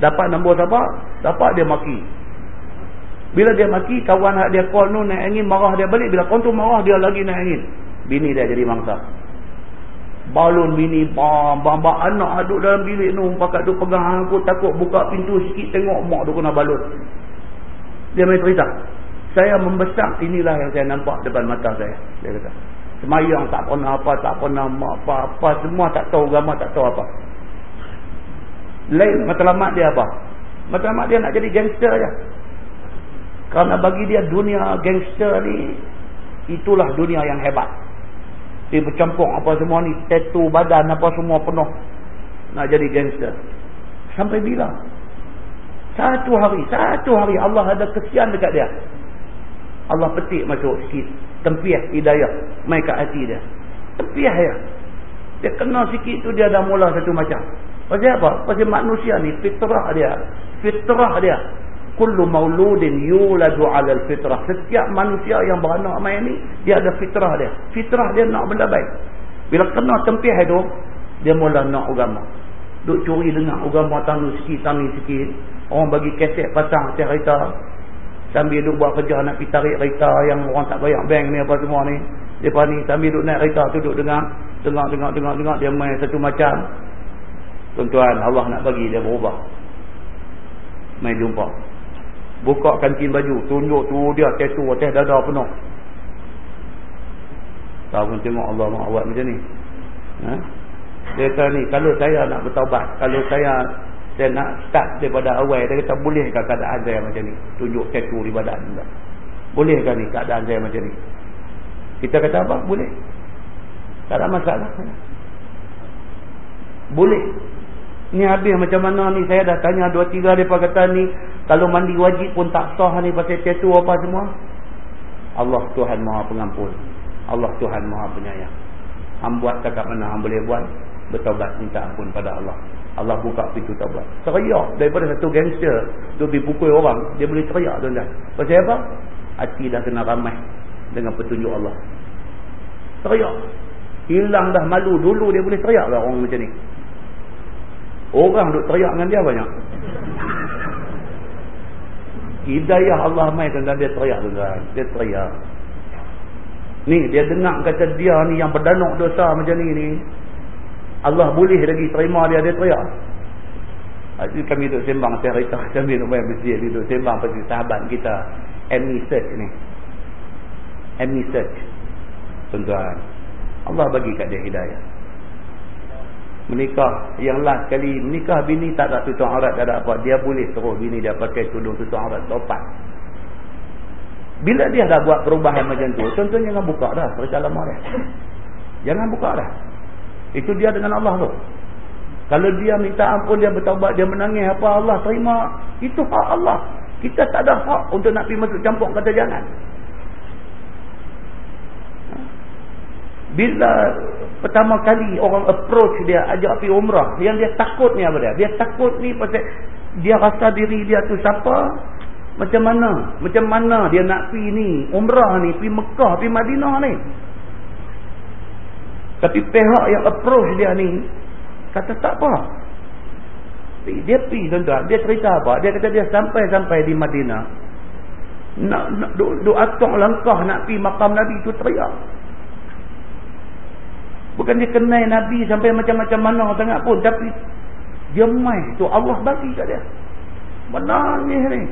Dapat nombor siapa. Dapat dia maki. Bila dia maki. Kawan dia call tu naik angin. Marah dia balik. Bila kawan tu marah. Dia lagi naik angin. Bini dia jadi mangsa. Balon bini. Bam. Bam. Bam. Anak duduk dalam bilik tu. Pakat tu pegang aku. Takut buka pintu sikit. Tengok mak tu kena balon. Dia main cerita. Saya membesar inilah yang saya nampak depan mata saya. Dia kata. Semayang tak pernah apa, tak pernah apa-apa. Semua tak tahu agama, tak tahu apa. Lain matlamat dia apa? Matlamat dia nak jadi gangster je. Kerana bagi dia dunia gangster ni, itulah dunia yang hebat. Dia bercampur apa semua ni, tattoo badan apa semua penuh. Nak jadi gangster. Sampai bila? Satu hari, satu hari Allah ada kesian dekat dia. Allah petik masuk sikit. Tempiah hidayah. Main kat hati dia. Tempiah ya. Dia kena sikit tu dia dah mula satu macam. Pasal apa? Pasal manusia ni fitrah dia. Fitrah dia. Kullu mauludin yuladu ala fitrah. Setiap manusia yang beranak main ni, dia ada fitrah dia. Fitrah dia nak benda baik. Bila kena tempiah itu, dia mula nak agama. Duk curi dengar agama tanu sikit, tanu sikit. Orang bagi keset pasang atas kereta. Sambil duduk buat kerja nak pergi tarik kereta yang orang tak bayar bank ni apa semua ni. Lepas ni sambil duduk naik kereta tu duduk dengar. Dengar, dengar, dengar, dengar. Dia main satu macam. Tuan-tuan Allah nak bagi dia berubah. Main jumpa. Buka kancing baju. Tunjuk tu dia tattoo atas dada penuh. Tahu pun tengok Allah buat macam ni. Ha? Dia kata ni, kalau saya nak bertaubat, kalau saya saya nak start daripada awal, dia kata bolehkah keadaan saya macam ni? Tunjuk tattoo di badan. Bolehkah ni keadaan saya macam ni? Kita kata apa? Boleh. Tak ada masalah. Boleh. Ni habis macam mana ni saya dah tanya dua tiga mereka kata ni kalau mandi wajib pun tak sah ni pasal tattoo apa semua. Allah Tuhan Maha Pengampun. Allah Tuhan Maha Penyayang. Hang buat cakap mana hang boleh buat bertaubat minta ampun pada Allah. Allah buka pintu taubat. Teriak daripada satu gangster tu dipukul orang, dia boleh teriak tuan-tuan. Pasal apa? Hati dah kena ramai dengan petunjuk Allah. Teriak. Hilang dah malu dulu dia boleh teriak lah orang macam ni. Orang duk teriak dengan dia banyak. Hidayah Allah mai tentang dia teriak tuan Dia teriak. Ni dia dengar kata dia ni yang berdanuk dosa macam ni ni. Allah boleh lagi terima dia dia teriak. Jadi kami duduk sembang cerita kami duduk main masjid duduk sembang pasal sahabat kita Amy Search ni. Amy Search. Tuan-tuan. Allah bagi kat dia hidayah menikah. Yang last kali menikah bini tak ada tutup aurat tak ada apa. Dia boleh terus bini dia pakai tudung tutup aurat topat. Bila dia dah buat perubahan macam tu contohnya jangan buka dah. Cerita lama dia jangan buka dah. Itu dia dengan Allah tu. Kalau dia minta ampun dia bertaubat dia menangis apa Allah terima? Itu hak Allah. Kita tak ada hak untuk nak pergi masuk campur kata jangan. Bila pertama kali orang approach dia ajak pergi umrah. Yang dia takut ni apa dia? Dia takut ni pasal dia rasa diri dia tu siapa? Macam mana? Macam mana dia nak pergi ni? Umrah ni pergi Mekah pergi Madinah ni? Tapi pihak yang approach dia ni kata tak apa. Dia pergi tuan-tuan. Dia cerita apa? Dia kata dia sampai-sampai di Madinah. Nak, nak duk, duk atok langkah nak pergi makam Nabi tu teriak Bukan dia kenal Nabi sampai macam-macam mana sangat pun. Tapi dia main tu Allah bagi kat dia. Menangis ni.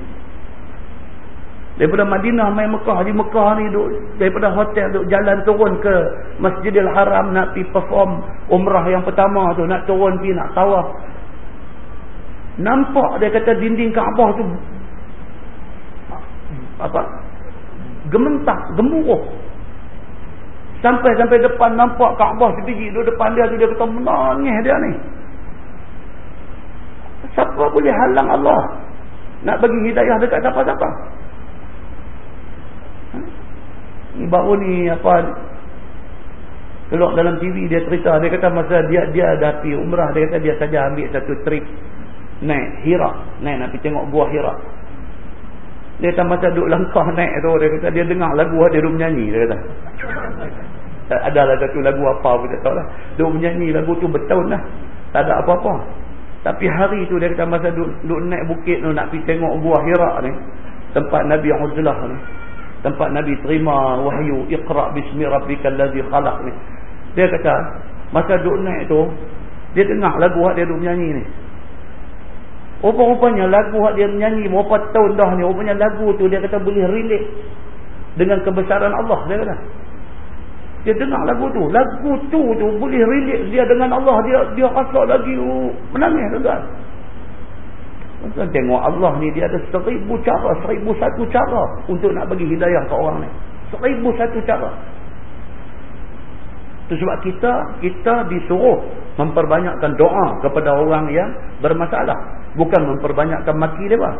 Daripada Madinah main Mekah. Di Mekah ni duk, daripada hotel duk jalan turun ke Masjidil Haram nak pergi perform umrah yang pertama tu. Nak turun pergi nak tawaf. Nampak dia kata dinding Kaabah tu apa gementak gemuruh Sampai-sampai depan nampak Kaabah sebiji duduk depan dia tu dia kata menangis dia ni. Siapa boleh halang Allah nak bagi hidayah dekat siapa-siapa? Ha? Ni baru ni apa keluar dalam TV dia cerita dia kata masa dia dia dah pergi umrah dia kata dia saja ambil satu trip naik Hira naik nak pergi tengok gua Hira dia kata masa duduk langkah naik tu dia kata dia dengar lagu dia duduk menyanyi dia kata adalah satu lagu apa pun tak tahu lah dia menyanyi lagu tu bertahun lah. Tak ada apa-apa. Tapi hari tu dia kata masa duk, duk naik bukit tu nak pergi tengok buah hirak ni tempat Nabi Uzlah ni tempat Nabi terima wahyu iqra' bismi rabbikal ladzi khalaq ni. Dia kata masa duk naik tu dia dengar lagu hak dia duk menyanyi ni. Rupa-rupanya lagu hak dia menyanyi berapa tahun dah ni rupanya lagu tu dia kata boleh relate dengan kebesaran Allah dia kata dia dengar lagu tu. Lagu tu tu boleh relate dia dengan Allah. Dia dia rasa lagi uh, menangis tuan-tuan. Tuan tengok Allah ni dia ada seribu cara, seribu satu cara untuk nak bagi hidayah ke orang ni. Seribu satu cara. Itu sebab kita, kita disuruh memperbanyakkan doa kepada orang yang bermasalah. Bukan memperbanyakkan maki dia.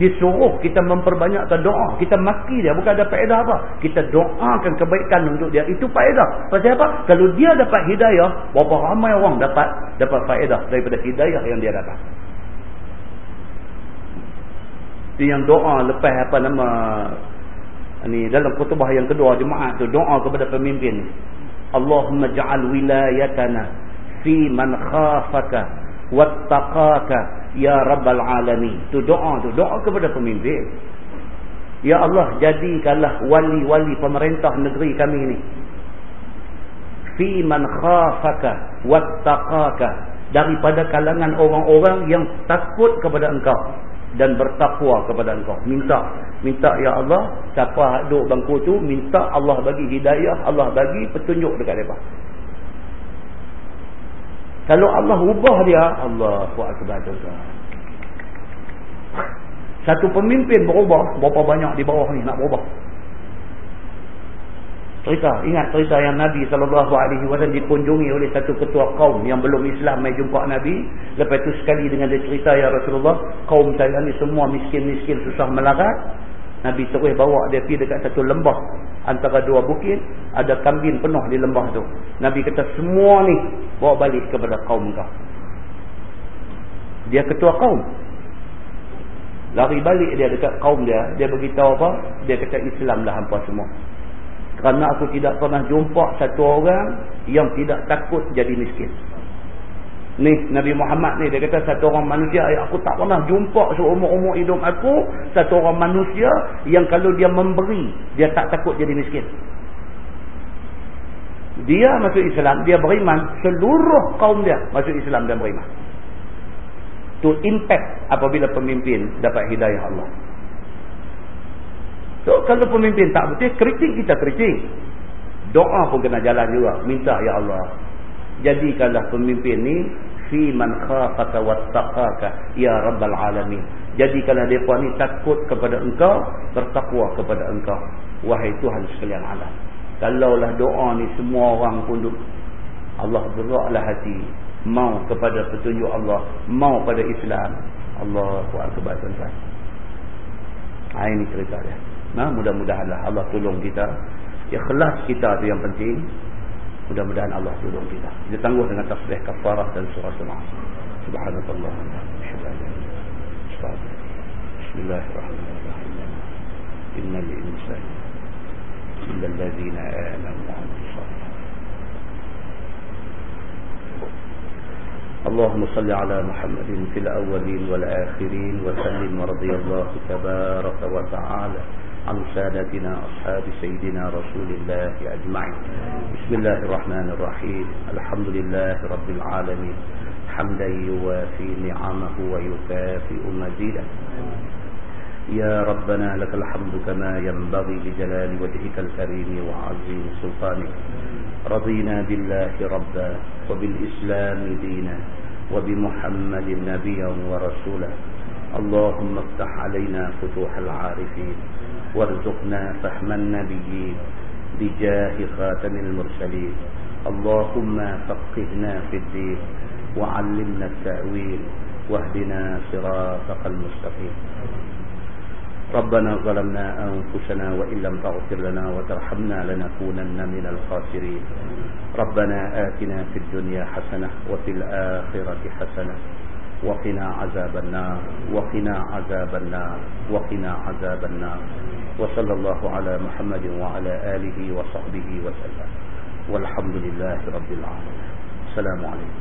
Disuruh kita memperbanyakkan doa. Kita maki dia. Bukan ada faedah apa. Kita doakan kebaikan untuk dia. Itu faedah. Pasal apa? Kalau dia dapat hidayah. Berapa ramai orang dapat dapat faedah daripada hidayah yang dia dapat. Itu yang doa lepas apa nama. Ini dalam kutubah yang kedua jemaah tu Doa kepada pemimpin. Allahumma ja'al wilayatana fi man khafaka wattaqaka Ya Rabbal Alamin. Itu doa tu. Doa kepada pemimpin. Ya Allah, jadikanlah wali-wali pemerintah negeri kami ini. Fi man khafaka wattaqaka. daripada kalangan orang-orang yang takut kepada engkau dan bertakwa kepada engkau minta minta ya Allah siapa duduk bangku tu minta Allah bagi hidayah Allah bagi petunjuk dekat mereka kalau Allah ubah dia Allah buat kebahagiaan satu pemimpin berubah berapa banyak di bawah ni nak berubah. Cerita ingat cerita yang Nabi SAW dikunjungi oleh satu ketua kaum yang belum Islam mai jumpa Nabi. Lepas tu sekali dengan dia cerita ya Rasulullah kaum saya ni semua miskin-miskin susah melarat Nabi terus bawa dia pergi dekat satu lembah. Antara dua bukit ada kambing penuh di lembah tu. Nabi kata semua ni bawa balik kepada kaum kau. Dia ketua kaum. Lari balik dia dekat kaum dia. Dia beritahu apa? Dia kata Islam lah hampa semua. Kerana aku tidak pernah jumpa satu orang yang tidak takut jadi miskin. Ni Nabi Muhammad ni dia kata satu orang manusia yang aku tak pernah jumpa seumur-umur hidup aku satu orang manusia yang kalau dia memberi dia tak takut jadi miskin. Dia masuk Islam, dia beriman, seluruh kaum dia masuk Islam dan beriman. To impact apabila pemimpin dapat hidayah Allah. So kalau pemimpin tak betul, kritik kita kritik. Doa pun kena jalan juga. Minta ya Allah. Jadikanlah pemimpin ni fi man khafaka wattaqaka ya rabbal alamin. Jadikanlah depa ni takut kepada engkau, bertakwa kepada engkau. Wahai Tuhan sekalian alam. Kalaulah doa ni semua orang pun Allah geraklah hati mau kepada petunjuk Allah, mau pada Islam. Allahu akbar tuan-tuan. Ha, ini cerita dia. Nah, mudah-mudahanlah Allah tolong kita. Ikhlas kita tu yang penting. Mudah-mudahan Allah tolong kita. Kita tangguh dengan tasbih kafarah dan surah surah. Subhanallah. Bismillahirrahmanirrahim. Innal insan illa alladhina amanu اللهم صل على محمد في الأولين والآخرين وسلم ورضي الله تبارك وتعالى عن سادتنا أصحاب سيدنا رسول الله أجمعين. بسم الله الرحمن الرحيم. الحمد لله رب العالمين. حمدا يوافي نعمه ويكافئ مزيدا يا ربنا لك الحمد كما ينبغي لجلال وجهك الكريم وعظيم سلطانك. رضينا بالله ربا وبالإسلام دينا وبمحمد نبيا ورسولا. اللهم افتح علينا فتوح العارفين. وارزقنا فهم النبيين بجاه خاتم المرسلين. اللهم فقهنا في الدين وعلمنا التأويل واهدنا صراطك المستقيم. ربنا ظلمنا أنفسنا وإن لم تغفر لنا وترحمنا لنكونن من الخاسرين. ربنا آتنا في الدنيا حسنة وفي الآخرة حسنة وقنا عذاب النار وقنا عذاب النار وقنا عذاب النار. وصلى الله على محمد وعلى آله وصحبه وسلم. والحمد لله رب العالمين. السلام عليكم.